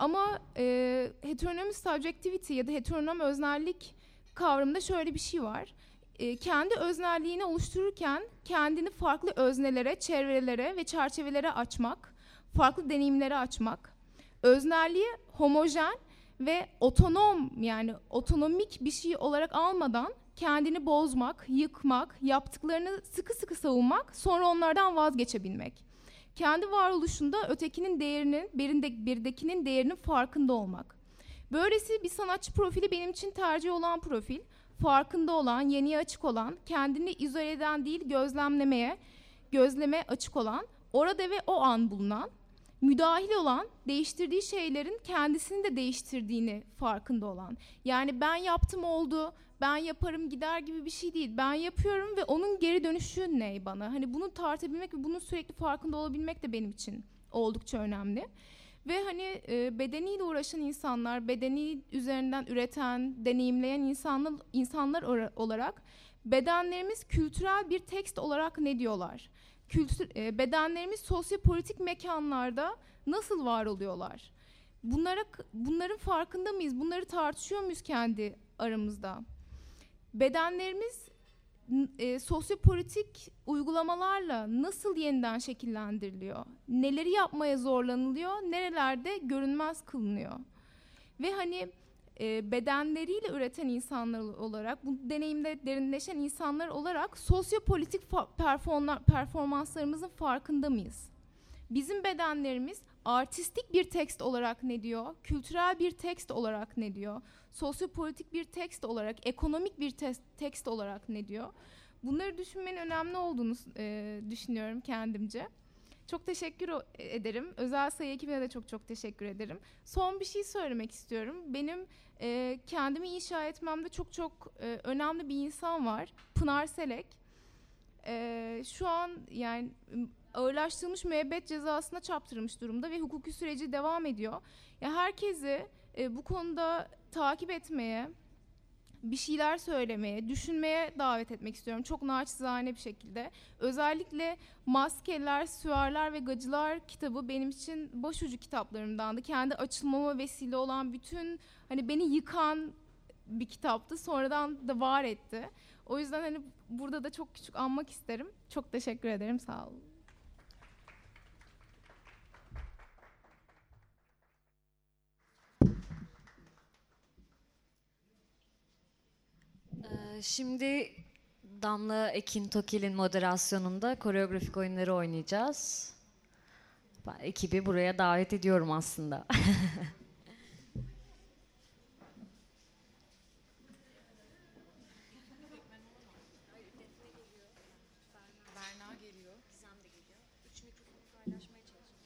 Ama e, heteronomous subjectivity ya da heteronom öznellik kavramında şöyle bir şey var. E, kendi öznelliğini oluştururken kendini farklı öznelere, çevrelere ve çerçevelere açmak, farklı deneyimlere açmak, öznelliği homojen ve otonom yani otonomik bir şey olarak almadan kendini bozmak, yıkmak, yaptıklarını sıkı sıkı savunmak, sonra onlardan vazgeçebilmek. Kendi varoluşunda ötekinin değerinin, birinde, birdekinin değerinin farkında olmak. Böylesi bir sanatçı profili benim için tercih olan profil. Farkında olan, yeniye açık olan, kendini izole eden değil gözlemlemeye, gözleme açık olan, orada ve o an bulunan, müdahil olan, değiştirdiği şeylerin kendisini de değiştirdiğini farkında olan. Yani ben yaptım oldu, ben yaparım gider gibi bir şey değil. Ben yapıyorum ve onun geri dönüşü ne bana? Hani bunu tartabilmek ve bunun sürekli farkında olabilmek de benim için oldukça önemli. Ve hani e, bedeniyle uğraşan insanlar, bedeni üzerinden üreten, deneyimleyen insanlar, insanlar olarak bedenlerimiz kültürel bir tekst olarak ne diyorlar? Kültür, e, bedenlerimiz sosyopolitik mekanlarda nasıl var oluyorlar? Bunlara bunların farkında mıyız? Bunları tartışıyor muyuz kendi aramızda? Bedenlerimiz e, sosyopolitik uygulamalarla nasıl yeniden şekillendiriliyor? Neleri yapmaya zorlanılıyor? Nerelerde görünmez kılınıyor? Ve hani e, bedenleriyle üreten insanlar olarak, bu deneyimde derinleşen insanlar olarak sosyopolitik performa- performanslarımızın farkında mıyız? Bizim bedenlerimiz artistik bir tekst olarak ne diyor? Kültürel bir tekst olarak ne diyor? Sosyopolitik bir tekst olarak, ekonomik bir tes- tekst olarak ne diyor? Bunları düşünmenin önemli olduğunu e, düşünüyorum kendimce. Çok teşekkür o- ederim. Özel sayı ekibine de çok çok teşekkür ederim. Son bir şey söylemek istiyorum. Benim e, kendimi inşa etmemde çok çok e, önemli bir insan var. Pınar Selek. E, şu an yani ağırlaştırılmış müebbet cezasına çarptırılmış durumda ve hukuki süreci devam ediyor. Ya herkesi e, bu konuda takip etmeye, bir şeyler söylemeye, düşünmeye davet etmek istiyorum. Çok naçizane bir şekilde. Özellikle Maskeler, Süvarlar ve Gacılar kitabı benim için başucu kitaplarımdandı. Kendi açılmama vesile olan bütün hani beni yıkan bir kitaptı. Sonradan da var etti. O yüzden hani burada da çok küçük anmak isterim. Çok teşekkür ederim. Sağ olun. Şimdi Damla Ekin Tokil'in moderasyonunda koreografik oyunları oynayacağız. Ekibi buraya davet ediyorum aslında. Berna geliyor. Gizem de geliyor. Üç mikrofonu paylaşmaya çalışacağım.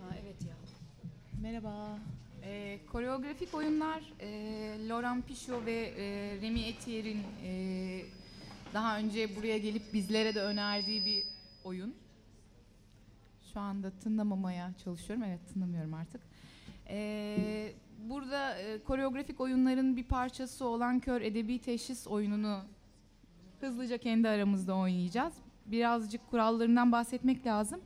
Ha, evet ya. Merhaba. Ee, koreografik oyunlar e, Laurent Pichot ve e, Remy Etier'in e, daha önce buraya gelip bizlere de önerdiği bir oyun. Şu anda tınlamamaya çalışıyorum. Evet tınlamıyorum artık. Ee, burada e, koreografik oyunların bir parçası olan Kör Edebi Teşhis oyununu hızlıca kendi aramızda oynayacağız. Birazcık kurallarından bahsetmek lazım.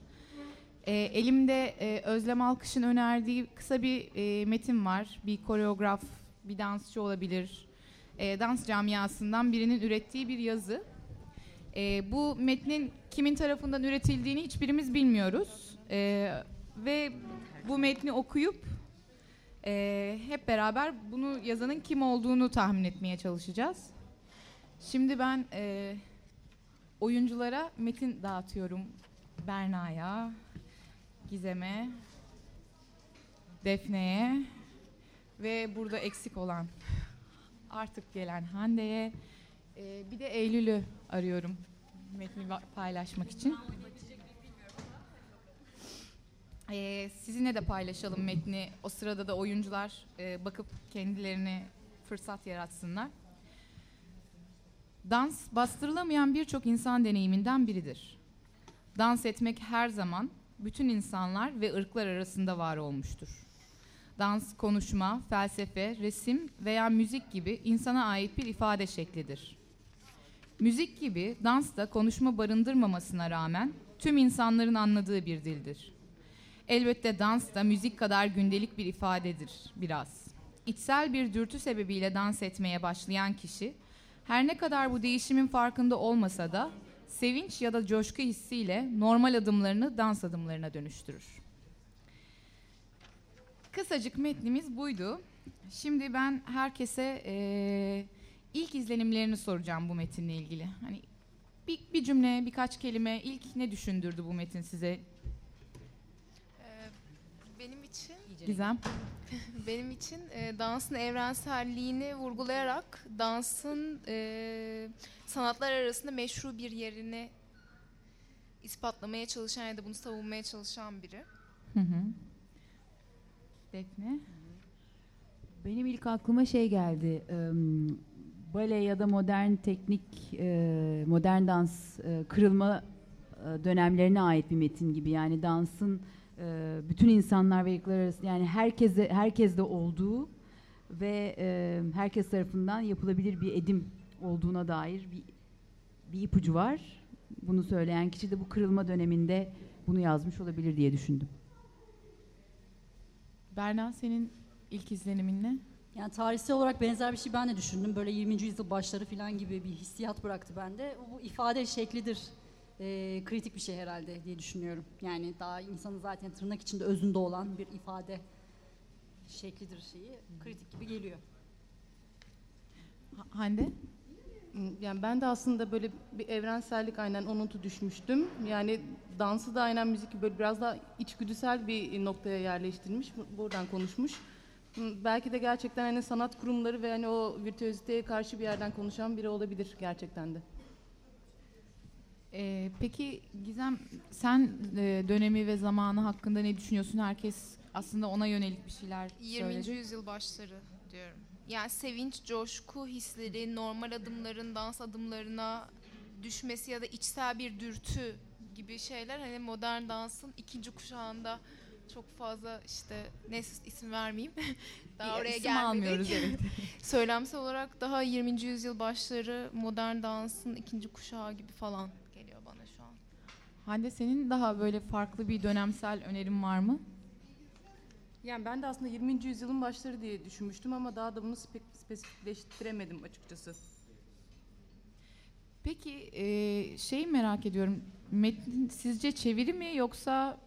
E, elimde e, Özlem Alkış'ın önerdiği kısa bir e, metin var. Bir koreograf, bir dansçı olabilir. E, dans camiasından birinin ürettiği bir yazı. E, bu metnin kimin tarafından üretildiğini hiçbirimiz bilmiyoruz. E, ve bu metni okuyup e, hep beraber bunu yazanın kim olduğunu tahmin etmeye çalışacağız. Şimdi ben e, oyunculara metin dağıtıyorum. Berna'ya, Gizem'e, Defne'ye ve burada eksik olan artık gelen Hande'ye e, bir de Eylül'ü arıyorum metni paylaşmak için. E, sizinle de paylaşalım metni. O sırada da oyuncular e, bakıp kendilerine fırsat yaratsınlar. Dans bastırılamayan birçok insan deneyiminden biridir. Dans etmek her zaman bütün insanlar ve ırklar arasında var olmuştur. Dans, konuşma, felsefe, resim veya müzik gibi insana ait bir ifade şeklidir. Müzik gibi dans da konuşma barındırmamasına rağmen tüm insanların anladığı bir dildir. Elbette dans da müzik kadar gündelik bir ifadedir biraz. İçsel bir dürtü sebebiyle dans etmeye başlayan kişi her ne kadar bu değişimin farkında olmasa da sevinç ya da coşku hissiyle normal adımlarını dans adımlarına dönüştürür. Kısacık metnimiz buydu. Şimdi ben herkese eee, ilk izlenimlerini soracağım bu metinle ilgili. Hani bir, bir cümle, birkaç kelime ilk ne düşündürdü bu metin size? Ee, Benim için Gizem. benim için e, dansın evrenselliğini vurgulayarak dansın e, sanatlar arasında meşru bir yerini ispatlamaya çalışan ya da bunu savunmaya çalışan biri. Hı hı. Defne. Benim ilk aklıma şey geldi. em, Bale ya da modern teknik, e, modern dans e, kırılma e, dönemlerine ait bir metin gibi. Yani dansın e, bütün insanlar ve ırklar arasında yani herkese herkeste olduğu ve e, herkes tarafından yapılabilir bir edim olduğuna dair bir bir ipucu var. Bunu söyleyen kişi de bu kırılma döneminde bunu yazmış olabilir diye düşündüm. Berna senin ilk izlenimin ne? Yani tarihsel olarak benzer bir şey ben de düşündüm. Böyle 20. yüzyıl başları falan gibi bir hissiyat bıraktı bende. Bu ifade şeklidir. Ee, kritik bir şey herhalde diye düşünüyorum. Yani daha insanın zaten tırnak içinde özünde olan bir ifade şeklidir şeyi. Kritik gibi geliyor. Hande? Yani ben de aslında böyle bir evrensellik aynen o notu düşmüştüm. Yani dansı da aynen müzik böyle biraz daha içgüdüsel bir noktaya yerleştirmiş. Buradan konuşmuş. Hı, Belki de gerçekten hani sanat kurumları ve hani o virtüöziteye karşı bir yerden konuşan biri olabilir gerçekten de. Ee, peki Gizem sen e, dönemi ve zamanı hakkında ne düşünüyorsun? Herkes aslında ona yönelik bir şeyler 20. söyledi. yüzyıl başları diyorum. Yani sevinç, coşku hisleri, normal adımların dans adımlarına düşmesi ya da içsel bir dürtü gibi şeyler hani modern dansın ikinci kuşağında çok fazla işte neyse isim vermeyeyim. daha oraya isim almıyoruz, evet. Söylemsel olarak daha 20. yüzyıl başları modern dansın ikinci kuşağı gibi falan geliyor bana şu an. Hande senin daha böyle farklı bir dönemsel önerin var mı? Yani ben de aslında 20. yüzyılın başları diye düşünmüştüm ama daha da bunu spe- spesifikleştiremedim açıkçası. Peki e, şeyi merak ediyorum. Metin sizce çeviri mi yoksa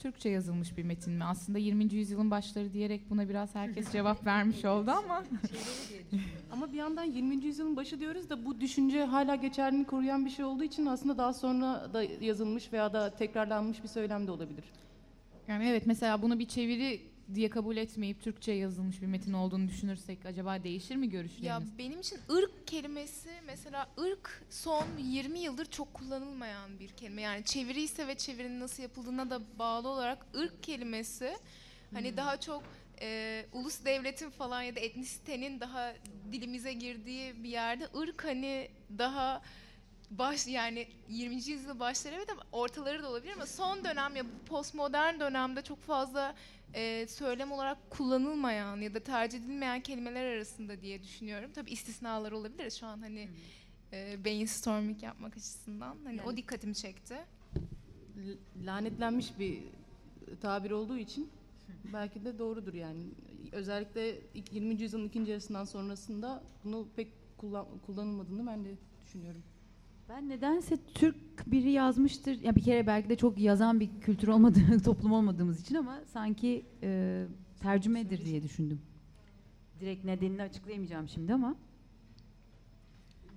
Türkçe yazılmış bir metin mi? Aslında 20. yüzyılın başları diyerek buna biraz herkes cevap vermiş oldu ama. Ama bir yandan 20. yüzyılın başı diyoruz da bu düşünce hala geçerliliğini koruyan bir şey olduğu için aslında daha sonra da yazılmış veya da tekrarlanmış bir söylem de olabilir. Yani evet mesela bunu bir çeviri diye kabul etmeyip Türkçe yazılmış bir metin olduğunu düşünürsek acaba değişir mi Ya görüşleriniz? benim için ırk kelimesi mesela ırk son 20 yıldır çok kullanılmayan bir kelime. Yani çeviri ise ve çevirinin nasıl yapıldığına da bağlı olarak ırk kelimesi hani Hmm. daha çok e, ulus devletin falan ya da etnisitenin daha dilimize girdiği bir yerde ırk hani daha baş yani 20. yüzyıl başları evet ama ortaları da olabilir ama son dönem ya postmodern dönemde çok fazla e, söylem olarak kullanılmayan ya da tercih edilmeyen kelimeler arasında diye düşünüyorum. Tabii istisnalar olabilir şu an hani e, brainstorming yapmak açısından. Hani o Yani- dikkatimi çekti. Lanetlenmiş bir tabir olduğu için belki de doğrudur yani. Özellikle ilk 20. yüzyılın ikinci yarısından sonrasında bunu pek kullan- kullanılmadığını ben de düşünüyorum. Ben nedense Türk biri yazmıştır. Ya bir kere belki de çok yazan bir kültür olmadığı, toplum olmadığımız için ama sanki e, tercümedir diye düşündüm. Direkt nedenini açıklayamayacağım şimdi ama.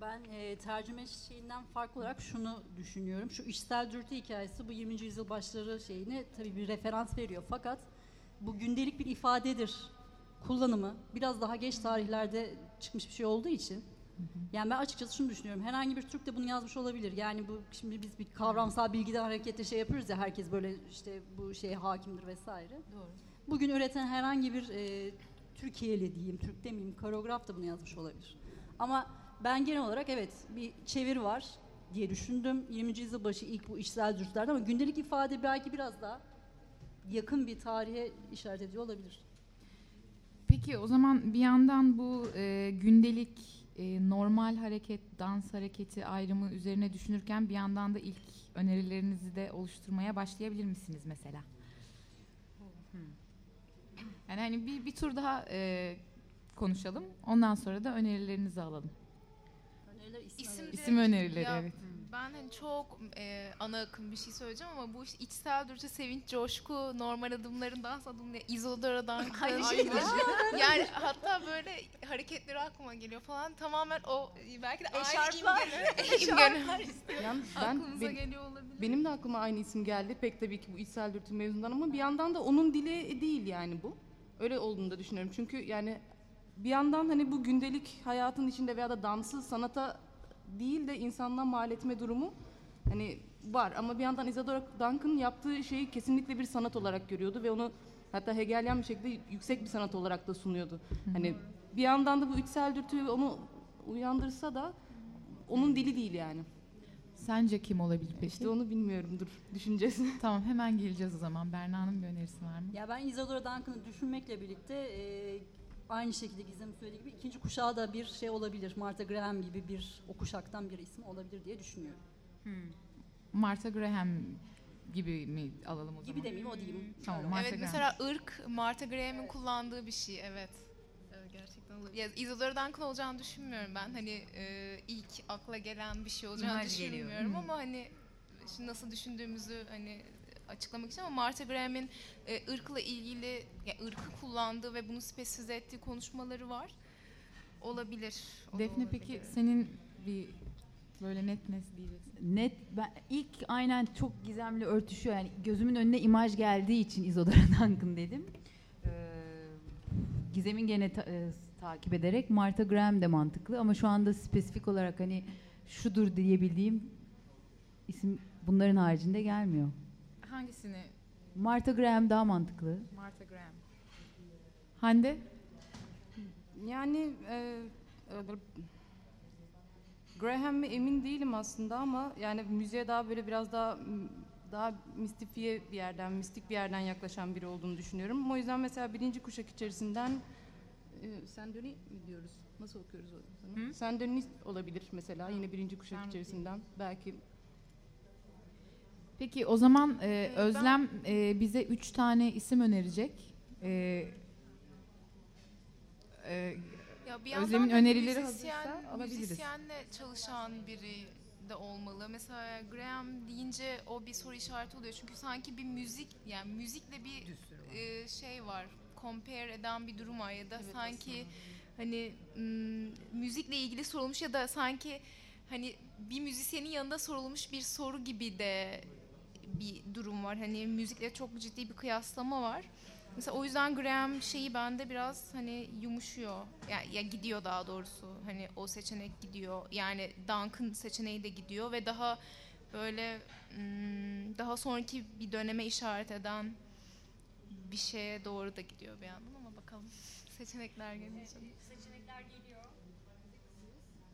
Ben e, tercüme şeyinden farklı olarak şunu düşünüyorum. Şu işsel dürtü hikayesi bu 20. yüzyıl başları şeyine tabii bir referans veriyor. Fakat bu gündelik bir ifadedir. Kullanımı biraz daha geç tarihlerde çıkmış bir şey olduğu için. Yani ben açıkçası şunu düşünüyorum. Herhangi bir Türk de bunu yazmış olabilir. Yani bu şimdi biz bir kavramsal bilgiden hareketle şey yapıyoruz ya herkes böyle işte bu şeye hakimdir vesaire. Doğru. Bugün üreten herhangi bir e, Türkiye'li diyeyim, Türk demeyeyim, koreograf da bunu yazmış olabilir. Ama ben genel olarak evet bir çevir var diye düşündüm. 20. yüzyıl başı ilk bu işsel dürtülerde ama gündelik ifade belki biraz daha yakın bir tarihe işaret ediyor olabilir. Peki o zaman bir yandan bu e, gündelik e, normal hareket, dans hareketi ayrımı üzerine düşünürken bir yandan da ilk önerilerinizi de oluşturmaya başlayabilir misiniz mesela? Yani hani bir, bir tur daha e, konuşalım. Ondan sonra da önerilerinizi alalım. İsim, İsim önerileri, Ya, evet. Ben hani çok e, ana akım bir şey söyleyeceğim ama bu işte içsel dürtü, sevinç, coşku, normal adımların dans adımları, Izodora'dan Aynı kız. şey. yani hatta böyle hareketleri aklıma geliyor falan. Tamamen o belki de aynı Eşarplar. imge- Eşarplar imge- istiyorum. Yalnız ben aklımıza ben- geliyor olabilir. Benim de aklıma aynı isim geldi. Pek tabii ki bu içsel dürtü mevzundan ama bir yandan da onun dili değil yani bu. Öyle olduğunu da düşünüyorum. Çünkü yani bir yandan hani bu gündelik hayatın içinde veya da dansı sanata değil de insandan mal etme durumu hani var ama bir yandan Isadora Duncan yaptığı şeyi kesinlikle bir sanat olarak görüyordu ve onu hatta Hegelian bir şekilde yüksek bir sanat olarak da sunuyordu. Hani bir yandan da bu içsel dürtü onu uyandırsa da onun dili değil yani. Sence kim olabilir peki? İşte onu bilmiyorum. Dur düşüneceğiz. tamam hemen geleceğiz o zaman. Berna'nın bir önerisi var mı? Ya ben Isadora Duncan'ı düşünmekle birlikte e, aynı şekilde Gizem'in söylediği gibi ikinci kuşağı da bir şey olabilir. Martha Graham gibi bir o kuşaktan bir isim olabilir diye düşünüyorum. Martha Graham gibi mi alalım o zaman? Gibi demeyeyim, o diyeyim. Tamam Martha evet Graham. mesela ırk Martha Graham'in kullandığı bir şey evet. Evet, gerçekten olabilir. Ya, Isadora Duncan olacağını düşünmüyorum ben. Hani e, ilk akla gelen bir şey olacağını İmaj geliyor. düşünmüyorum Hı. ama hani şimdi nasıl düşündüğümüzü hani açıklamak için ama Martha Graham'in e, ırkla ilgili ya ırkı kullandığı ve bunu spesifize ettiği konuşmaları var. Olabilir. Defne olabilir. peki senin bir böyle net ne diyeceksin? Net ben ilk aynen çok gizemli örtüşüyor yani gözümün önüne imaj geldiği için Isadora Duncan dedim. Ee, Gizem'in gene ta- e, takip ederek Martha Graham de mantıklı ama şu anda spesifik olarak hani şudur diyebildiğim isim bunların haricinde gelmiyor. Hangisini? Martha Graham daha mantıklı. Martha Graham. Hande? Yani e, e, Graham mi emin değilim aslında ama yani müziğe daha böyle biraz daha daha mistifiye bir yerden, mistik bir yerden yaklaşan biri olduğunu düşünüyorum. O yüzden mesela birinci kuşak içerisinden e, Sendoni mi diyoruz? Nasıl okuyoruz onu? Sendoni olabilir mesela yine birinci kuşak içerisinden. Belki Peki o zaman e, Özlem e, bize üç tane isim önerecek. E, e, Ya bir yandan Özlem'in da önerileri müzisyen, hazırsa alabiliriz. Müzisyenle çalışan biri de olmalı. Mesela Graham deyince o bir soru işareti oluyor. Çünkü sanki bir müzik yani müzikle bir e, şey var. Compare eden bir durum var ya da sanki hani müzikle ilgili sorulmuş ya da sanki hani bir müzisyenin yanında sorulmuş bir soru gibi de bir durum var. Hani müzikle çok ciddi bir kıyaslama var. Mesela o yüzden Graham şeyi bende biraz hani yumuşuyor. Ya, ya gidiyor daha doğrusu. Hani o seçenek gidiyor. Yani Duncan seçeneği de gidiyor ve daha böyle hmm, daha sonraki bir döneme işaret eden bir şeye doğru da gidiyor bir yandan ama bakalım seçenekler gelince. Seçenekler geliyor.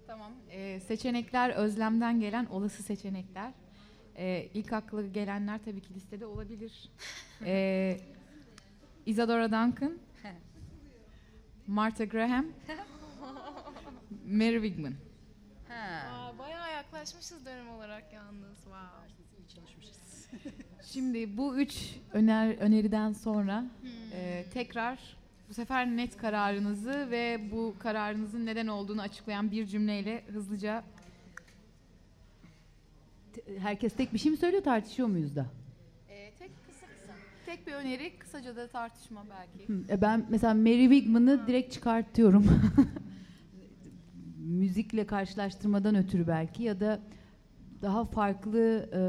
Tamam. E, seçenekler Özlem'den gelen olası seçenekler. E, ilk aklı gelenler tabii ki listede olabilir. E, Isadora Duncan, Martha Graham, Mary Wigman. Aa, bayağı yaklaşmışız dönem olarak yalnız. Wow. çalışmışız. Şimdi bu üç öner öneriden sonra e, tekrar bu sefer net kararınızı ve bu kararınızın neden olduğunu açıklayan bir cümleyle hızlıca Herkes tek bir şey mi söylüyor tartışıyor muyuz da? Ee, tek kısa kısa. Tek bir öneri, kısaca da tartışma belki. Hı, e Ben mesela Mary Wigman'ı direkt çıkartıyorum. Müzikle karşılaştırmadan ötürü belki ya da daha farklı e,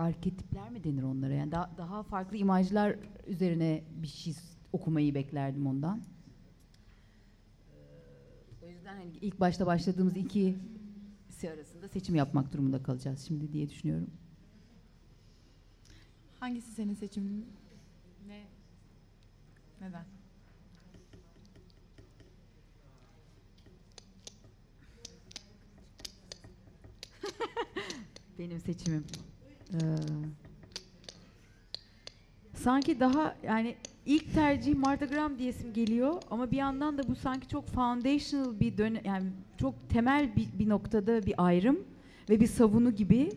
arketipler mi denir onlara? Yani daha, daha farklı imajlar üzerine bir şey okumayı beklerdim ondan. O yüzden hani ilk başta başladığımız ikisi arasında seçim yapmak durumunda kalacağız şimdi diye düşünüyorum. hangisi senin seçimin? Ne? Neden? Benim seçimim. Ee, sanki daha yani ilk tercih Martha Graham diyesim geliyor ama bir yandan da bu sanki çok foundational bir dönem yani çok temel bir, bir noktada bir ayrım ve bir savunu gibi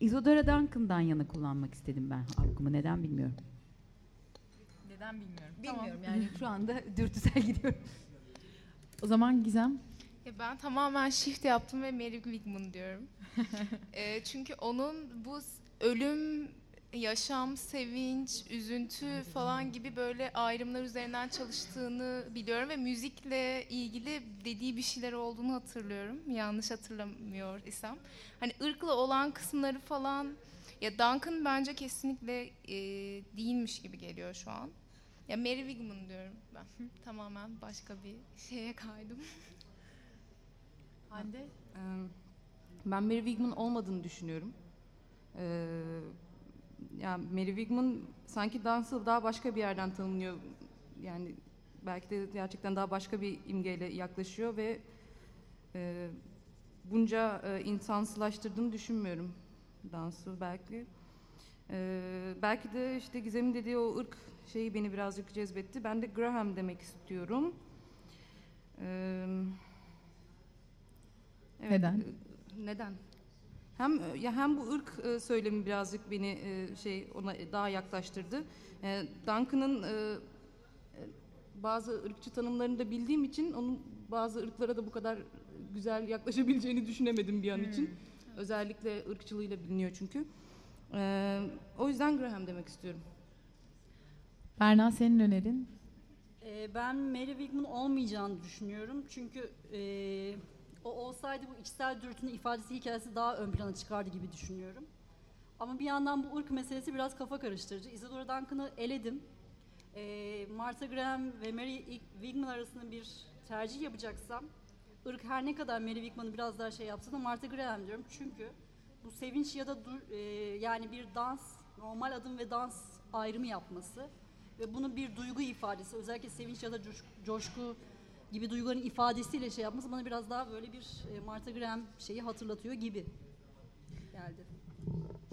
Isadora Duncan'dan yana kullanmak istedim ben hakkımı neden bilmiyorum. Neden bilmiyorum. Bilmiyorum yani şu anda dürtüsel gidiyorum. O zaman Gizem. Ya ben tamamen shift yaptım ve Mary Wigman diyorum. Ee, çünkü onun bu ölüm, yaşam, sevinç, üzüntü falan gibi böyle ayrımlar üzerinden çalıştığını biliyorum ve müzikle ilgili dediği bir şeyler olduğunu hatırlıyorum. Yanlış hatırlamıyor isem. Hani ırkla olan kısımları falan ya Duncan bence kesinlikle e, değilmiş gibi geliyor şu an. Ya Mary Wigman diyorum ben. Tamamen başka bir şeye kaydım. Hande? Ben Mary Wigman olmadığını düşünüyorum. Ee, yani Mary Wigman sanki dansı daha başka bir yerden tanımlıyor. Yani belki de gerçekten daha başka bir imgeyle yaklaşıyor ve e, bunca e, insansılaştırdığını düşünmüyorum dansı belki. Ee, belki de işte Gizem'in dediği o ırk şeyi beni birazcık cezbetti. Ben de Graham demek istiyorum. Ee, Evet, Neden? e, Neden? Hem e, ya hem bu ırk e, söylemi birazcık beni e, şey ona daha yaklaştırdı. E, Duncan'ın e, e, bazı ırkçı tanımlarını da bildiğim için onun bazı ırklara da bu kadar güzel yaklaşabileceğini düşünemedim bir an için. Özellikle ırkçılığıyla biliniyor çünkü. E, o yüzden Graham demek istiyorum. Berna senin önerin? Ee, ben Mary Wigman olmayacağını düşünüyorum. Çünkü ee, o olsaydı bu içsel dürtünün ifadesi hikayesi daha ön plana çıkardı gibi düşünüyorum. Ama bir yandan bu ırk meselesi biraz kafa karıştırıcı. Isadora Duncan'ı eledim. Ee, Martha Graham ve Mary Wigman arasında bir tercih yapacaksam ırk her ne kadar Mary Wigman'ı biraz daha şey yapsa da Martha Graham diyorum. Çünkü bu sevinç ya da dur, ee, yani bir dans, normal adım ve dans ayrımı yapması ve bunu bir duygu ifadesi, özellikle sevinç ya da coş- coşku gibi duyguların ifadesiyle şey yapması bana biraz daha böyle bir e, Martha Graham şeyi hatırlatıyor gibi geldi.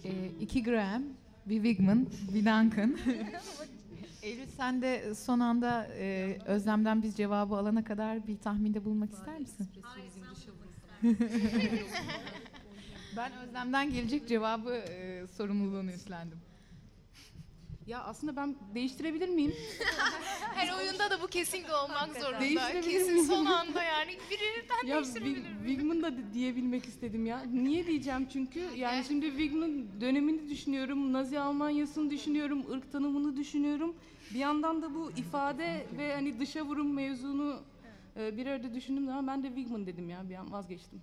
Ee, iki Graham, bir Wigman, bir Duncan. Eylül sen de son anda e, Özlem'den biz cevabı alana kadar bir tahminde bulmak ister misin? ben Özlem'den gelecek cevabı e, sorumluluğunu üstlendim. Ya aslında ben değiştirebilir miyim? Her oyunda da bu kesinlikle olmak zorunda. Değiştirebilir Kesin miyim? son anda yani birinden ya değiştirebilir Wig- miyim? Wigman da di- diyebilmek istedim ya. Niye diyeceğim çünkü yani şimdi Wigman dönemini düşünüyorum, Nazi Almanyası'nı düşünüyorum, ırk tanımını düşünüyorum. Bir yandan da bu ifade ve hani dışa vurum mevzunu e, bir arada düşündüm zaman ben de Wigman dedim ya bir an vazgeçtim.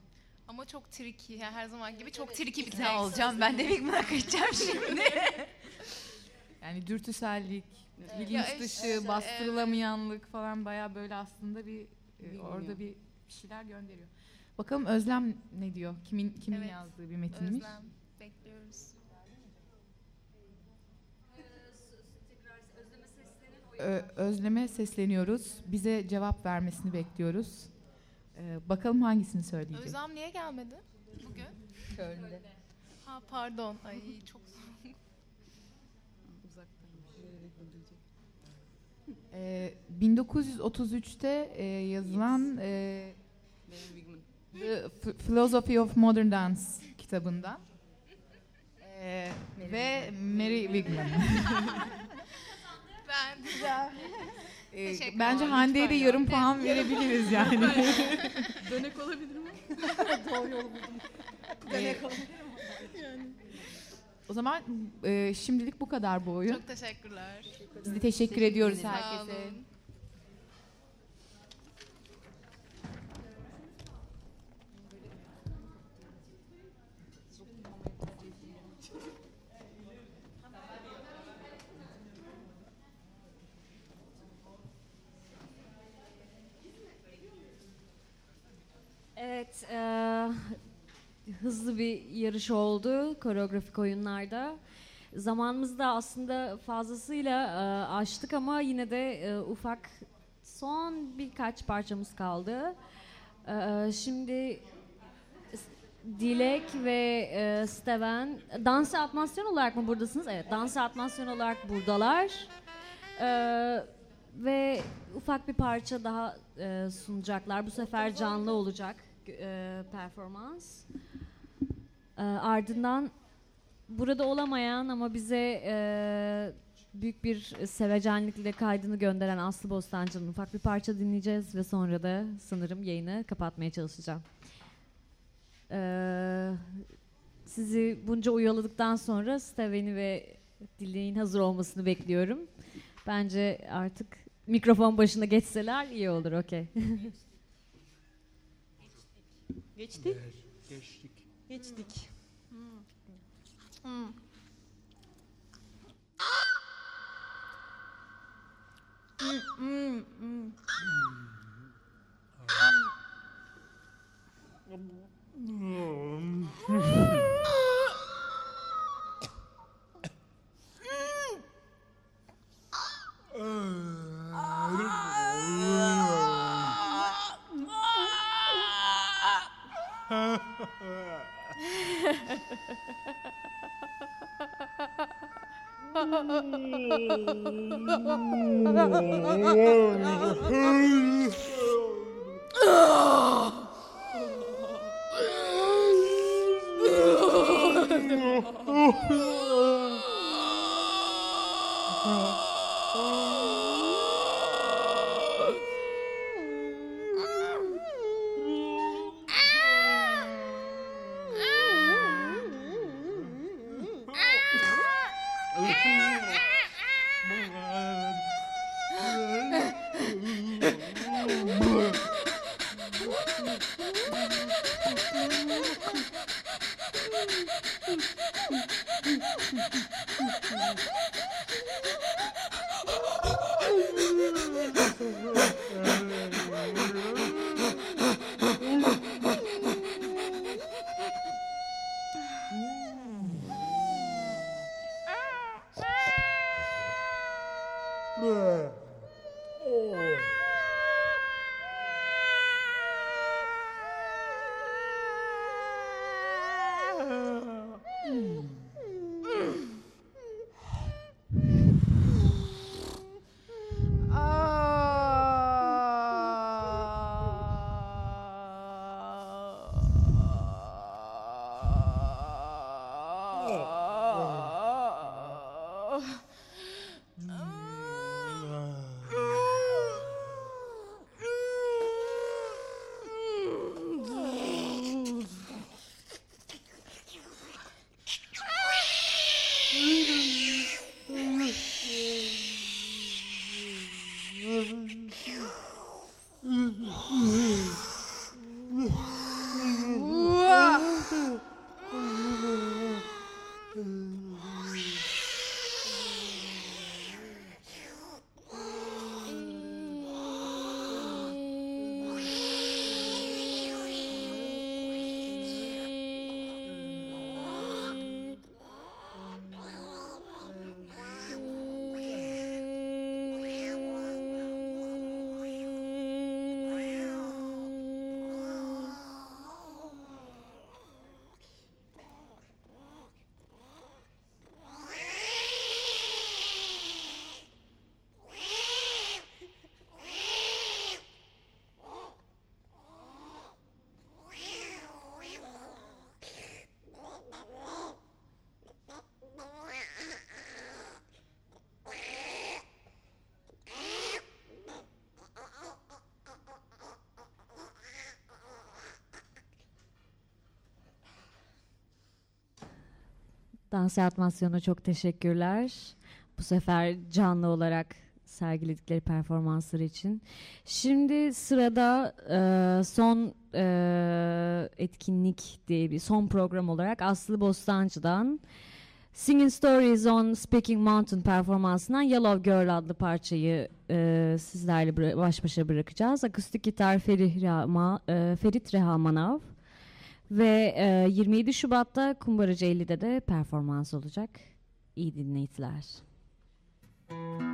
Ama çok tricky. Yani her zaman gibi çok tricky bir ikna olacağım. Ben de Wigman'a kaçacağım şimdi. Yani dürtüsellik, bilinç Ya işte, dışı, bastırılamayanlık falan bayağı böyle aslında bir e, orada bir şeyler gönderiyor. Bakalım Özlem ne diyor? Kimin kimin Evet, yazdığı bir metinmiş? Özlem bekliyoruz. Ö- Özlem'e sesleniyoruz. Bize cevap vermesini bekliyoruz. Ee, bakalım hangisini söyleyecek? Özlem niye gelmedi bugün? Köln'de. Ha pardon. Ay çok Ee, 1933'te e, yazılan e, The Ph- Philosophy of Modern Dance kitabından Ee, ve Mary Wigman. Ben. Ee, Teşekkür bence ederim. Hande'ye de Lütfen yarım ya. puan verebiliriz yani. Dönek olabilir mi? Doğru yolu buldum. Dönek O zaman e, şimdilik bu kadar bu oyun. Çok teşekkürler. Biz de teşekkür ediyoruz Sağ herkese. Evet, eee, hızlı bir yarış oldu koreografik oyunlarda. Zamanımızı da aslında fazlasıyla eee, aştık ama yine de eee, ufak son birkaç parçamız kaldı. Eee, şimdi S- Dilek ve eee, Steven dans atmasyon olarak mı buradasınız? Evet, dans atmasyon olarak buradalar. Eee, ve ufak bir parça daha e, sunacaklar. Bu sefer canlı olacak e, performans. E, ardından burada olamayan ama bize e, büyük bir sevecenlikle kaydını gönderen Aslı Bostancı'nın ufak bir parça dinleyeceğiz ve sonra da sanırım yayını kapatmaya çalışacağım. E, sizi bunca uyaladıktan sonra Steven'i ve Dilek'in hazır olmasını bekliyorum. Bence artık mikrofon başına geçseler iyi olur, okey. Geçtik. Geçtik. Geçtik. Hmm. Hmm. Hmm. Hmm. Hmm. Hmm. Hmm. Oh. Dans Atmasyonu'na çok teşekkürler. Bu sefer canlı olarak sergiledikleri performansları için. Şimdi sırada e, son e, etkinlik diye bir son program olarak Aslı Bostancı'dan Singing Stories on Speaking Mountain performansından Yellow Girl adlı parçayı e, sizlerle baş başa bırakacağız. Akustik gitar Ferih Rama, e, Ferit Rehamanav ve e, 27 Şubat'ta Kumbaracı 50'de de performans olacak. İyi dinleyiciler. Yellow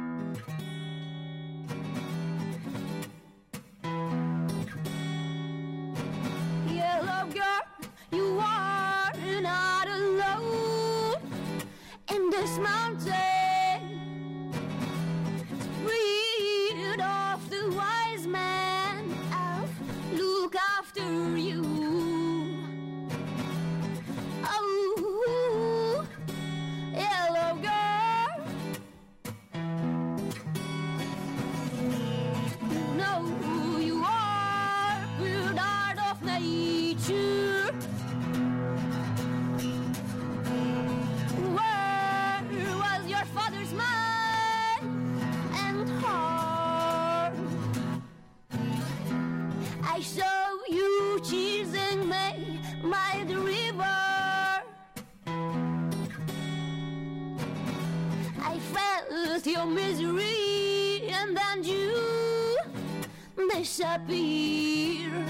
disappear.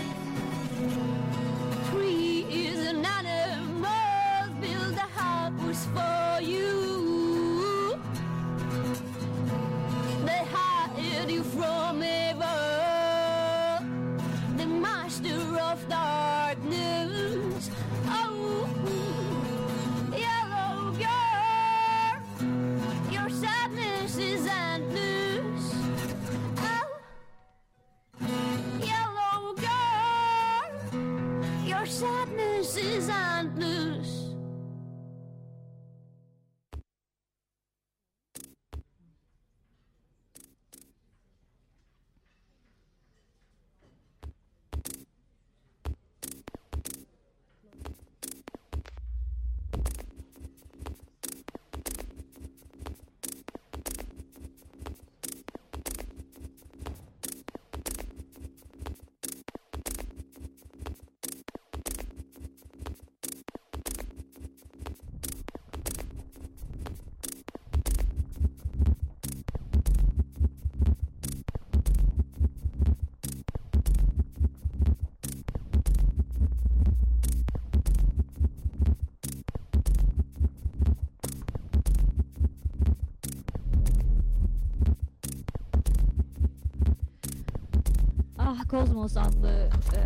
Kozmos adlı e,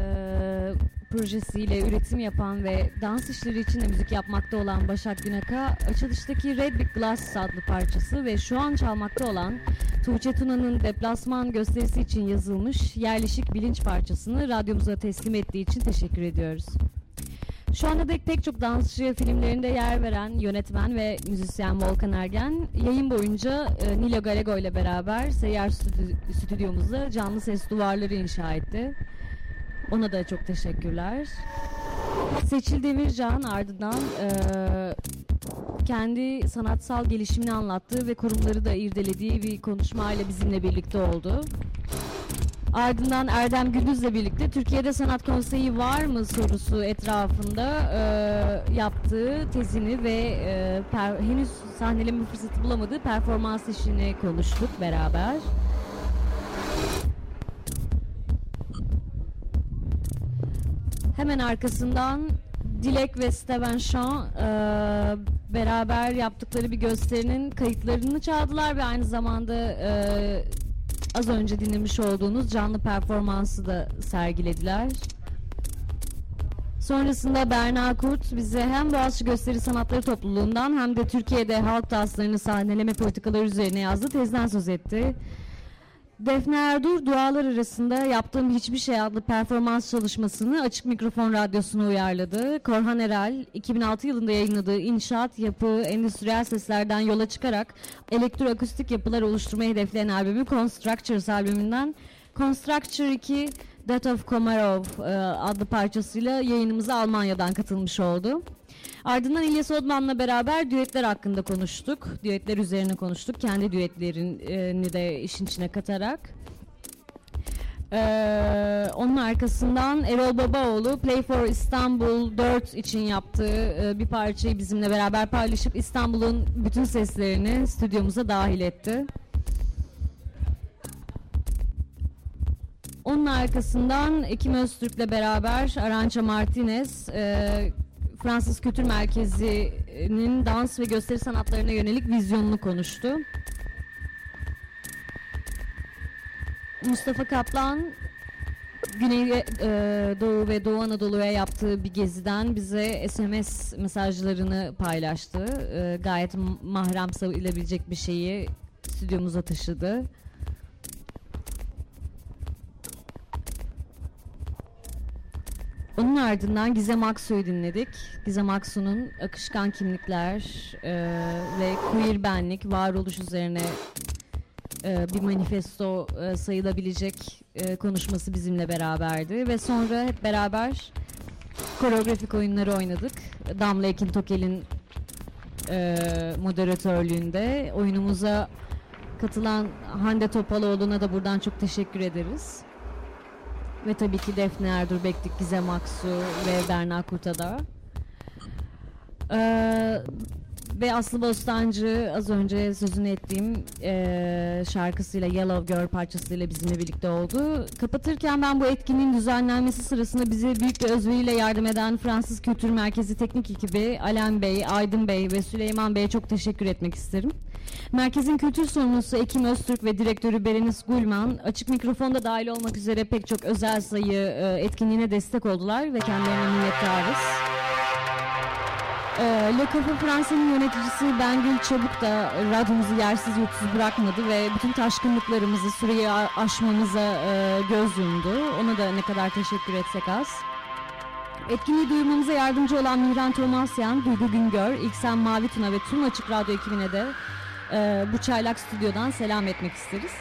projesiyle üretim yapan ve dans işleri için de müzik yapmakta olan Başak Günak'a açılıştaki Red Big Glass adlı parçası ve şu an çalmakta olan Tuğçe Tuna'nın deplasman gösterisi için yazılmış yerleşik bilinç parçasını radyomuza teslim ettiği için teşekkür ediyoruz. Şu anda dek pek çok dansçı filmlerinde yer veren yönetmen ve müzisyen Volkan Ergen yayın boyunca e, Nilo Galego ile beraber seyyar stüdyo- stüdyomuzda canlı ses duvarları inşa etti. Ona da çok teşekkürler. Seçil Demircan ardından e, kendi sanatsal gelişimini anlattığı ve kurumları da irdelediği bir konuşmayla bizimle birlikte oldu. Ardından Erdem Gündüz'le birlikte Türkiye'de sanat konseyi var mı sorusu etrafında e, yaptığı tezini ve e, per- henüz sahneleme fırsatı bulamadığı performans işini konuştuk beraber. Hemen arkasından Dilek ve Steven Shaw e, beraber yaptıkları bir gösterinin kayıtlarını çaldılar ve aynı zamanda e, az önce dinlemiş olduğunuz canlı performansı da sergilediler. Sonrasında Berna Kurt bize hem Boğaziçi Gösteri Sanatları Topluluğundan hem de Türkiye'de halk danslarını sahneleme politikaları üzerine yazdığı tezden söz etti. Defne Erdur dualar arasında yaptığım hiçbir şey adlı performans çalışmasını Açık Mikrofon Radyosu'na uyarladı. Korhan Eral 2006 yılında yayınladığı inşaat, yapı, endüstriyel seslerden yola çıkarak elektroakustik yapılar oluşturmayı hedefleyen albümü Constructures albümünden Constructure 2 Death of Komarov e, adlı parçasıyla yayınımıza Almanya'dan katılmış oldu. Ardından İlyas Odman'la beraber düetler hakkında konuştuk. Düetler üzerine konuştuk. Kendi düetlerini de işin içine katarak. Ee, onun arkasından Erol Babaoğlu Play for İstanbul 4 için yaptığı e, bir parçayı bizimle beraber paylaşıp İstanbul'un bütün seslerini stüdyomuza dahil etti. Onun arkasından Ekim Öztürk'le beraber Arança Martinez e, Fransız Kültür Merkezi'nin dans ve gösteri sanatlarına yönelik vizyonunu konuştu. Mustafa Kaplan Güney e, Doğu ve Doğu Anadolu'ya yaptığı bir geziden bize SMS mesajlarını paylaştı. E, gayet mahrem sayılabilecek bir şeyi stüdyomuza taşıdı. Onun ardından Gizem Aksu'yu dinledik. Gizem Aksu'nun akışkan kimlikler e, ve queer benlik, varoluş üzerine e, bir manifesto e, sayılabilecek e, konuşması bizimle beraberdi. Ve sonra hep beraber koreografik oyunları oynadık. Damla Ekin Tokel'in e, moderatörlüğünde oyunumuza katılan Hande Topaloğlu'na da buradan çok teşekkür ederiz. Ve tabii ki Defne Erdur Bektik, Gizem Aksu ve Berna Kurt'a da. Ee, ve Aslı Bostancı az önce sözünü ettiğim e, şarkısıyla Yellow Girl parçasıyla bizimle birlikte oldu. Kapatırken ben bu etkinliğin düzenlenmesi sırasında bize büyük bir özveriyle yardım eden Fransız Kültür Merkezi Teknik Ekibi Alen Bey, Aydın Bey ve Süleyman Bey'e çok teşekkür etmek isterim. Merkezin kültür sorumlusu Ekim Öztürk ve direktörü Berenice Gulman açık mikrofonda dahil olmak üzere pek çok özel sayı e, etkinliğine destek oldular ve kendilerine minnettarız. E, Le Café Fransa'nın yöneticisi Bengül Çabuk da radyomuzu yersiz yurtsuz bırakmadı ve bütün taşkınlıklarımızı süreyi aşmamıza e, göz yumdu. Ona da ne kadar teşekkür etsek az. Etkinliği duyurmamıza yardımcı olan Mihran Tomasyan, Duygu Güngör, İlksen Mavi Tuna ve tüm Açık Radyo ekibine de e, bu çaylak stüdyodan selam etmek isteriz.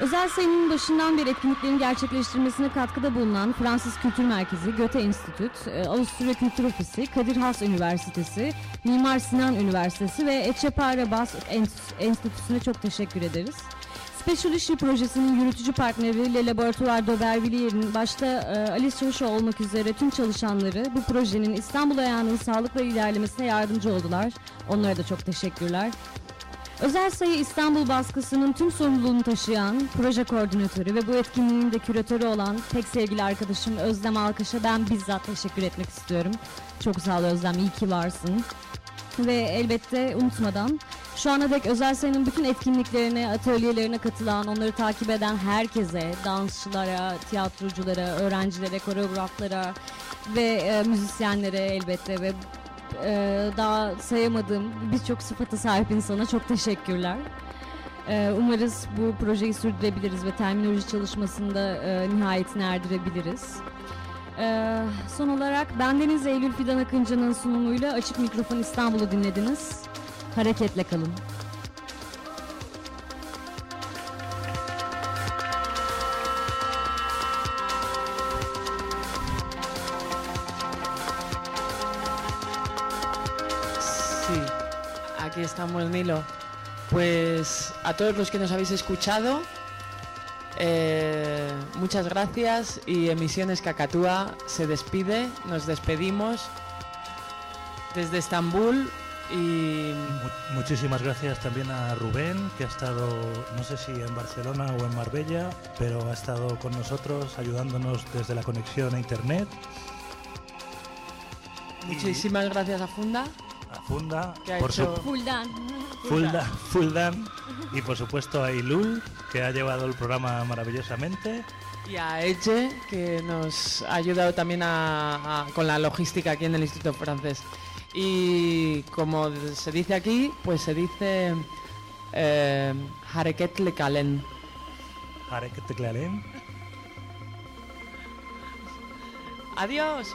Özel sayının başından beri etkinliklerin gerçekleştirmesine katkıda bulunan Fransız Kültür Merkezi, Göte Enstitüt, e, Avusturya Kültür Ofisi, Kadir Has Üniversitesi, Mimar Sinan Üniversitesi ve Etçepare Bas Enst- Enstitüsü'ne çok teşekkür ederiz. Special Issue projesinin yürütücü partneri Le Laboratoire d'Aubervilliers başta e, Alice Hoşa olmak üzere tüm çalışanları bu projenin İstanbul ayağının sağlıkla ilerlemesine yardımcı oldular. Onlara da çok teşekkürler. Özel sayı İstanbul baskısının tüm sorumluluğunu taşıyan proje koordinatörü ve bu etkinliğin de küratörü olan pek sevgili arkadaşım Özlem Alkış'a ben bizzat teşekkür etmek istiyorum. Çok sağ ol Özlem, iyi ki varsın. Ve elbette unutmadan Şu ana dek özel sayının bütün etkinliklerine, atölyelerine katılan, onları takip eden herkese, dansçılara, tiyatroculara, öğrencilere, koreograflara ve e, müzisyenlere elbette ve e, daha sayamadığım birçok sıfata sahip insana çok teşekkürler. E, umarız bu projeyi sürdürebiliriz ve terminoloji çalışmasında e, nihayetine erdirebiliriz. E, son olarak bendeniz Eylül Fidan Akıncı'nın sunumuyla Açık Mikrofon İstanbul'u dinlediniz. Hareketle kalın. Aquí estamos, Nilo. Pues a todos los que nos habéis escuchado, eh, muchas gracias y Emisiones Cacatúa se despide, nos despedimos desde Estambul y Mu- Muchísimas gracias también a Rubén, que ha estado, no sé si en Barcelona o en Marbella, pero ha estado con nosotros ayudándonos desde la conexión a Internet. muchísimas gracias a Funda. A Funda, por su- Fuldan. Fulda, Fuldan y por supuesto a Ilul, que ha llevado el programa maravillosamente. Y a Eche, que nos ha ayudado también a- a- con la logística aquí en el Instituto Francés. Y como se dice aquí, pues se dice eh, Hareket Lekalen. Hareket Lekalen. Adiós.